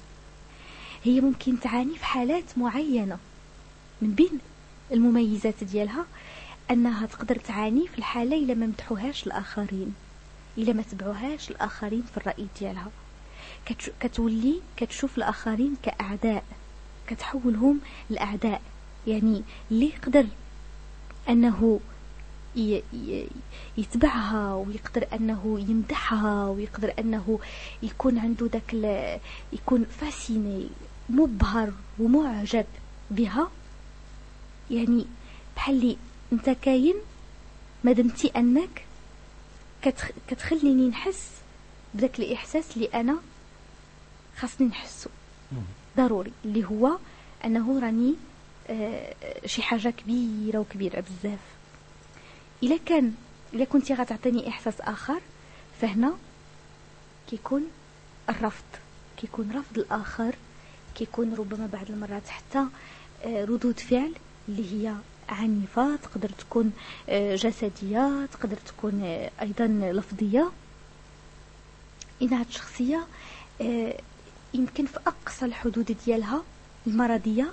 هي ممكن تعاني في حالات معينة من بين المميزات ديالها أنها تقدر تعاني في الحالة إلا ما مدحوهاش الآخرين إلا ما تبعوهاش الآخرين في الرأي ديالها. كتولي كتشوف الآخرين كأعداء كتحولهم لأعداء. يعني اللي يقدر أنه يتبعها ويقدر أنه يمدحها ويقدر أنه يكون عنده ذاك يكون فاسيني مبهر ومعجب بها. يعني بحال أنت كاين ما دمتي أنك كتخ... كتخليني نحس بداك الإحساس اللي أنا خاصني نحسه ضروري اللي هو أنه راني آه شي حاجة كبيرة وكبيرة بزاف. الا كان الا كنتي غتعطيني إحساس آخر فهنا كيكون الرفض كيكون رفض الآخر كيكون ربما بعض المرات حتى آه ردود فعل اللي هي عنيفة تقدر تكون آه، جسدية تقدر تكون آه، أيضا لفظية. إن هاد الشخصية يمكن في أقصى الحدود ديالها المرضية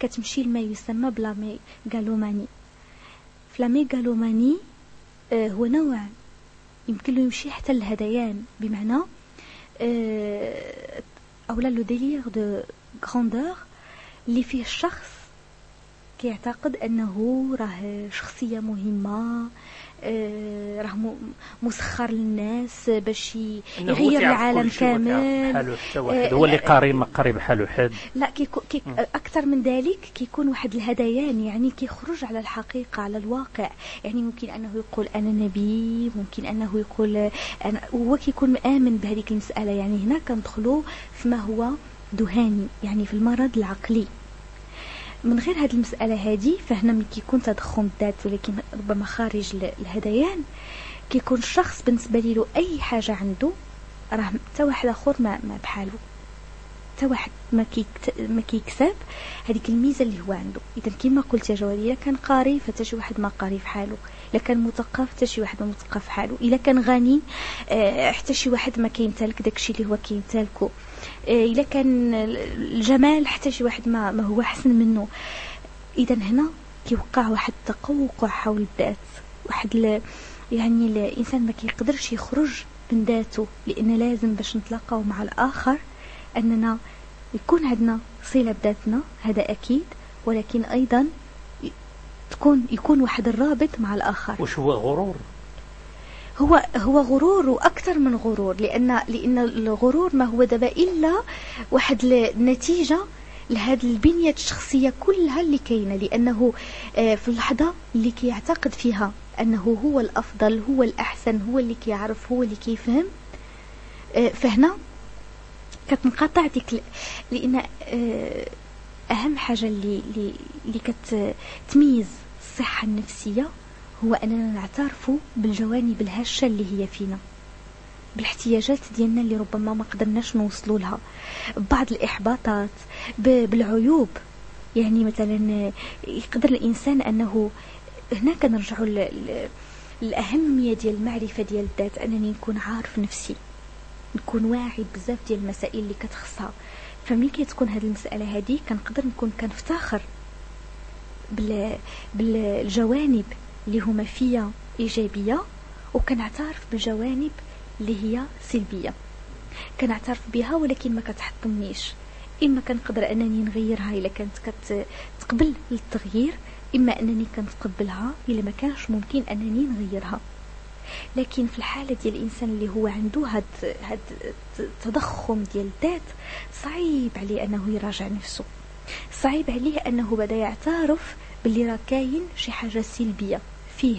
كتمشي لما يسمى بلاميغالوماني فلاميغالوماني هو نوع يمكن له يمشي حتى للهذيان بمعنى أولا le délire de grandeur اللي فيه الشخص كيعتقد انه راه شخصيه مهمه آه، راه مسخر للناس باش يغير العالم كامل. حالو حتى واحد. آه، هو اللي قاري ما قاري بحالو حد. لا كيكو كي أكثر من ذلك كيكون واحد الهذيان يعني كيخرج على الحقيقة على الواقع. يعني ممكن أنه يقول أنا نبي ممكن أنه يقول أنا هو كيكون مآمن بهذيك المسألة. يعني هنا كندخلوا فيما هو دهاني يعني في المرض العقلي. من غير هذه المسألة هذه فهنا ملي كيكون تضخم الذات ولكن ربما خارج الهذيان كيكون الشخص بالنسبة له أي حاجة عنده راه حتى واحد آخر ما, ما بحاله حتى واحد ما ما كيكسب. هذيك الميزة اللي هو عنده. اذا كما قلت يا جوادي كان قاري فتا شي واحد ما قاري في حاله. إلا كان مثقف حتى شي واحد ما مثقف في حاله. إلا كان غني آه حتى شي واحد ما كيمتلك داكشي اللي هو كيمتلكه آه إلا كان الجمال حتى شي واحد ما, ما هو أحسن منه. اذا هنا كيوقع واحد التقوقع حول الذات. واحد ل... يعني الإنسان ما كيقدرش يخرج من ذاته لأن لازم باش نتلاقاو مع الآخر. أننا يكون عندنا صلة بذاتنا هذا أكيد ولكن أيضا تكون يكون واحد الرابط مع الآخر. وش هو غرور؟ هو هو غرور وأكثر من غرور لأن لأن الغرور ما هو دابا إلا واحد النتيجه لهذه البنية الشخصية كلها اللي كاينة لأنه آه، في اللحظة اللي كيعتقد فيها أنه هو الأفضل هو الأحسن هو اللي كيعرف هو اللي كيفهم آه، فهنا كتنقطع ديك لأن آه، أهم حاجة اللي اللي, كتميز الصحة النفسية هو أننا نعترف بالجوانب الهشة اللي هي فينا بالاحتياجات ديالنا اللي ربما ما قدرناش نوصلوا لها بعض الإحباطات بالعيوب. يعني مثلا يقدر الإنسان أنه هنا كنرجعوا للاهميه ديال المعرفة ديال الذات أنني نكون عارف نفسي. نكون واعي بزاف ديال المسائل اللي كتخصها. فملي كتكون هذه المسألة هذه كنقدر نكون كنفتخر بال... بالجوانب اللي هما فيا إيجابية وكنعترف بالجوانب اللي هي سلبية. كنعترف بها ولكن ما كتحطمنيش. إما كنقدر أنني نغيرها إلا كانت كتقبل التغيير إما أنني كنتقبلها إلا ما كانش ممكن أنني نغيرها. لكن في الحالة ديال الإنسان اللي هو عنده هاد هاد التضخم ديال الذات صعيب عليه أنه يراجع نفسه. صعيب عليه أنه بدا يعترف باللي راه كاين شي حاجة سلبية فيه.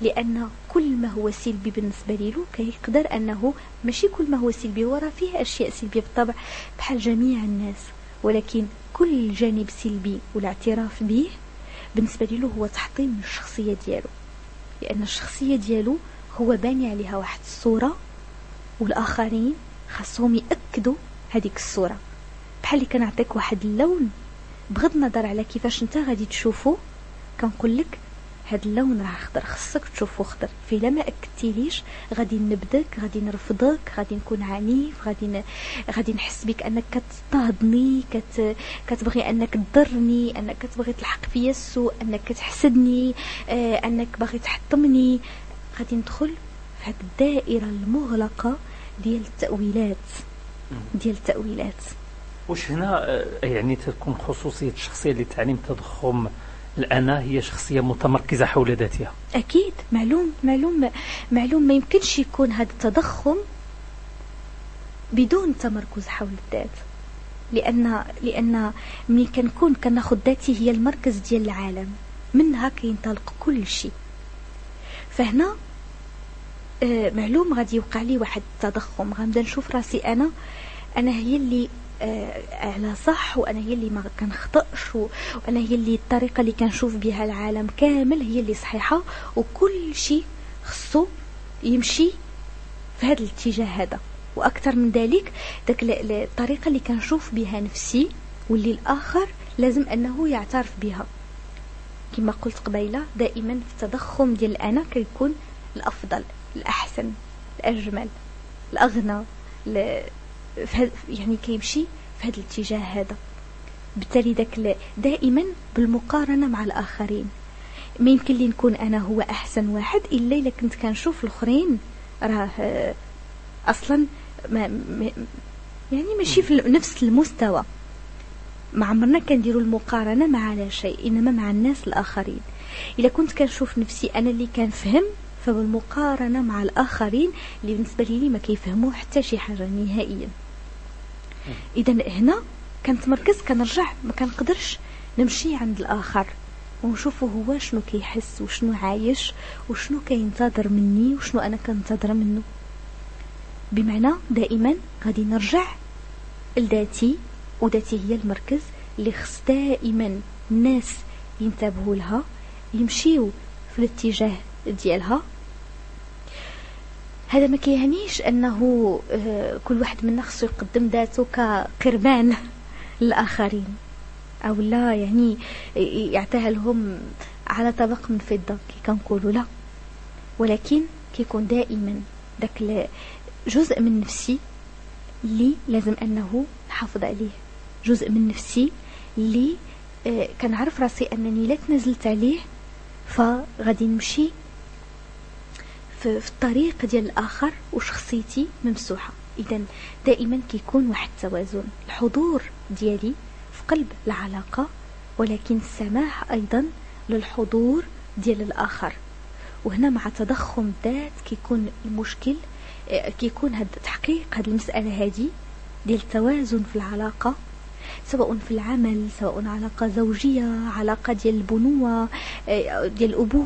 لأن كل ما هو سلبي بالنسبة له كيقدر أنه ماشي كل ما هو سلبي هو راه فيه أشياء سلبية بالطبع بحال جميع الناس. ولكن كل جانب سلبي والاعتراف به بالنسبة له هو تحطيم من الشخصية ديالو. لأن الشخصية ديالو هو باني عليها واحد الصورة والآخرين خاصهم يأكدوا هذيك الصورة. بحال اللي كنعطيك واحد اللون بغض النظر على كيفاش انت غادي تشوفه كنقول لك هاد اللون راه خضر خصك تشوفو خضر فإلا ما أكدتيليش غادي نبدك غادي نرفضك غادي نكون عنيف غادي ن... غادي نحس بك أنك كتضطهدني كت... كتبغي أنك تضرني أنك كتبغي تلحق فيا السوء أنك كتحسدني آه أنك باغي تحطمني. غادي ندخل في هاد الدائرة المغلقة ديال التأويلات. ديال التأويلات. واش هنا آه، يعني تكون خصوصية الشخصية اللي تعني تضخم الأنا هي شخصية متمركزة حول ذاتها؟ أكيد. معلوم معلوم معلوم ما يمكنش يكون هذا التضخم بدون تمركز حول الذات. لأن لأن ملي كنكون كناخذ ذاتي هي المركز ديال العالم. منها كينطلق كل شيء. فهنا آه معلوم غادي يوقع لي واحد التضخم. غنبدا نشوف راسي أنا. أنا هي اللي آه، على صح وأنا هي اللي ما كنخطئش وأنا هي اللي الطريقة اللي كنشوف بها العالم كامل هي اللي صحيحة وكل شيء خصو يمشي في هذا الاتجاه هذا. وأكثر من ذلك داك الطريقة اللي كنشوف بها نفسي واللي الآخر لازم أنه يعترف بها. كما قلت قبيلة دائما في التضخم ديال أنا كيكون الأفضل الأحسن الأجمل الأغنى يعني كيمشي في هذا الاتجاه هذا. بالتالي ذاك دائما بالمقارنة مع الآخرين. ما يمكن لي نكون أنا هو أحسن واحد إلا إلا كنت كنشوف الأخرين راه أصلا ما يعني ماشي في نفس المستوى. ما عمرنا كنديروا المقارنة مع لا شيء إنما مع الناس الآخرين. إلا كنت كنشوف نفسي أنا اللي كنفهم فبالمقارنة مع الآخرين اللي بالنسبة لي ما كيفهموا حتى شي حاجة نهائيا. اذا هنا كنت مركز كنرجع ما كنقدرش نمشي عند الآخر. ونشوفه هو شنو كيحس وشنو عايش وشنو كينتظر مني وشنو أنا كنتظر منه بمعنى دائما غادي نرجع لذاتي وذاتي هي المركز اللي خص دائما الناس ينتبهوا لها يمشيو في الاتجاه ديالها. هذا ما كيعنيش أنه آه، كل واحد منا خصو يقدم ذاته كقربان للآخرين أو لا يعني يعطيها لهم على طبق من فضة كي كنقولوا لا. ولكن كيكون دائما داك جزء من نفسي اللي لازم أنه نحافظ عليه. جزء من نفسي اللي آه، كنعرف راسي أنني لا تنزلت عليه فغادي نمشي في, الطريق ديال الآخر وشخصيتي ممسوحة. إذا دائما كيكون واحد التوازن. الحضور ديالي في قلب العلاقة ولكن السماح أيضا للحضور ديال الآخر. وهنا مع تضخم الذات كيكون المشكل آه، كيكون هاد تحقيق هاد المسألة هذه ديال التوازن في العلاقة. سواء في العمل سواء علاقة زوجية علاقة ديال البنوة آه، ديال الأبوة.